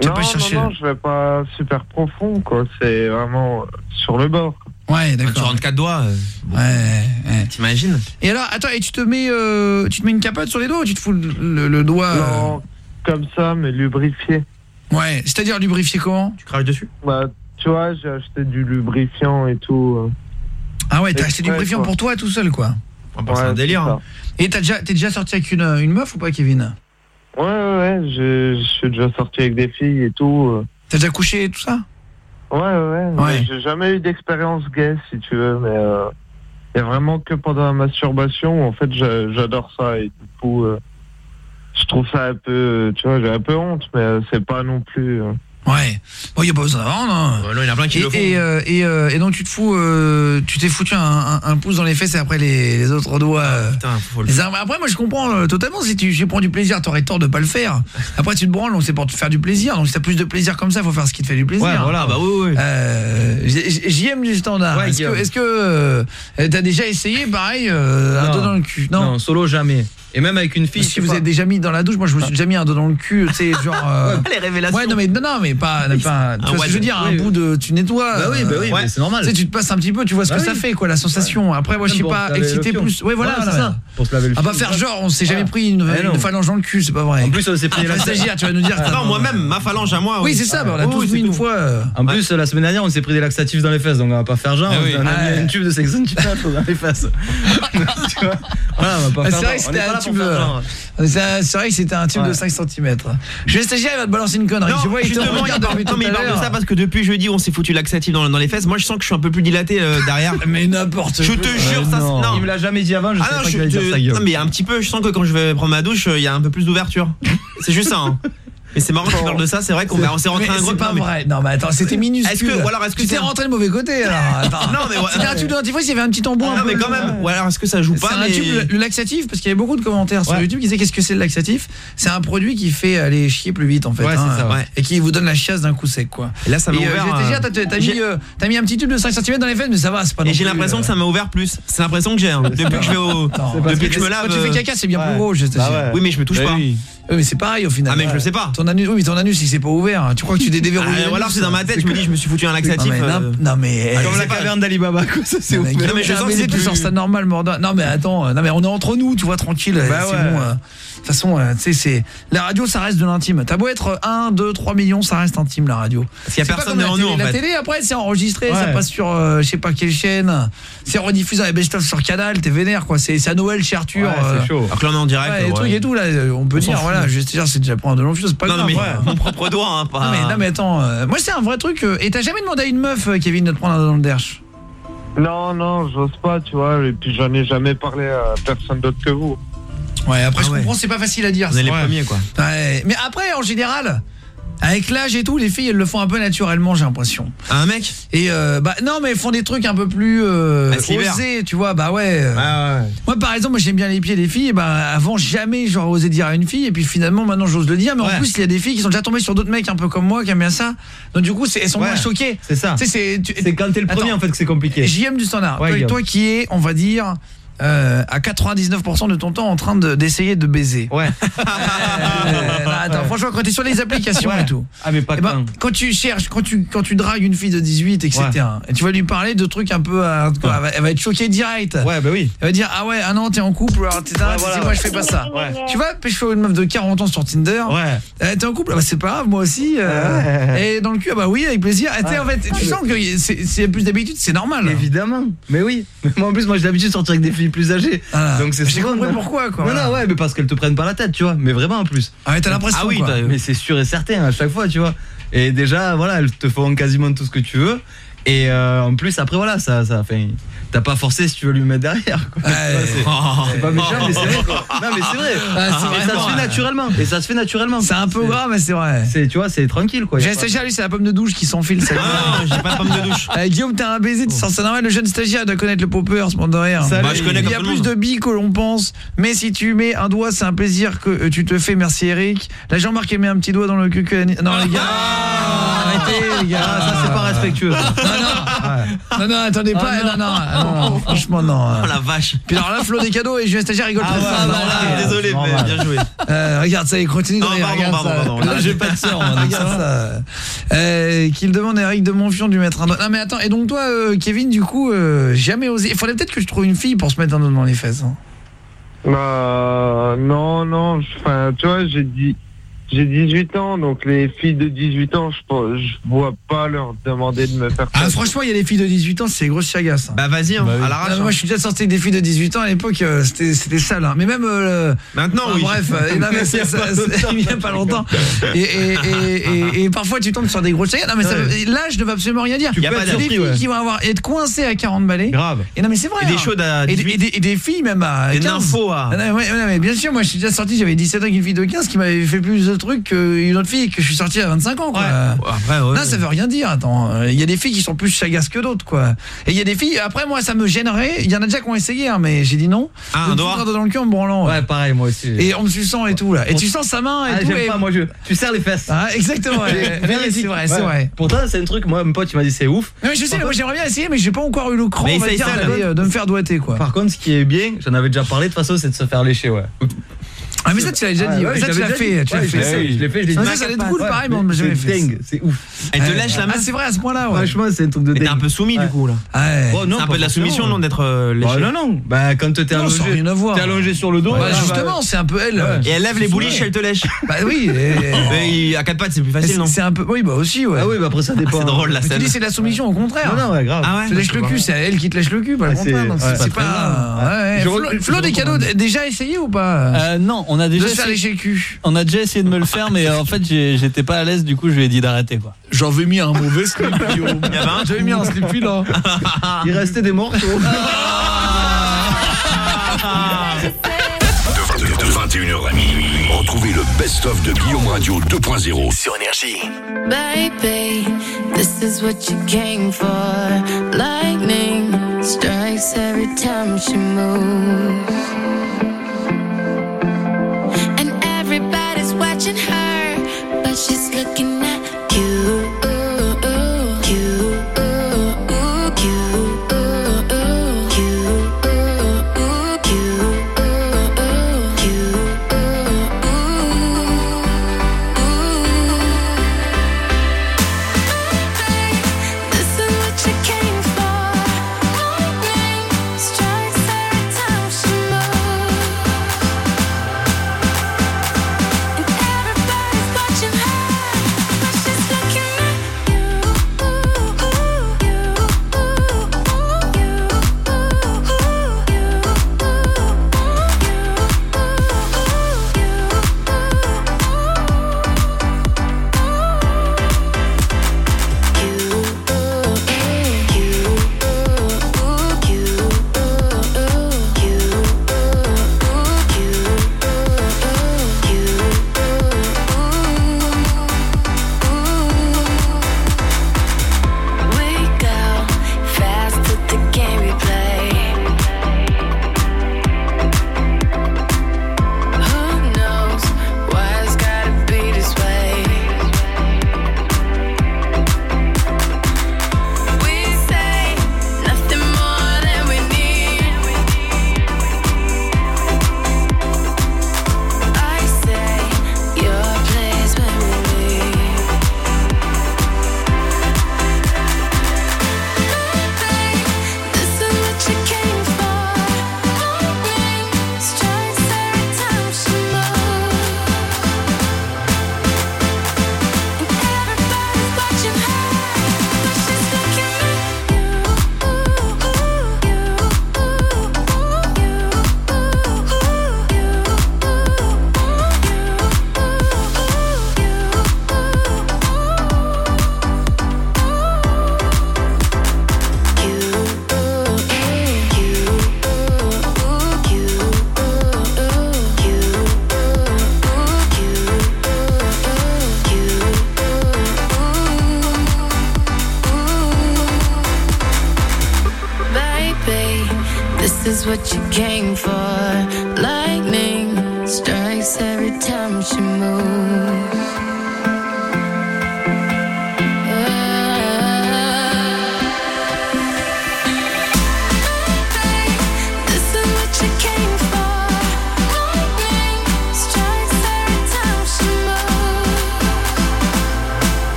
tu vas Non, pas chercher non, non, je vais pas super profond, quoi. C'est vraiment euh, sur le bord. Ouais, d'accord. Tu rentres quatre doigts. euh, Ouais, ouais. T'imagines Et alors, attends, et tu te mets, euh, tu te mets une capote sur les doigts ou tu te fous le, le- le doigt euh, Non, comme ça, mais lubrifié. Ouais, c'est-à-dire lubrifier comment? Tu craches dessus? Bah, tu vois, j'ai acheté du lubrifiant et tout. euh. Ah ouais, t'as acheté du lubrifiant quoi. pour toi tout seul, quoi. bah, c'est un délire, hein. Et t'as déjà, t'es déjà sorti avec une, une meuf ou pas, Kevin? Ouais, ouais, ouais, je je suis déjà sorti avec des filles et tout. euh. T'as déjà couché et tout ça? Ouais, ouais, ouais. J'ai jamais eu d'expérience gay, si tu veux, mais il y a vraiment que pendant la masturbation, en fait, j'a- j'adore ça et du coup, euh, je trouve ça un peu, euh, tu vois, j'ai un peu honte, mais euh, c'est pas non plus. euh, Ouais. Bon, y a pas besoin d'avant, non Non, il y en a plein qui et, le font. Et, euh, et, euh, et donc tu te fous, euh, tu t'es foutu un, un- un pouce dans les fesses et après les, les autres doigts. euh, Putain, faut le les. Après, moi, je comprends euh, totalement. Si tu, prends du plaisir, t'aurais tort de pas le faire. Après, tu te branles, donc c'est pour te faire du plaisir. Donc, si t'as plus de plaisir comme ça, faut faire ce qui te fait du plaisir. Ouais, voilà, bah oui, oui. Euh, JM du standard. Ouais, est-ce que, euh, t'as déjà essayé, pareil, euh, un doigt dans le cul? Non. Non, solo jamais. Et même avec une fille. Sais vous pas. êtes déjà mis dans la douche, moi je me suis déjà mis un doigt dans le cul, tu sais, *laughs* genre. euh, Les révélations. Ouais, non mais non, non mais pas, pas tu vois ce que je veux dire, un oui, bout de, tu nettoies. Bah oui, bah oui, euh, c'est normal. Tu sais, tu te passes un petit peu, tu vois ce Bah que ça fait, quoi, la sensation. Après, moi je pour pas, excité plus. Ouais, voilà, Ouais, c'est ça. Pour se laver le Ah bah faire genre, on s'est jamais pris une, Eh une phalange dans le cul, c'est pas vrai. En plus, on s'est pris Après, la- stagiaire, tu vas nous dire. Ah non, moi-même, ma phalange à moi. Oui, c'est ça, bah, on a Oui, tous mis une fois. euh, En plus, la semaine dernière, on s'est pris des laxatifs dans les fesses, donc on va pas faire genre. Ah. On a mis une tube de sex centimètres dans les fesses. *laughs* *laughs* tu vois Voilà, on va pas Ah, faire tube. genre. c'est vrai que c'était un tube de Ouais. 5 cm. Je vais stagiaire, il va te balancer une connerie. Non, tu vois, il te regarde depuis tout mais il parle de ça parce que depuis jeudi, on s'est foutu laxatif dans, dans les fesses. Moi, je sens que je suis un peu plus dilaté euh, derrière. *laughs* Mais n'importe Je quoi. te jure, ça. non. Non. Il me l'a jamais dit avant, je Ah sais non, pas je, dire je- ça, non, mais un petit peu, je sens que quand je vais prendre ma douche, euh, il y a un peu plus d'ouverture. *laughs* C'est juste ça. hein. Mais c'est marrant que tu parles de ça, c'est vrai qu'on s'est rentré Mais un gros C'est pas non, mais- vrai. Non, mais attends, c'était minuscule. Est-ce que- ou alors est-ce que tu t'es rentré le mauvais côté alors *laughs* Attends. Non, mais ouais. C'était un tube de dentifrice, il y avait un petit embout. un Non, mais quand même. Ou alors est-ce que ça joue C'est pas un mais- tube, le, le laxatif, parce qu'il y avait beaucoup de commentaires sur. YouTube qui disaient qu'est-ce que c'est le laxatif? C'est un produit qui fait aller chier plus vite en fait. Ouais, hein, c'est ça, ouais. Et qui vous donne la chiasse d'un coup sec quoi. Et là, ça m'a euh, ouvert. euh, t'as- mis, un petit tube de 5 cm dans les fesses, mais ça va, c'est pas Et j'ai l'impression euh, que ça m'a ouvert plus. C'est l'impression que j'ai. hein. Depuis que je vais au. Depuis que je me lave. Quand tu fais caca, c'est bien plus gros, je te Bah. Oui, mais je me touche Bah pas. Oui. Mais c'est pareil au final. Ah, mais je le sais pas. Ton anus, oui, mais ton anus, il s'est pas ouvert. Tu crois que tu t'es déverrouillé Ah, Ou alors c'est dans ma tête, je me dis, je me suis foutu un Non laxatif. euh, non, mais Ah, eh, comme c'est la pas- caverne d'Alibaba, quoi, ça c'est mais, Non, mais je sens que c'est ça normal, mordant. Non mais attends, euh, non mais on est entre nous, tu vois, tranquille. Bah c'est bon. Euh, De toute façon, euh, tu sais, c'est la radio, ça reste de l'intime. T'as beau être 1, 2, 3 millions, ça reste intime la radio. Parce qu'il y a personne télé. nous en La fait. télé, après, c'est enregistré, ça passe sur, euh, je sais pas quelle chaîne. C'est rediffusé à la best-of sur Canal, t'es vénère, quoi. C'est c'est à Noël chez Arthur. Ouais, euh, c'est chaud. Alors que là on est en direct. Ouais, les ouais. trucs et tout là, euh, on peut On dire voilà, je te dire c'est déjà prendre de longues choses, c'est pas Non, grave. mais *laughs* mon propre doigt, hein, pas. Non mais, non mais attends, euh, moi c'est un vrai truc euh, et t'as jamais demandé à une meuf euh, Kevin de te prendre un dans le derche? Non, non, j'ose pas, tu vois, et puis j'en ai jamais parlé à personne d'autre que vous. Ouais, après Ah je ouais. comprends, c'est pas facile à dire. On est c'est les premiers quoi. Ouais, mais après en général Avec l'âge et tout, les filles elles le font un peu naturellement, j'ai l'impression. Un mec? Et euh, bah non, mais elles font des trucs un peu plus euh, osés, tu vois. Bah ouais. ouais. Moi par exemple, moi j'aime bien les pieds des filles, et bah avant jamais j'aurais osé dire à une fille et puis finalement maintenant j'ose le dire mais en plus il y a des filles qui sont déjà tombées sur d'autres mecs un peu comme moi qui aiment bien ça. Donc du coup, elles sont Ouais. moins choquées. C'est ça. Tu sais, c'est quand t'es le premier Attends. en fait que c'est compliqué. JM du standard. Toi, toi qui es, on va dire euh, à 99% de ton temps en train de- d'essayer de, baiser. Ouais. *laughs* Euh, attends, franchement quand t'es sur les applications Ouais. et tout. Ah mais pas Eh ben, quand. quand tu cherches, quand tu quand tu dragues une fille de 18 etc. Et tu vas lui parler de trucs un peu hardcore, elle, va, elle va être choquée direct. Ouais, bah oui. Elle va dire ah ouais, ah non, t'es en couple, alors t'es Ouais, tu voilà. sais, moi je fais pas ça. Ouais. Tu vois, pécho une meuf de 40 ans sur Tinder. Ouais. Euh, t'es en couple, ah bah c'est pas grave, moi aussi. euh, Et dans le cul, ah bah oui, avec plaisir. Tu en fait, tu sens que c'est c'est plus d'habitude, c'est normal. Évidemment. Mais oui. Mais moi en plus moi j'ai l'habitude de sortir avec des filles plus âgées. Voilà. Donc c'est J'ai compris pourquoi, quoi. Non Voilà. non ouais, mais parce qu'elles te prennent pas la tête, tu vois, mais vraiment en plus. Ah t'as l'impression, Ah oui, quoi. mais c'est sûr et certain à chaque fois, tu vois. Et déjà voilà, elles te font quasiment tout ce que tu veux. Et euh, en plus après voilà, ça ça fait t'as pas forcé si tu veux lui mettre derrière quoi. Ouais. c'est c'est pas méchant mais c'est vrai quoi. Non mais c'est vrai. Ah, c'est et ça vraiment, se fait ouais. naturellement. Et ça se fait naturellement. C'est un peu grave, mais c'est vrai. C'est tu vois, c'est tranquille quoi. J'ai un stagiaire, lui, c'est la pomme de douche qui s'enfile. ça. Ah non, j'ai pas de pomme de douche. Euh, Guillaume, t'as un baiser, tu sens ça normal. Le jeune stagiaire doit connaître le popper, ce monde de rire. Salut. Bah, je connais Il comme y a tout le plus monde. de billes que l'on pense, mais si tu mets un doigt, c'est un plaisir que euh, tu te fais. Merci Eric. Là, Jean-Marc met un petit doigt dans le cul. que- Non, les gars, arrêtez, les gars. Ah, ça c'est pas respectueux. Non, non, *laughs* attendez pas. non, non, non, non, *laughs* franchement, non. Oh la vache. Puis alors là, Flo des cadeaux et Julien Stagiaire rigole très fort. Ah, Non, bah, là, ouais. désolé, mais bien joué. Euh, regarde ça, il continue de Non, rire, pardon, pardon, ça. pardon. Là, j'ai pas de donc Regarde ça ça. Euh, Qu'il demande à Eric de Monfion de lui mettre un doigt. Non mais attends, et donc toi, euh, Kevin, du coup, euh, jamais osé. Il faudrait peut-être que je trouve une fille pour se mettre un doigt dans les fesses. hein. Bah, non, non, enfin, tu vois, j'ai dit, j'ai 18 ans, donc les filles de 18 ans, je, pense- je vois pas leur demander de me faire Ah ça. franchement, il y a des filles de 18 ans, c'est grosse chagasse. hein. Bah vas-y, hein, à l'arrache. Non, mais moi, je suis déjà sorti avec des filles de 18 ans à l'époque, euh, c'était c'était sale. hein. Mais même euh, Maintenant, Enfin, oui. Bref, euh, non, mais ça- *laughs* il y a pas longtemps. Et, et, et, et- et parfois tu tombes sur des grosses chagasses. Non mais ça, l'âge ne veut absolument rien dire. Y a Il pas des filles ouais. qui vont avoir être coincées à 40 balais. Grave. Et non mais c'est vrai. Et des hein. chaudes à Et des- 18. Et des, et des filles même à Des 15. nymphos à- Ah non, ouais, ouais, mais bien sûr, moi je suis déjà sorti, j'avais 17 ans avec une fille de 15 qui m'avait fait plus de trucs qu'une autre fille que je suis sorti à 25 ans quoi. Après, ouais. Non, ça veut rien dire. Attends, il y a des filles qui sont plus chagasses que d'autres, quoi. Et il y a des filles. Après, moi, ça me gênerait. Il y en a déjà qui ont essayé, hein, mais j'ai dit non. Ah, un doigt dans le cul en me branlant. ouais. Pareil moi aussi. Et en me suçant et tout là. Et tu sens sa main et Ah, tout. et- pas moi je tu serres les fesses. Ah, exactement. *laughs* c'est vrai, c'est vrai. Pourtant c'est un truc moi mon pote il m'a dit c'est ouf. Non, mais je sais, moi j'aimerais bien essayer, mais j'ai pas encore eu le cran on euh, de me faire doigter, quoi. Par contre ce qui est bien, j'en avais déjà parlé de toute façon c'est de se faire lécher ouais. Ah, mais ça, tu l'as déjà Ah, dit. ça, tu l'as fait. Tu l'as fait. je l'ai- fait, je l'ai Ah, dit. Ça, allait être cool, pareil, mais on m'a jamais c'est fait. dingue, c'est ouf. Elle te lèche la main. Ah, c'est vrai, à ce point-là, ouais. Franchement c'est un truc de Et dingue. t'es un peu soumis du coup là. Ouais. Oh, non, C'est un peu de la soumission non d'être euh, Bah, léché. non non. Bah quand t'es allongé t'es allongé sur le dos. Bah, là, justement, c'est un peu elle. Et elle lève les bouliches, elle te lèche. Bah oui. *laughs* à quatre pattes, c'est plus facile, non C'est un peu. Oui, bah aussi, ouais. Ah oui bah après ça Ah, dépend. C'est drôle la Mais tu scène. dis c'est de la soumission au contraire. Non non ouais grave. Ah ouais Tu lèches le cul, c'est elle qui te lèche le cul, pas le Ah, c'est- contraire. c'est pas Flo, des cadeaux, déjà essayé ou pas? non, on a De déjà se faire essayé, lécher le cul. on a déjà essayé de me le faire, mais euh, en fait j'étais pas à l'aise, du coup je lui ai dit d'arrêter quoi. J'avais mis un mauvais slip, Guillaume. Il y avait un J'avais mis un slip là. *laughs* Il restait des morceaux. De, de 21h à minuit, retrouvez le best-of de Guillaume Radio 2.0 Sur Énergie. Baby, this is what you came for. Lightning strikes every time she moves. Her, but she's looking at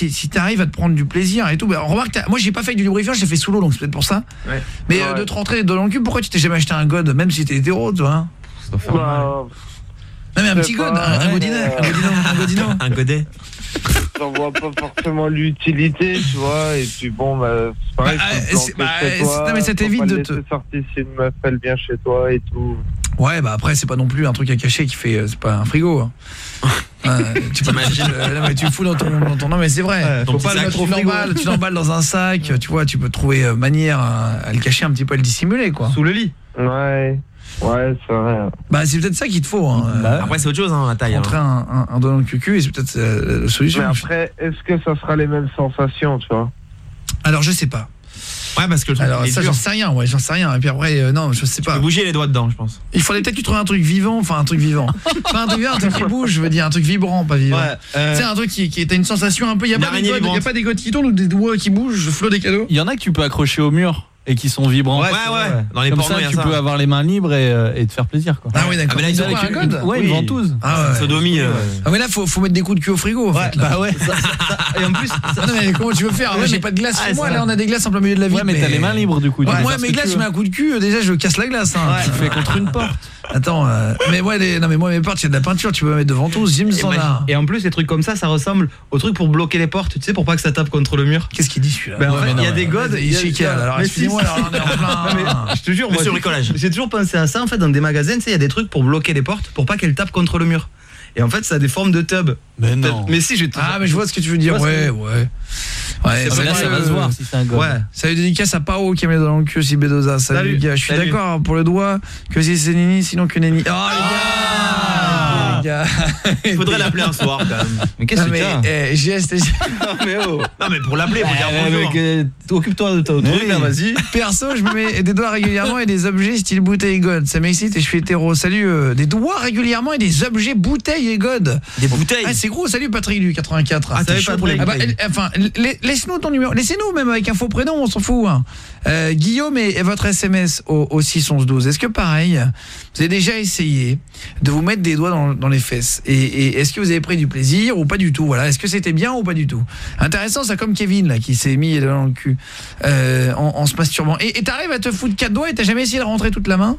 Si, si t'arrives à te prendre du plaisir et tout, bah, remarque, moi j'ai pas fait du lubrifiant, j'ai fait sous l'eau, donc c'est peut-être pour ça. Mais euh, de te rentrer dans le cul, pourquoi tu t'es jamais acheté un god, même si t'es hétéro, toi hein? Bah, Non mais un petit god, un, un godinet, euh, un godino, un godino. *laughs* Un godet. J'en vois pas forcément l'utilité, tu vois. Et puis bon, bah, c'est pareil. Bah, euh, chez toi, non, mais ça t'évite de te- sortir si une meuf elle vient chez toi et tout. Ouais, bah après c'est pas non plus un truc à cacher qui fait, euh, c'est pas un frigo. hein. Euh, tu peux- euh, mais tu le fous dans ton, dans ton non mais c'est vrai. ton Faut pas sac tu l'emballes, tu l'emballes dans un sac, tu vois, tu peux trouver euh, manière à, à le cacher un petit peu, à le dissimuler quoi. Sous le lit. Ouais, ouais, c'est vrai. Bah c'est peut-être ça qu'il te faut. Hein. Après, c'est autre chose, hein, la taille. Rentrer un, un, un dans le et c'est peut-être euh, la solution. Mais après, est-ce que ça sera les mêmes sensations, tu vois? Alors je sais pas. Ouais, parce que le truc Alors il est ça j'en sais rien, ouais, j'en sais rien. Et puis après, euh, non, je sais pas. Tu peux bouger les doigts dedans, je pense. Il faudrait peut-être que tu trouves un truc vivant, enfin un truc vivant. *laughs* pas un truc vivant, un truc qui bouge, je veux dire, un truc vibrant, pas vivant. Ouais, euh, C'est un truc qui, qui t'as une sensation un peu. Il y a Une pas des y a pas des godes qui tournent ou des doigts qui bougent, je flotte des cadeaux. Il y en a que tu peux accrocher au mur et qui sont vibrants. Ouais, ouais. Dans les Comme pornos, ça, il y a tu ça. peux avoir les mains libres et, euh, et te faire plaisir quoi. Ah oui, d'accord. Ah, mais là, ils Ils ont un code Ouais, une Oui. ventouse. Ah ouais. Sodomie. euh, Ah mais là faut, faut mettre des coups de cul au frigo en fait. là. Bah ouais. *laughs* Et en plus, ça- Ah non mais comment tu veux faire Ouais, J'ai mais- pas de glace Ah, moi, c'est là on a des glaces en plein milieu de la ville. Ouais, mais t'as les mains libres du coup. tu Ouais, moi faire ce mes que glaces, tu je veux. mets un coup de cul, euh, déjà je casse la glace. Hein. Tu fais contre une porte. Attends, euh, mais ouais, les- non mais moi mes portes, il y a de la peinture, tu peux mettre de ventouse, Jim et, Standard. et en plus, les trucs comme ça, ça ressemble au truc pour bloquer les portes, tu sais, pour pas que ça tape contre le mur. Qu'est-ce qu'il dit celui-là Ben, en Ouais, fait, mais il y a des ouais. godes. Ouais, il y a- chez Ikea, alors Mais excusez-moi, si, alors on est en *laughs* plein- Non, mais je te jure, moi, j'ai toujours pensé à ça en fait dans des magasins, tu sais, il y a des trucs pour bloquer les portes pour pas qu'elles tapent contre le mur. Et en fait, ça a des formes de tubs. Mais non. Mais si, j'ai Ah mais je vois ce que tu veux dire, ouais, que- ouais. Ouais, Ah, mais là, salut, ça va euh, se voir si c'est un. Ouais. Salut dédicace à Pao qui a mis dans le cul aussi Bedoza. Salut, Salut. les gars, je suis d'accord pour le doigt que si c'est Nini sinon que Nini. Oh les gars, gars. *laughs* Il faudrait l'appeler un soir, quand même. Mais qu'est-ce que t'as eh, geste *laughs* Non mais oh Non, mais pour l'appeler, pour dire bonjour. mec, euh, Occupe-toi de ton truc là, vas-y. Perso, je me mets des doigts régulièrement et des objets style bouteille et god. Ça m'excite et je suis hétéro. Salut, euh, des doigts régulièrement et des objets bouteille et god. Des bouteilles. Ah, c'est gros, salut Patrick du 84. Ah, t'es chaud pour les Ah bah, enfin, la- laisse-nous ton numéro, laissez-nous même avec un faux prénom, on s'en fout. hein. Euh, Guillaume et, votre SMS au, au 61112. Est-ce que pareil, vous avez déjà essayé de vous mettre des doigts dans, les fesses et, est-ce que vous avez pris du plaisir ou pas du tout? Voilà, est-ce que c'était bien ou pas du tout? Intéressant, ça comme Kevin là qui s'est mis dans le cul euh, en, en se masturbant. Et t'arrives à te foutre quatre doigts et t'as jamais essayé de rentrer toute la main?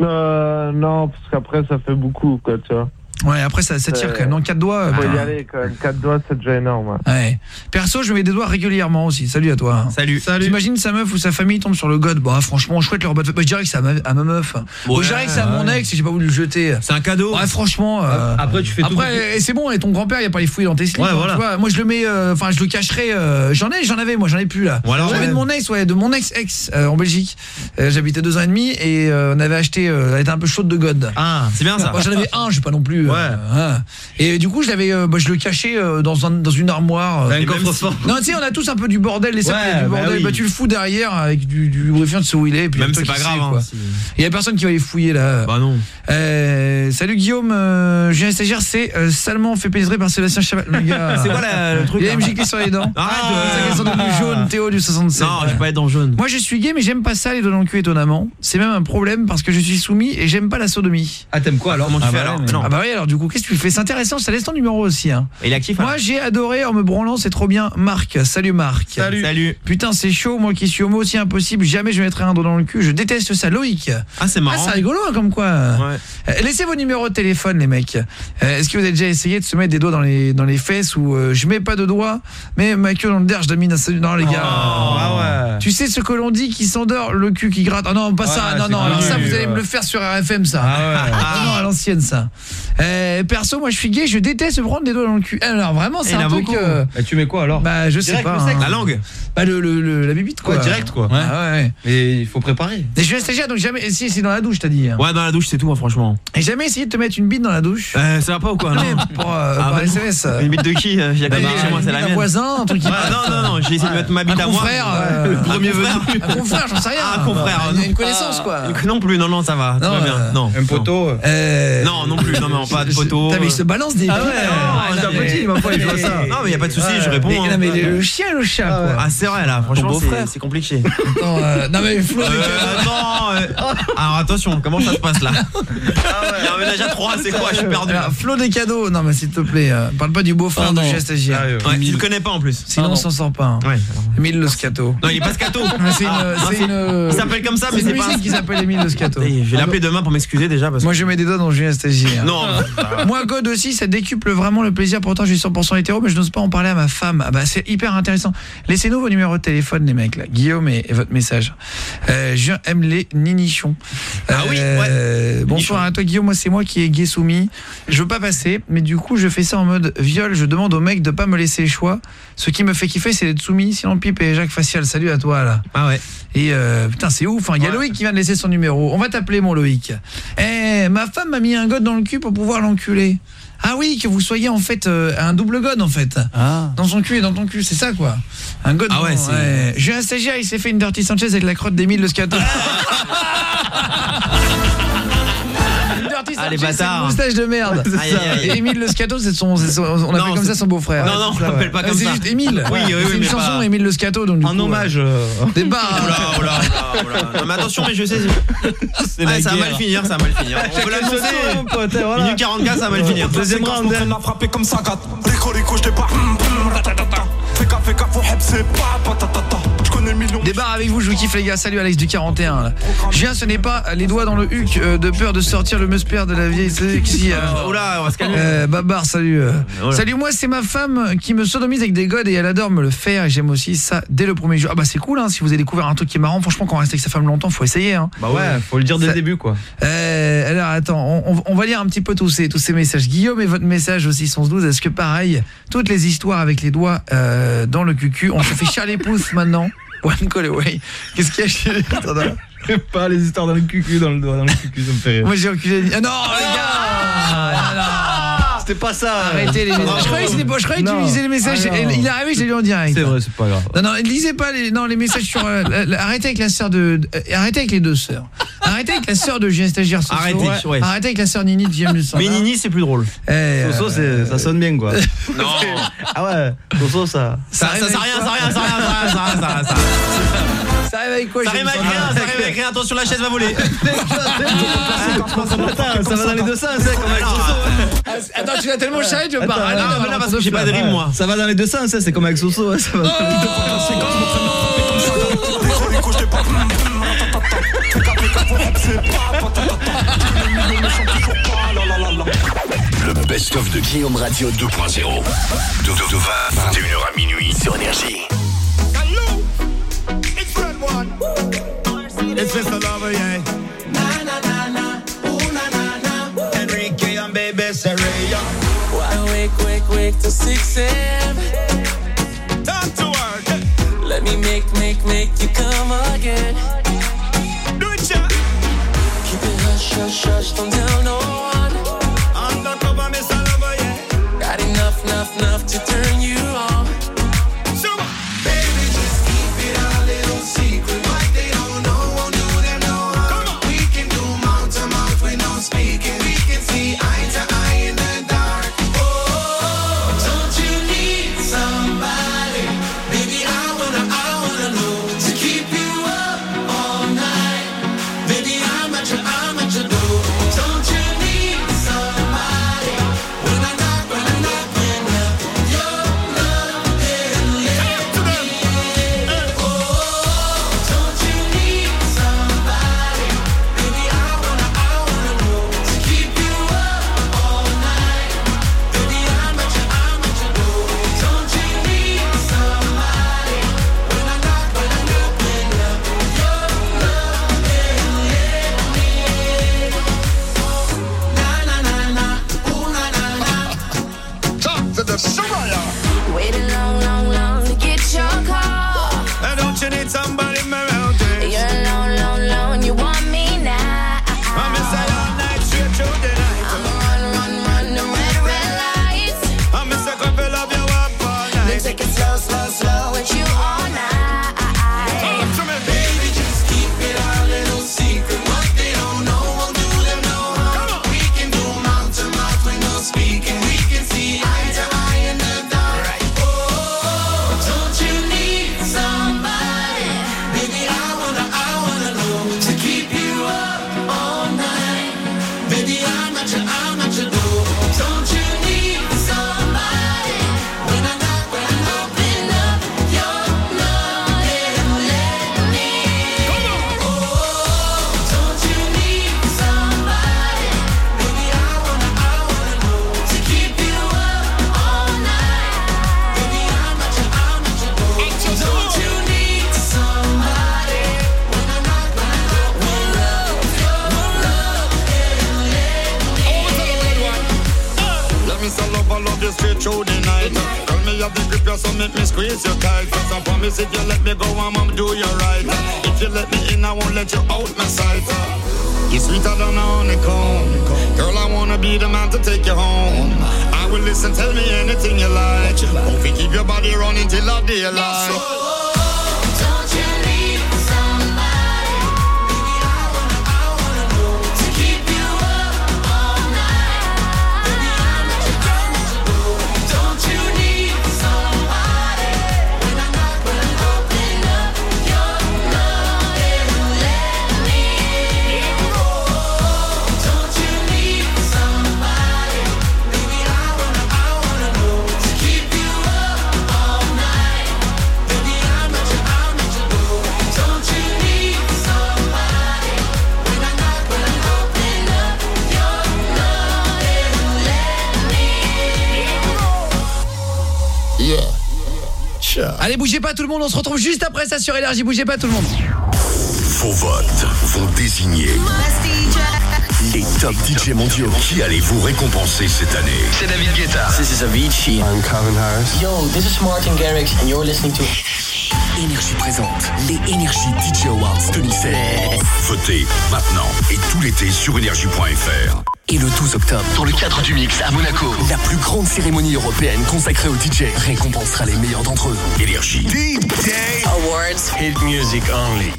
Euh, non, parce qu'après, ça fait beaucoup, quoi, tu vois. Ouais, après ça, ça tire Euh, quand même. Non, quatre doigts. Faut bah, y aller, quand même. Quatre doigts, c'est déjà énorme. ouais. Perso, je mets des doigts régulièrement aussi. Salut à toi. Salut. T'imagines sa meuf ou sa famille tombe sur le god? Bah franchement, chouette leur fête. Bah, je dirais que c'est à ma, à ma meuf. Ou Ouais, je dirais que c'est à mon ouais. ex, j'ai pas voulu le jeter. C'est un cadeau. Ouais, franchement. euh, Après, tu fais tout. après, et c'est bon, et ton grand-père, il a pas les fouilles dans tes slips. Ouais, hein, voilà. tu vois. moi, je le mets, euh, enfin, je le cacherai. euh, j'en ai, j'en avais, moi, j'en ai plus là. Alors, J'avais ouais. de mon ex, ouais, de mon ex-ex euh, en Belgique. Euh, J'habitais deux ans et demi et euh, on avait acheté, euh, elle était un peu chaude de god. Ah, c'est bien ça. Moi j'en avais un, je sais pas non plus. Euh, hein. Et du coup, je l'avais euh, bah, je le cachais euh, dans un dans une armoire. euh. Un coffre-fort. Non, tu sais, on a tous un peu du bordel, les sacs, il y a Ouais, du bah bordel. oui. Bah, tu le fous derrière avec du du lubrifiant de ce où il est et puis Même c'est pas grave. sais, hein, Il y a personne qui va les fouiller là. Bah non. Euh, salut Guillaume, euh, Julien Stagiaire, c'est euh, salement fait pénétrer par Sébastien. Le gars. *laughs* C'est quoi la- le truc Il là a gicler sur les dents. Arrête, euh, qu'elles sont devenues jaunes, Théo du 67. Non, je vais pas être dans le jaune. Moi je suis gay mais j'aime pas ça les doigts dans le cul étonnamment. C'est même un problème parce que je suis soumis et j'aime pas la sodomie. Ah, t'aimes quoi alors Comment tu Ah fais bah alors ouais. Ah bah oui alors du coup Qu'est-ce que tu fais? C'est intéressant, ça laisse ton numéro aussi. Hein. Il est actif. hein Moi j'ai adoré en me branlant, c'est trop bien. Marc, salut Marc. Salut. Salut. Putain c'est chaud, moi qui suis homo aussi impossible, jamais je mettrai un doigt dans le cul, je déteste ça. Loïc. Ah c'est marrant. Ah, c'est rigolo hein, comme quoi. Euh, Laissez vos numéros de téléphone les mecs. Euh, Est-ce que vous avez déjà essayé de se mettre des doigts dans les dans les fesses ou euh, je mets pas de doigts mais ma queue dans le derge domine non les gars. Ah ouais. Tu sais ce que l'on dit qui s'endort le cul qui gratte. Ah non, pas ça. Non non, alors ça vous allez me le faire sur RFM ça. Ah ouais. Ah non, à l'ancienne ça. Euh, perso moi je suis gay, je déteste me prendre des doigts dans le cul. Alors vraiment c'est un truc euh, Bah, tu mets quoi alors bah je Direct, sais pas. le sexe hein. La langue. Bah le, le, le- la bibite quoi. Ouais, direct, quoi. Ah ouais. Mais il faut préparer. Et je suis stagiaire donc jamais si c'est dans la douche t'as dit. hein. Ouais, dans la douche, c'est tout, hein, franchement. Et jamais essayé de te mettre une bite dans la douche Euh, ça va pas ou quoi non Ouais, pour, euh, Ah, par bah. SMS. Une bite de qui Il y a Bah, chez moi, c'est la un mienne. voisin, un truc qui Ouais, non, non, non, j'ai essayé de mettre ma bite un à moi. confrère, Le premier un confrère, venu. Un confrère, j'en sais rien. Ah, un confrère. Une, connaissance quoi. Non plus, non, non, ça va, va bien. Non. Un poteau. Non, non plus, non, non, pas de poteau. Putain, mais il se balance des Ah ouais, non, Ah, t'as mais- ma foi, il joue à ça. Non, mais y a pas de souci, je réponds. Mais, hein. non, mais le, chien, le chat quoi. Ah, c'est vrai, là, franchement, c'est c'est compliqué. Euh, non mais Flo, Euh, attends, euh, alors attention, comment ça se passe là? Il y a un ménage à 3, c'est quoi? Je suis perdu. Alors, Flo des cadeaux. Non mais s'il te plaît, euh, parle pas du beau-frère Oh, de. Geste tu le connais pas en plus. Sinon on s'en sort pas. hein. Émile Le Scato. Non, il est pas scato. *laughs* C'est Ah, c'est c'est- Il s'appelle comme ça, mais c'est c'est une pas. musique qui s'appelle Émile Le Scato. Je vais l'appeler demain pour m'excuser déjà parce que. Moi je mets des doigts dans Julien Stagiaire. Non. *laughs* Moi God aussi ça décuple vraiment le plaisir pourtant je suis 100% hétéro mais je n'ose pas en parler à ma femme. Ah bah c'est hyper intéressant. Laissez-nous vos numéros de téléphone les mecs là. Guillaume et, et votre message. Euh, je aime les ninichons. Ah oui, Euh, Bonsoir à toi Guillaume, moi c'est moi qui ai gay soumis. Je veux pas passer mais du coup je fais ça en mode viol, je demande au mec de pas me laisser le choix. Ce qui me fait kiffer c'est d'être soumis sinon pipe et Jacques Facial. Salut à toi là. Ah ouais. Et euh, putain, c'est ouf. hein. Il y a Loïc qui vient de laisser son numéro. On va t'appeler, mon Loïc. Eh, ma femme m'a mis un god dans le cul pour pouvoir l'enculer. Ah oui, que vous soyez en fait euh, un double god en fait. Dans son cul et dans ton cul, c'est ça quoi. Un god. Ah ouais, c'est- J'ai un stagiaire, il s'est fait une Dirty Sanchez avec la crotte d'Emile Le Scato. *laughs* Dirty Ah, les c'est bâtards. moustache de merde. Et Émile Le Scato, c'est son, c'est son- on Non, appelle comme c'est- ça son beau-frère. Non, non, C'est on l'appelle pas comme C'est ça. juste Émile. Oui, oui, oui, C'est une chanson Émile Le Scato donc coup, hommage. euh, euh. Oh là, oh là, oh là, oh là. Non, mais attention, mais je sais. C'est Ah, la ça va mal finir, ça va mal finir. On peut l'annoncer. mon pote, voilà. Minute 44, ça va mal finir. Deuxième round. hein. l'a frappé comme ça, gâte. Rico, Rico, j't'ai pas. hum, hum, ratatata. Fais gaffe, fais gaffe, au heb, c'est pas patatata. Débarre avec vous, je vous kiffe les gars. Salut Alex du 41. là. Je viens, ce n'est pas les doigts dans le huc euh, de peur de sortir le musper de la vieille sexy. euh. *laughs* Oula, on va se calmer. Euh, Babar, salut. euh. Voilà. Salut, moi c'est ma femme qui me sodomise avec des godes et elle adore me le faire et j'aime aussi ça dès le premier jour. Ah bah c'est cool hein, si vous avez découvert un truc qui est marrant, franchement quand on reste avec sa femme longtemps, faut essayer hein. Bah ouais, faut le dire dès Ça- le début quoi. Euh, alors attends, on, on- on va lire un petit peu tous ces tous ces messages. Guillaume et votre message aussi 12 Est-ce que pareil, toutes les histoires avec les doigts euh, dans le cucu, on se fait chier les *laughs* pouces maintenant? One call away. Qu'est-ce qu'il y a chez Attends, Pas les histoires dans le cucu, dans le doigt, dans le cucu, ça me fait rire. Moi j'ai reculé. Ah non les gars Ah, non. C'était pas ça. Arrêtez les messages. Je croyais que c'était pas- je croyais que tu lisais les messages. Ah, il est arrivé, je l'ai lu en direct. C'est vrai, c'est pas grave. Non, non, lisez pas les, non, les messages sur. euh, arrêtez avec la sœur de. euh, arrêtez avec les deux sœurs. Arrêtez avec la sœur de Julien Stagiaire. Soso. Arrêtez, ouais. Arrêtez avec la sœur Nini de JM Mais Nini, c'est plus drôle. Soso, c'est- ça sonne bien quoi. *laughs* Non. Ah ouais, Soso ça. Ça, ça, ça, rien, ça, rien, ça, rien, ça, rien, ça, rien, *laughs* ça, arrive avec quoi Ça Julien rime avec rien, ça rime avec rien. Attention, la chaise va voler. *laughs* Attends, ça va dans les deux sens, c'est comme avec Soso. Ah, Attends, tu l'as tellement charré, tu veux pas arrêter, non, parce que j'ai pas de rime moi. Ça va dans les deux sens, hein, c'est comme avec Soso. hein, ça va dans les. J'connais le best-of de Guillaume Radio 2.0. De, de, de 20, 21h à minuit wake, wake, wake till 6 a.m. Time to work. Let me make, make, make you come again. Do it, yeah. Keep it hush, hush, hush, don't tell on se retrouve juste après ça sur Énergie, bougez pas tout le monde. Vos votes vont désigner les top DJ mondiaux qui allez vous récompenser cette année? C'est David Guetta. This is Avicii. I'm Calvin Harris. Yo, this is Martin Garrix and you're listening to Énergie présente les Énergie DJ Awards 2016. Votez maintenant et tout l'été sur énergie.fr. Et le 12 octobre, dans le cadre du Mix à Monaco, la plus grande cérémonie européenne consacrée aux DJ récompensera les meilleurs d'entre eux. Énergie. Awards. Hit music only.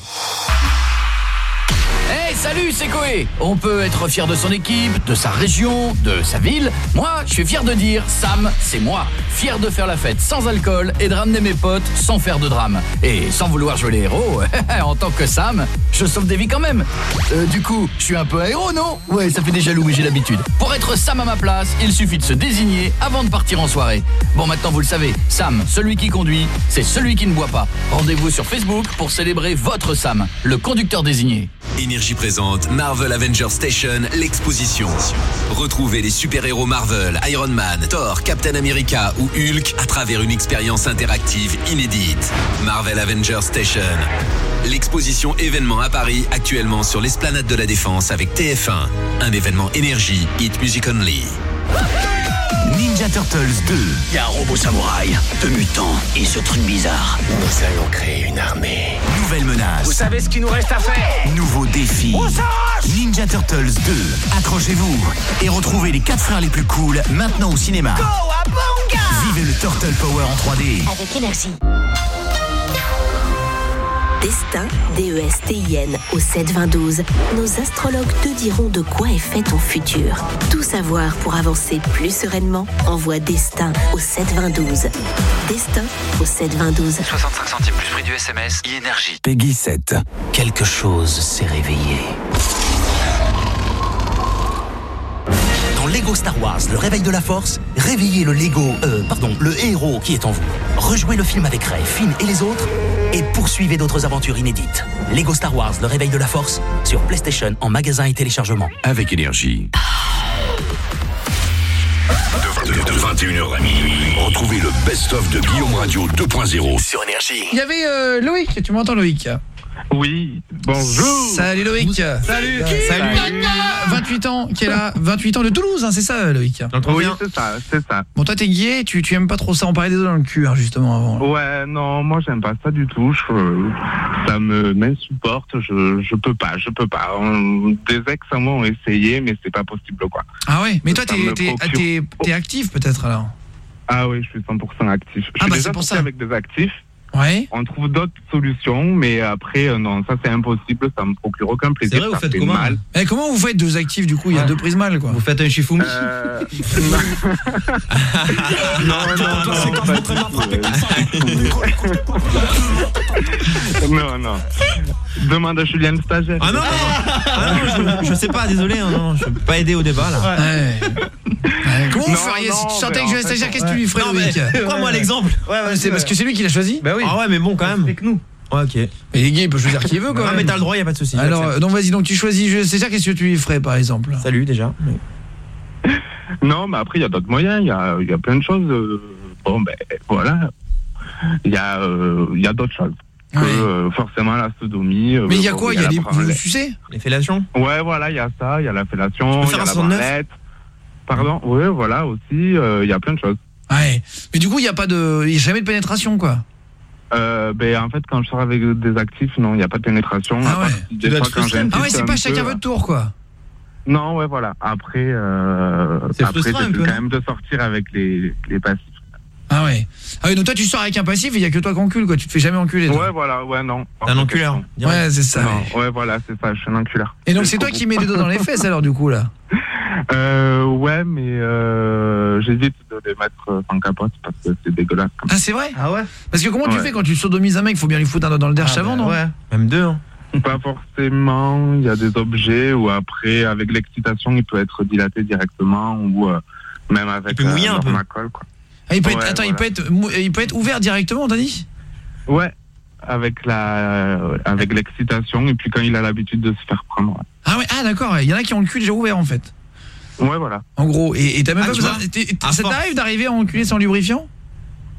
Hey, salut, c'est Koé On peut être fier de son équipe, de sa région, de sa ville. Moi, je suis fier de dire Sam, c'est moi. Fier de faire la fête sans alcool et de ramener mes potes sans faire de drame. Et sans vouloir jouer les héros, *laughs* en tant que Sam, je sauve des vies quand même. Euh, du coup, je suis un peu héros, non? Ouais, ça fait déjà loup, mais j'ai l'habitude. Pour être Sam à ma place, il suffit de se désigner avant de partir en soirée. Bon, maintenant vous le savez, Sam, celui qui conduit, c'est celui qui ne boit pas. Rendez-vous sur Facebook pour célébrer votre Sam, le conducteur désigné. Énergie présente Marvel Avenger Station, l'exposition. Retrouvez les super-héros Marvel, Iron Man, Thor, Captain America ou Hulk à travers une expérience interactive inédite. Marvel Avenger Station. L'exposition événement à Paris, actuellement sur l'esplanade de la Défense avec TF1. Un événement énergie, hit music only. Ninja Turtles 2. Il y a un robot samouraï, deux mutants et ce truc bizarre. Nous allons créer une armée. Nouvelle menace. Vous savez ce qu'il nous reste à faire? Nouveau défi. Ninja Turtles 2. Accrochez-vous et retrouvez les 4 frères les plus cools maintenant au cinéma. Vivez le Turtle Power en 3D. Avec énergie. Destin, D-E-S-T-I-N, au 7-20-12. Nos astrologues te diront de quoi est fait ton futur. Tout savoir pour avancer plus sereinement, envoie Destin au 7-20-12. Destin au 7-20-12. 65 centimes plus prix du SMS, e-énergie. Peggy 7. Quelque chose s'est réveillé. Dans Lego Star Wars, le réveil de la force, réveillez le Lego, euh, pardon, le héros qui est en vous. Rejouez le film avec Ray, Finn et les autres et poursuivez d'autres aventures inédites. Lego Star Wars, le réveil de la force, sur PlayStation en magasin et téléchargement. Avec énergie. De, de 21h à minuit, retrouvez le best-of de Guillaume Radio 2.0 sur énergie. Il y avait euh, Loïc, tu m'entends Loïc? Oui, bonjour. Salut Loïc. Salut. Euh, Salut. 28 ans, qui est là 28 ans de Toulouse, hein, c'est ça Loïc? Oui, c'est ça, c'est ça. Bon, toi t'es gay, tu, tu aimes pas trop ça, on parlait des doigts dans le cul hein, justement avant. Ouais, non, moi j'aime pas ça du tout. Je- ça me m'insupporte. Je, je peux pas, je peux pas. On- des ex à moi ont essayé, mais c'est pas possible quoi. Ah ouais, mais toi t'es actif peut-être alors? Ah oui, je suis 100% actif. Je Ah suis bah, déjà c'est pour ça. avec des actifs. Ouais. On trouve d'autres solutions, mais après, euh, non, ça c'est impossible. Ça me procure aucun plaisir. C'est vrai, vous ça faites fait comment mal. Eh, comment vous faites deux actifs du coup Il y a deux prises mal quoi. Vous faites un shifumi Euh, *laughs* non, non, non, du tout, euh, *laughs* Non, non. Demande à Julien le stagiaire. Ah non, non, ah non, je, je sais pas, désolé, hein, non, je peux pas aider au débat là. Ouais. Comment vous Non, feriez non, si tu sortais mais avec en Julien fait, Stagiaire Qu'est-ce que tu lui ferais Non, mais Loïc prends-moi l'exemple. C'est parce que c'est lui qui l'a choisi Bah oui. Ah ouais, mais bon, quand même. Avec nous. Ouais, ok. Mais les gays, il peut choisir qui il veut quand Ah, même. mais t'as le droit, y a pas de souci. Alors, euh, donc vas-y, donc tu choisis Julien Stagiaire, qu'est-ce que tu ferais par exemple Salut déjà. Non, mais après, il y a d'autres moyens. Il y a, il y a plein de choses. euh, Bon, ben voilà. Il y a, euh, il y a d'autres choses. Que, euh, forcément, la sodomie. euh, Mais il y a quoi Il y a la les branlette. vous le sucez Les fellations Ouais, voilà, il y a ça. Il y a la fellation, Tu il y a faire la un 109? branlette. Pardon Ouais, voilà, aussi. euh, Il y a plein de choses. Ouais. Mais du coup, il y a pas de il y a jamais de pénétration quoi. Euh, ben, en fait, quand je sors avec des actifs, non, il n'y a pas de pénétration. Ah ouais. Ah ouais, c'est pas chacun votre tour quoi. Non, ouais, voilà. Après, euh, C'est après peu, quand même de sortir avec les, les passifs. Ah ouais. Ah oui, donc toi tu sors avec un passif et il y a que toi qui encule quoi, tu te fais jamais enculer. toi. Ouais, voilà, ouais, non. un enculeur. Ouais, c'est ça. Non, ouais, voilà, c'est ça, je suis un enculeur. Et donc c'est toi qui mets les doigts dans les *laughs* fesses alors du coup là. Euh, ouais, mais euh, j'hésite de les mettre euh, sans capote parce que c'est dégueulasse. Comme Ah c'est vrai Ah ouais Parce que comment tu Ouais. fais quand tu sodomises un mec, faut bien lui foutre un doigt dans le derche avant non Même deux. hein. Pas forcément, il y a des objets où après, avec l'excitation, il peut être dilaté directement ou euh, même avec peut mouiller un peu. l'ormacol, quoi. Ah, il peut être, Ouais, attends, il peut être il peut être ouvert directement, t'as dit? Ouais, avec la, euh, avec l'excitation et puis quand il a l'habitude de se faire prendre. ouais. Ah ouais, ah d'accord, il y en a qui ont le cul déjà ouvert en fait. Ouais, voilà. En gros, et t'as même Ah, pas besoin ça t'arrive d'arriver à enculer sans lubrifiant?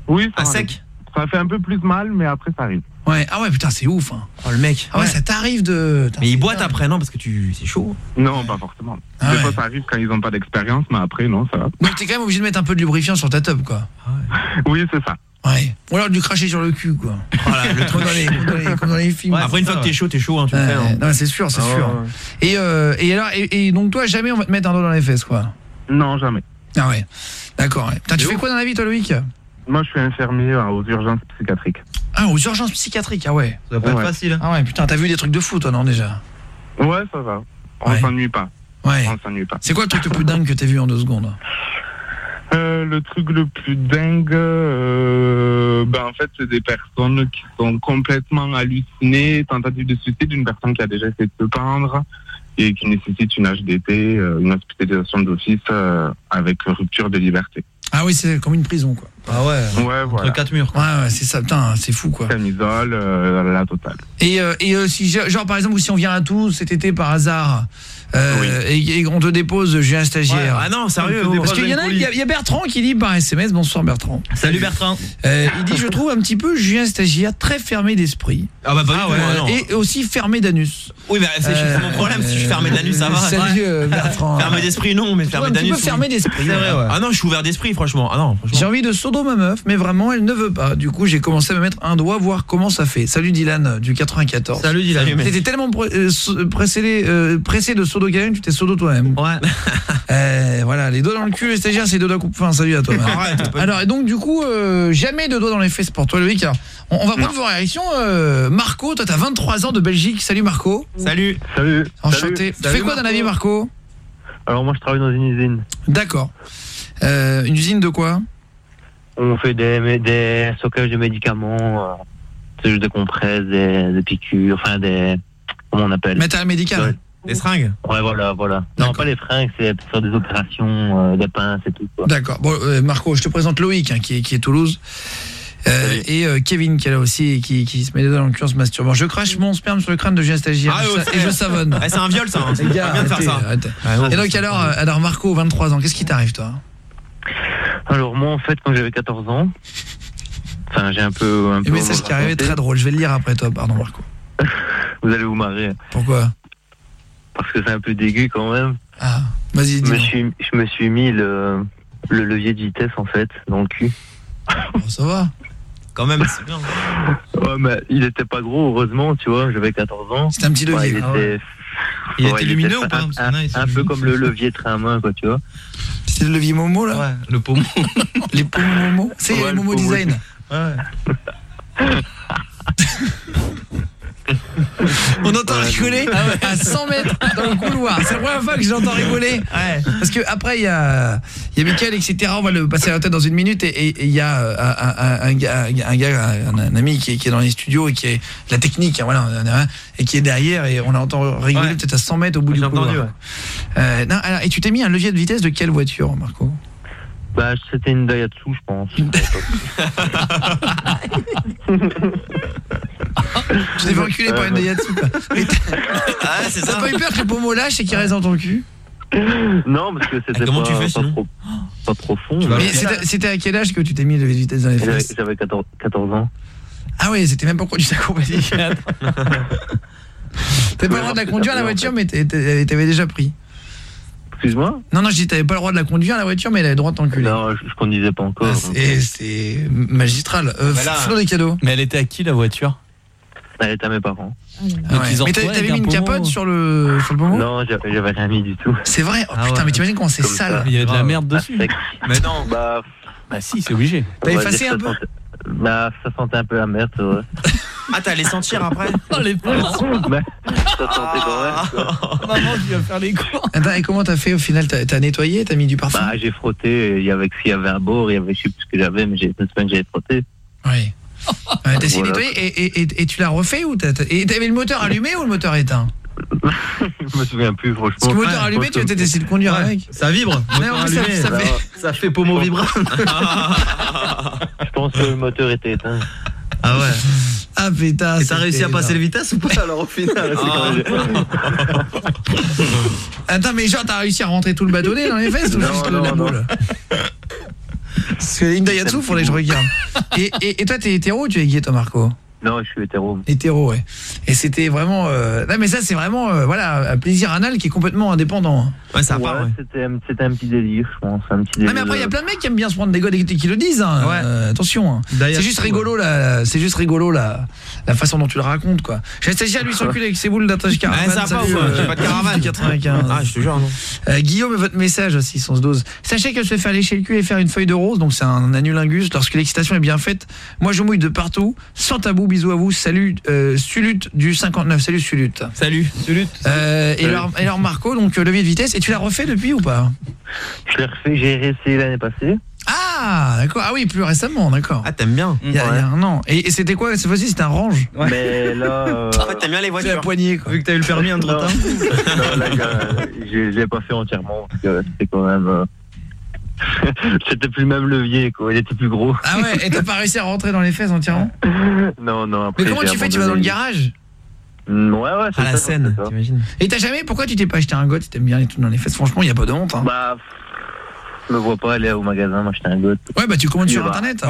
Oui, ça À sec Ça fait un peu plus mal, mais après ça arrive. Ouais, ah ouais, putain, c'est ouf. Hein. Oh le mec. Ah ouais, ça t'arrive de Mais il boite après non parce que tu c'est chaud. Non, pas forcément. Ah des ouais. fois ça arrive quand ils n'ont pas d'expérience, mais après non, ça va. Donc t'es quand même obligé de mettre un peu de lubrifiant sur ta tub quoi. Oui, c'est ça. Ouais. Ou alors de lui cracher sur le cul quoi. Voilà, le comme, dans les, comme, dans les, comme dans les films. Après une fois que t'es chaud, t'es chaud hein, tu le fais. hein. Non, c'est sûr, c'est Ah sûr. ouais. Et, euh, et alors, et, et donc toi, jamais on va te mettre un doigt dans les fesses, quoi. Non, jamais. Ah ouais. D'accord. Ouais. Putain, tu fais quoi dans la vie, toi, Loïc? Moi, je suis infirmier euh, aux urgences psychiatriques. Ah, aux urgences psychiatriques, ah ouais. Ça va pas Ouais. être facile. Ah ouais, putain, t'as vu des trucs de fou, toi, non, déjà? Ouais, ça va. On Ouais. s'ennuie pas. Ouais. On s'ennuie pas. C'est quoi le truc le plus dingue que t'as vu en deux secondes? Euh, le truc le plus dingue, euh, ben en fait, c'est des personnes qui sont complètement hallucinées, tentative de suicide d'une personne qui a déjà essayé de se pendre et qui nécessite une HDT, euh, une hospitalisation d'office euh, avec rupture de liberté. Ah oui, c'est comme une prison, quoi. Ah ouais. Ouais, voilà. quatre murs. Ouais, ouais, c'est ça, putain, c'est fou, quoi. Camisole, euh, la totale. Et, euh, et euh, si, genre, par exemple, si on vient à Toulouse cet été par hasard, euh, et, et on te dépose Julien Stagiaire. Ouais, ah non, sérieux, oh. Parce qu'il y en a, il y, a- il y a Bertrand qui dit par SMS, bonsoir Bertrand. Salut Bertrand. Euh, il dit, je trouve un petit peu Julien Stagiaire très fermé d'esprit. Ah bah pas Euh, non. Et aussi fermé d'anus. Oui, mais c'est c'est mon problème. Si je suis fermé de l'anus, ça va. Salut euh, Bertrand. Fermé d'esprit, non, mais fermé un petit d'anus. peu oui. fermé d'esprit. Ouais. Ah non, je suis ouvert d'esprit, franchement. Ah non, franchement. J'ai envie de sodo ma meuf, mais vraiment, elle ne veut pas. Du coup, j'ai commencé à me mettre un doigt, voir comment ça fait. Salut Dylan, du 94. Salut Dylan. T'étais tellement euh, pressé, euh, pressé de sodo tu t'es sodo toi-même. Ouais. *laughs* Euh, voilà, les doigts dans le cul, les stagiaires, c'est les doigts coupe fin. Salut à toi. Arrête, Alors, et donc, du coup, euh, jamais de doigts dans les fesses pour toi, Loïc. Alors, on, on va prendre vos réactions. Euh, Marco, toi, t'as 23 ans de Belgique. Salut, Marco. Salut. Salut. Enchanté. Tu fais quoi dans la vie, Marco? Alors moi je travaille dans une usine. D'accord. Euh, une usine de quoi? On fait des, des stockages de médicaments, euh, c'est juste des compresses, des, des piqûres, enfin des... Comment on appelle? Métal médical. Des seringues Ouais voilà, voilà. Non pas les fringues, c'est pour faire des opérations, euh, des pinces et tout. D'accord. Bon, euh, Marco, je te présente Loïc, hein, qui, est, qui est Toulouse. Euh, et euh, Kevin qui est là aussi et qui, qui se met les dans le cul en se masturbant. Je crache mon sperme sur le crâne de Julien Stagiaire Ah, et je et savonne. Eh, c'est un viol, ça, hein. Les gars, Pas bien de faire ça. Ah, et donc c'est alors, alors Marco, 23 ans, qu'est-ce qui t'arrive toi? Alors moi en fait quand j'avais 14 ans, enfin j'ai un peu... Un Le peu message qui arrivait est très drôle, je vais le lire après toi, pardon Marco. *laughs* Vous allez vous marrer. Pourquoi? Parce que c'est un peu dégueu quand même. Ah, vas-y, Je me dis. suis, je me suis mis le, le levier de vitesse en fait dans le cul. ça va. Quand même, c'est bien. Ouais, mais il était pas gros, heureusement, tu vois, j'avais 14 ans. C'était un petit levier. Ouais, il Ah était, ouais. Il ouais, était lumineux était ou pas un, peu comme c'est le levier train à main, quoi, tu vois. C'était le levier Momo là Ouais, le pommeau. *laughs* Les pommes Momo C'est Ouais, le Momo. Design. Ouais. *laughs* *laughs* On entend rigoler à 100 mètres dans le couloir. C'est la première fois que j'entends rigoler. Parce que après il y a il y a Mickaël etc. On va le passer à la tête dans une minute et- il y a euh, un, un- un gars, un, gars, un, un ami qui est, qui est dans les studios et qui est de la technique, hein, voilà, et qui est derrière et on l'entend rigoler Ouais. peut-être à 100 mètres au bout du couloir. entendu, ouais. Euh, non, alors, et tu t'es mis un levier de vitesse de quelle voiture, Marco? Bah, c'était une Daihatsu, je pense. *laughs* *laughs* Tu t'es fait enculer par une t'as- Ah, c'est T'as ça. pas eu peur que le pommeau lâche et qu'il reste dans ton cul non, parce que c'était comment pas, tu fais, pas, trop, pas trop fond. Mais c'était à quel âge que tu t'es mis le vitesse dans les fesses j'avais 14, 14 ans. Ah oui, c'était même pas conduit ta compagnie. *laughs* T'avais pas le droit de la conduire la voiture, mais t'avais déjà pris. Excuse-moi Non, non, je dis t'avais pas le droit de la conduire la voiture, mais elle avait le droit de t'enculer. Non, je, je conduisais pas encore. Ah, c'est- magistral. Euh, là- Flo des cadeaux. Mais elle était à qui la voiture? Elle était à mes parents. Ah ouais. Mais t'avais mis une capote sur le, sur le pommeau Non, j'avais rien mis du tout. C'est vrai? Oh putain, mais t'imagines comment c'est sale ça. Il y avait de la merde dessus. Mais non. Bah, Bah si, c'est obligé. T'as effacé un peu? ça sentait- Bah, ça sentait un peu la merde. Ah, t'allais sentir après? *laughs* Oh les pauvres Mais ça sentait quand même. quoi. Maman, tu vas faire les cours Attends, et comment t'as fait au final? T'as t'as nettoyé? T'as mis du parfum? Bah, j'ai frotté, il y avait, il y avait un bord, il y avait, je sais plus ce que j'avais, mais j'ai semaine que j'avais frotté. Oui. Ouais, t'as essayé de Voilà. nettoyer et, et, et, et tu l'as refait ou t'as t'as- et t'avais le moteur allumé ou le moteur éteint? *laughs* Je me souviens plus, franchement. Parce que le moteur allumé, tu vas peut-être essayer de conduire avec. Ça vibre. Ouais, moteur ouais, ça- allumé, ça fait- ça fait pommeau vibrant. *laughs* Je pense que le moteur était éteint. Ah ouais. Ah putain. Et t'as réussi à passer les vitesses ou pas alors au final Attends, mais genre t'as réussi à rentrer tout le bâtonnet dans les fesses ou Non, juste non, la non. boule? Parce que Indayatsu, faudrait que je regarde. *laughs* Et, et, et toi, t'es hétéro ou tu es gay, toi, Marco? Non, je suis hétéro. Hétéro, ouais. Et c'était vraiment... euh, Non, mais ça, c'est vraiment, euh, voilà, un plaisir anal qui est complètement indépendant. Ouais, ça Ouais, part, ouais. c'était un, petit délire, je pense. Un petit mais après il y a plein de mecs qui aiment bien se prendre des godes et qui le disent hein. Ouais. Euh, attention. hein. D'ailleurs, C'est juste rigolo la c'est juste rigolo la la façon dont tu le racontes quoi. J'ai essayé à lui s'enculer avec ses boules d'attache caravane. Ouais, ça va salut, ou quoi euh, J'ai pas de caravane. 95. Ah, je te jure, non. Euh, Guillaume, votre message aussi, 112. Sachez que se faire lécher le cul et faire une feuille de rose, donc c'est un anulingus, lorsque l'excitation est bien faite. Moi, je mouille de partout, sans tabou, bisous à vous. Salut, euh, Sulut du 59. Salut, Sulut. Salut. Salut. Euh, et, alors, Marco, donc euh, levier de vitesse. Et tu l'as refait depuis ou pas Je l'ai refait, j'ai réessayé l'année passée. Ah, d'accord. Ah oui, plus récemment, d'accord. Ah, t'aimes bien. Il y, a, il y a un an. Et, et c'était quoi cette fois-ci? C'était un range Mais là. euh, *laughs* En fait, t'aimes bien les C'est la voitures. poignée, quoi. Vu que t'as eu le permis entre temps. *laughs* non, là, j'ai- j'ai- j'ai pas fait entièrement parce que c'était quand même. *laughs* c'était plus le même levier, quoi. Il était plus gros. Ah ouais, et t'as pas réussi à rentrer dans les fesses entièrement *laughs* Non, non. Après, Mais comment tu fais Tu vas dans le garage Mm, Ouais, ouais, c'est À la ça, scène, t'imagines Et t'as jamais Pourquoi tu t'es pas acheté un si t'aimes bien les trucs dans les fesses Franchement, il y a pas de honte. Hein. Bah, je me vois pas aller au magasin m'acheter un goth. Ouais, bah tu commandes sur Bah, internet. Ouais.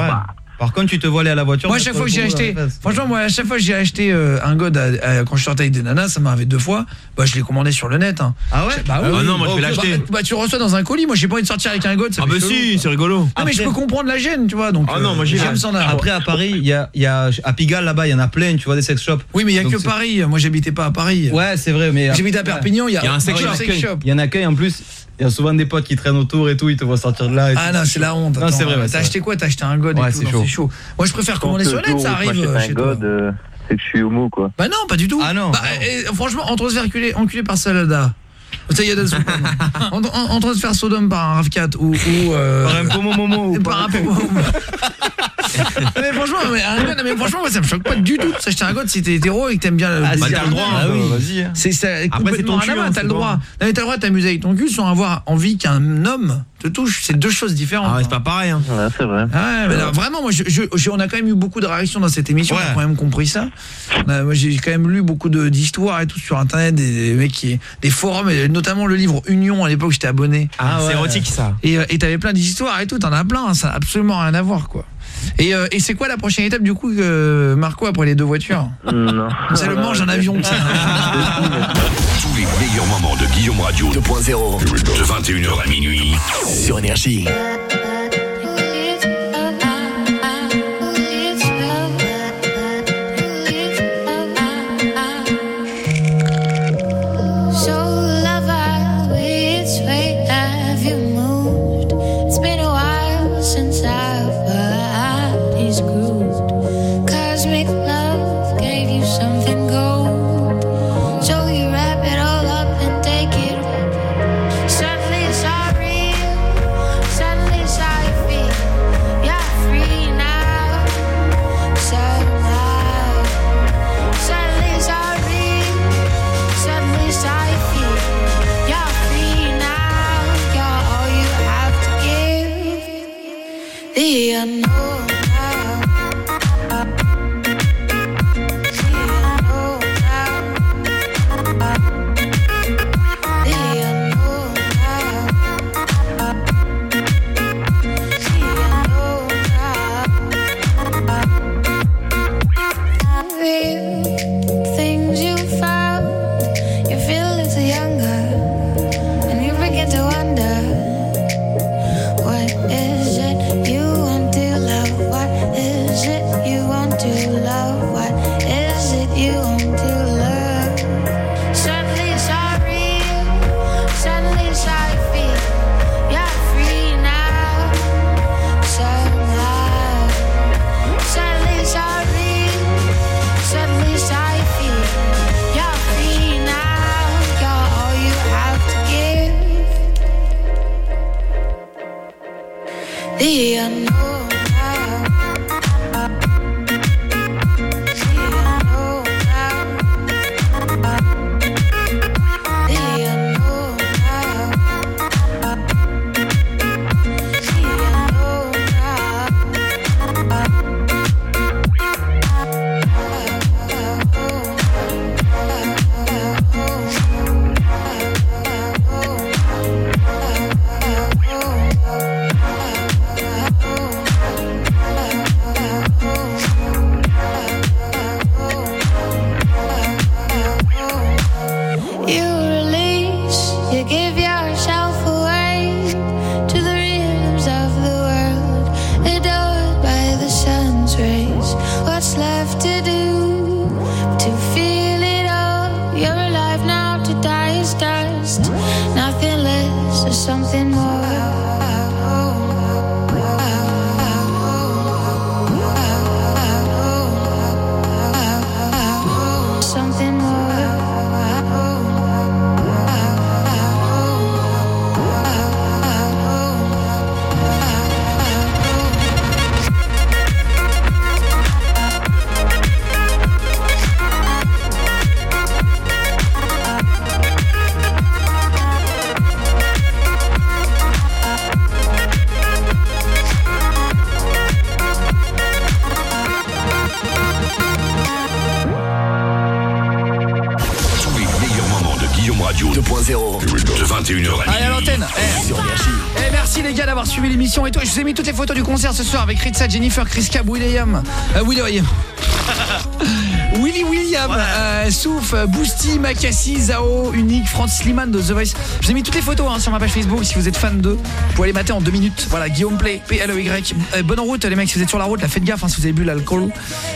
Par contre, tu te vois aller à la voiture. Moi, à chaque fois que j'ai acheté, franchement, moi, à chaque fois que j'ai acheté euh, un god à- à- quand je sortais avec des nanas, ça m'arrivait deux fois. Bah, je l'ai commandé sur le net. Hein. Ah ouais Bah oui. Ah non, moi, je vais Bah, l'acheter. Bah, bah, tu le reçois dans un colis. Moi, j'ai pas envie de sortir avec un god. Ça Ah, bah chelou, si, c'est rigolo. Non, mais je peux comprendre la gêne, tu vois. Donc, Ah non, moi, avoir. Après à Paris, il y a, il y a à Pigalle là-bas, il y en a plein, tu vois des sex shops. Oui, mais il y a Donc que Paris. Moi, j'habitais pas à Paris. Ouais, c'est vrai, mais J'habite à. Perpignan. Il y a, un sex shop. Il y en a qu'un en plus. Il y a souvent des potes qui traînent autour et tout, ils te voient sortir de là. et Ah non, c'est la honte. Non, c'est vrai, T'as acheté quoi? T'as acheté un god Ouais, et tout, c'est chaud. c'est chaud. Moi, je préfère commander sur net, ça arrive euh, chez toi. god, euh, c'est que je suis homo, quoi. Bah non, pas du tout. Ah non. Bah, eh, franchement, entre se faire enculer, enculer par Salada. Ça y est, *laughs* entre, en- entre se faire Sodome par un RAV4 ou, ou euh, Par un pomo momo ou *laughs* par un pomo *laughs* mais franchement, mais, mais franchement, moi, ça me choque pas du tout de s'acheter un god si t'es hétéro et que t'aimes bien le Ah, plaisir si, t'as le droit. Ah oui, Bah, vas-y. hein. C'est ça, c'est complètement hein, t'as le droit. bon. T'as le droit de t'amuser avec ton cul sans avoir envie qu'un homme te touche. C'est deux choses différentes. Ah ouais, c'est pas pareil, hein. Ouais, c'est vrai. Ah ouais, mais alors, vraiment, moi, je, je- je- on a quand même eu beaucoup de réactions dans cette émission, Ouais. on a quand même compris ça. Moi, j'ai quand même lu beaucoup de- d'histoires et tout sur Internet, des, des mecs qui, des forums, et notamment le livre Union. À l'époque, j'étais abonné. Ah C'est ouais. érotique, ça. Et euh, t'avais plein d'histoires et tout, t'en as plein, hein, ça a absolument rien à voir, quoi. Et, euh, et c'est quoi la prochaine étape du coup, euh, Marco, après les deux voitures? Non. C'est le manche en avion. *laughs* Tous les meilleurs moments de Guillaume Radio 2.0 de 21h à minuit. sur Énergie. Concert ce soir avec Ritza, Jennifer, Chris Cab, William euh, William *laughs* Willy William, euh, Souf, Boosty, Makassi, Zao, Unique, Francis Liman de The Voice. Je vous ai mis toutes les photos hein, sur ma page Facebook si vous êtes fan d'eux. Vous pouvez les mater en deux minutes. Voilà, Guillaume Play, P-L-E-Y. Euh, bonne route les mecs, si vous êtes sur la route, là, faites gaffe hein, si vous avez bu l'alcool.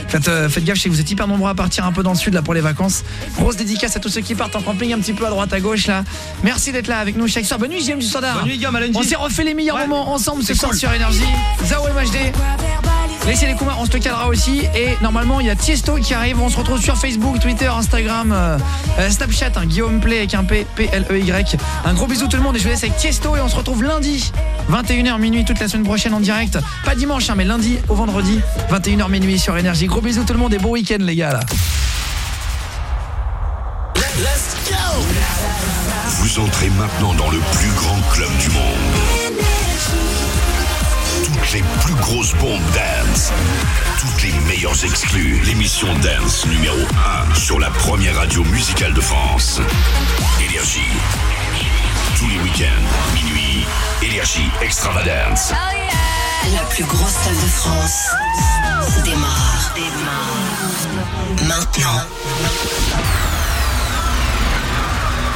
Faites, euh, faites gaffe, je sais que vous êtes hyper nombreux à partir un peu dans le sud là pour les vacances. Grosse dédicace à tous ceux qui partent en camping un petit peu à droite à gauche là. Merci d'être là avec nous chaque soir. Bonne nuit Guillaume du Standard. Bonne nuit, Guillaume. On s'est refait les meilleurs moments ensemble ce C'est soir cool. sur Énergie. Zao MHD. Laissez les coups, on se le calera aussi. Et normalement, il y a Tiesto qui arrive. On se retrouve sur Facebook, Twitter, Instagram, euh, euh, Snapchat, hein, Guillaume Play avec un P, P-L-E-Y. Un gros bisou tout le monde et je vous laisse avec Tiesto et on se retrouve lundi, 21h minuit, toute la semaine prochaine en direct. Pas dimanche, hein, mais lundi au vendredi, 21h minuit sur Énergie. Gros bisous tout le monde et bon week-end les gars là. Vous entrez maintenant dans le plus grand club du monde. Toutes les plus grosses bombes dance. Toutes les meilleures exclus. L'émission dance numéro 1 sur la première radio musicale de France. Énergie. Tous les week-ends, minuit. Énergie Extravagance. Oh, La plus grosse salle de France démarre. Maintenant.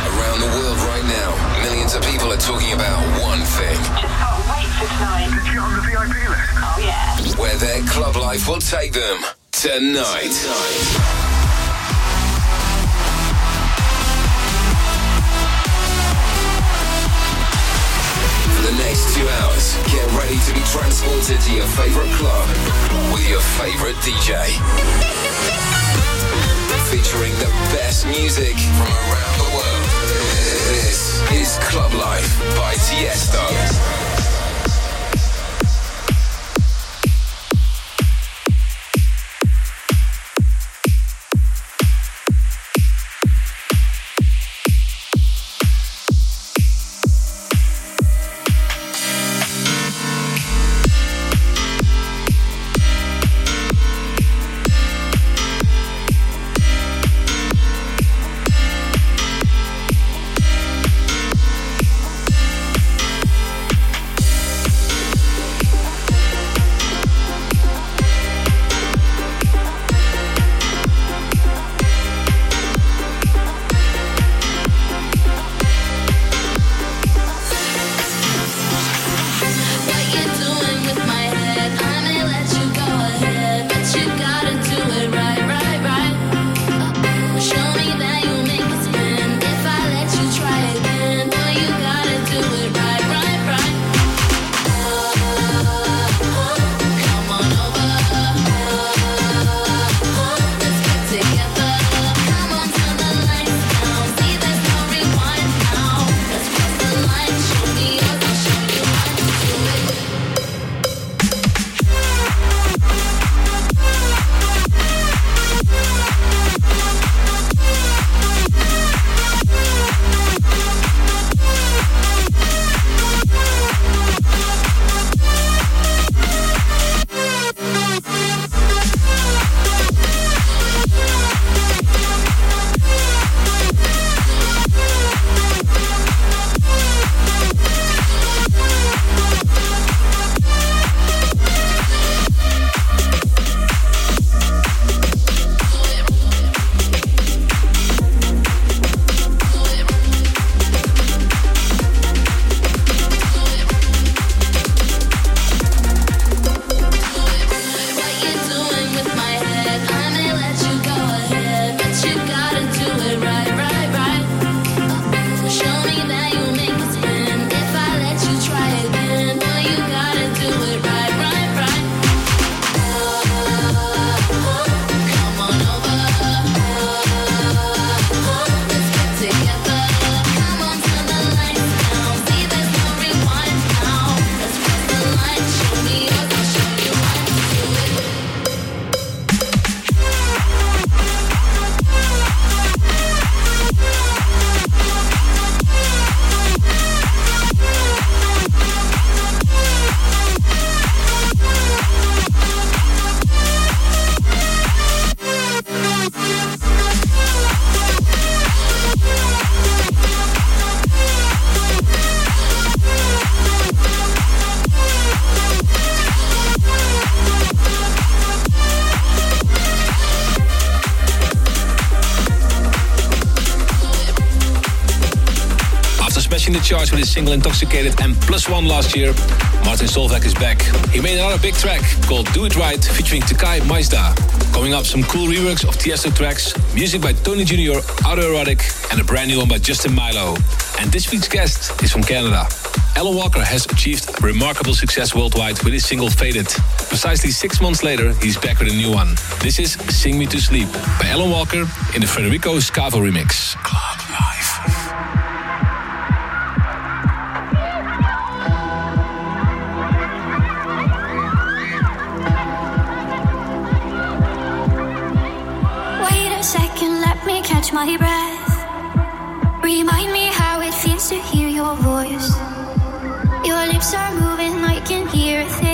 Around the world right now, millions of people are talking about one thing. Just got a waitlist tonight. Did you get on the VIP list? Oh yeah. Where their club life will take them tonight. For two hours, get ready to be transported to your favorite club with your favorite DJ. Featuring the best music from around the world. This is Club Life by Tiesto. Charts with his single Intoxicated and Plus One last year, Martin Solveig is back. He made another big track called Do It Right featuring Takai Maizda. Coming up, some cool reworks of Tiesto tracks, music by Tony Jr., Autoerotic, and a brand new one by Justin Milo. And this week's guest is from Canada. Alan Walker has achieved remarkable success worldwide with his single Faded. Precisely six months later, he's back with a new one. This is Sing Me to Sleep by Alan Walker in the Federico Scavo remix. My breath. Remind me how it feels to hear your voice. Your lips are moving, I can hear a thing.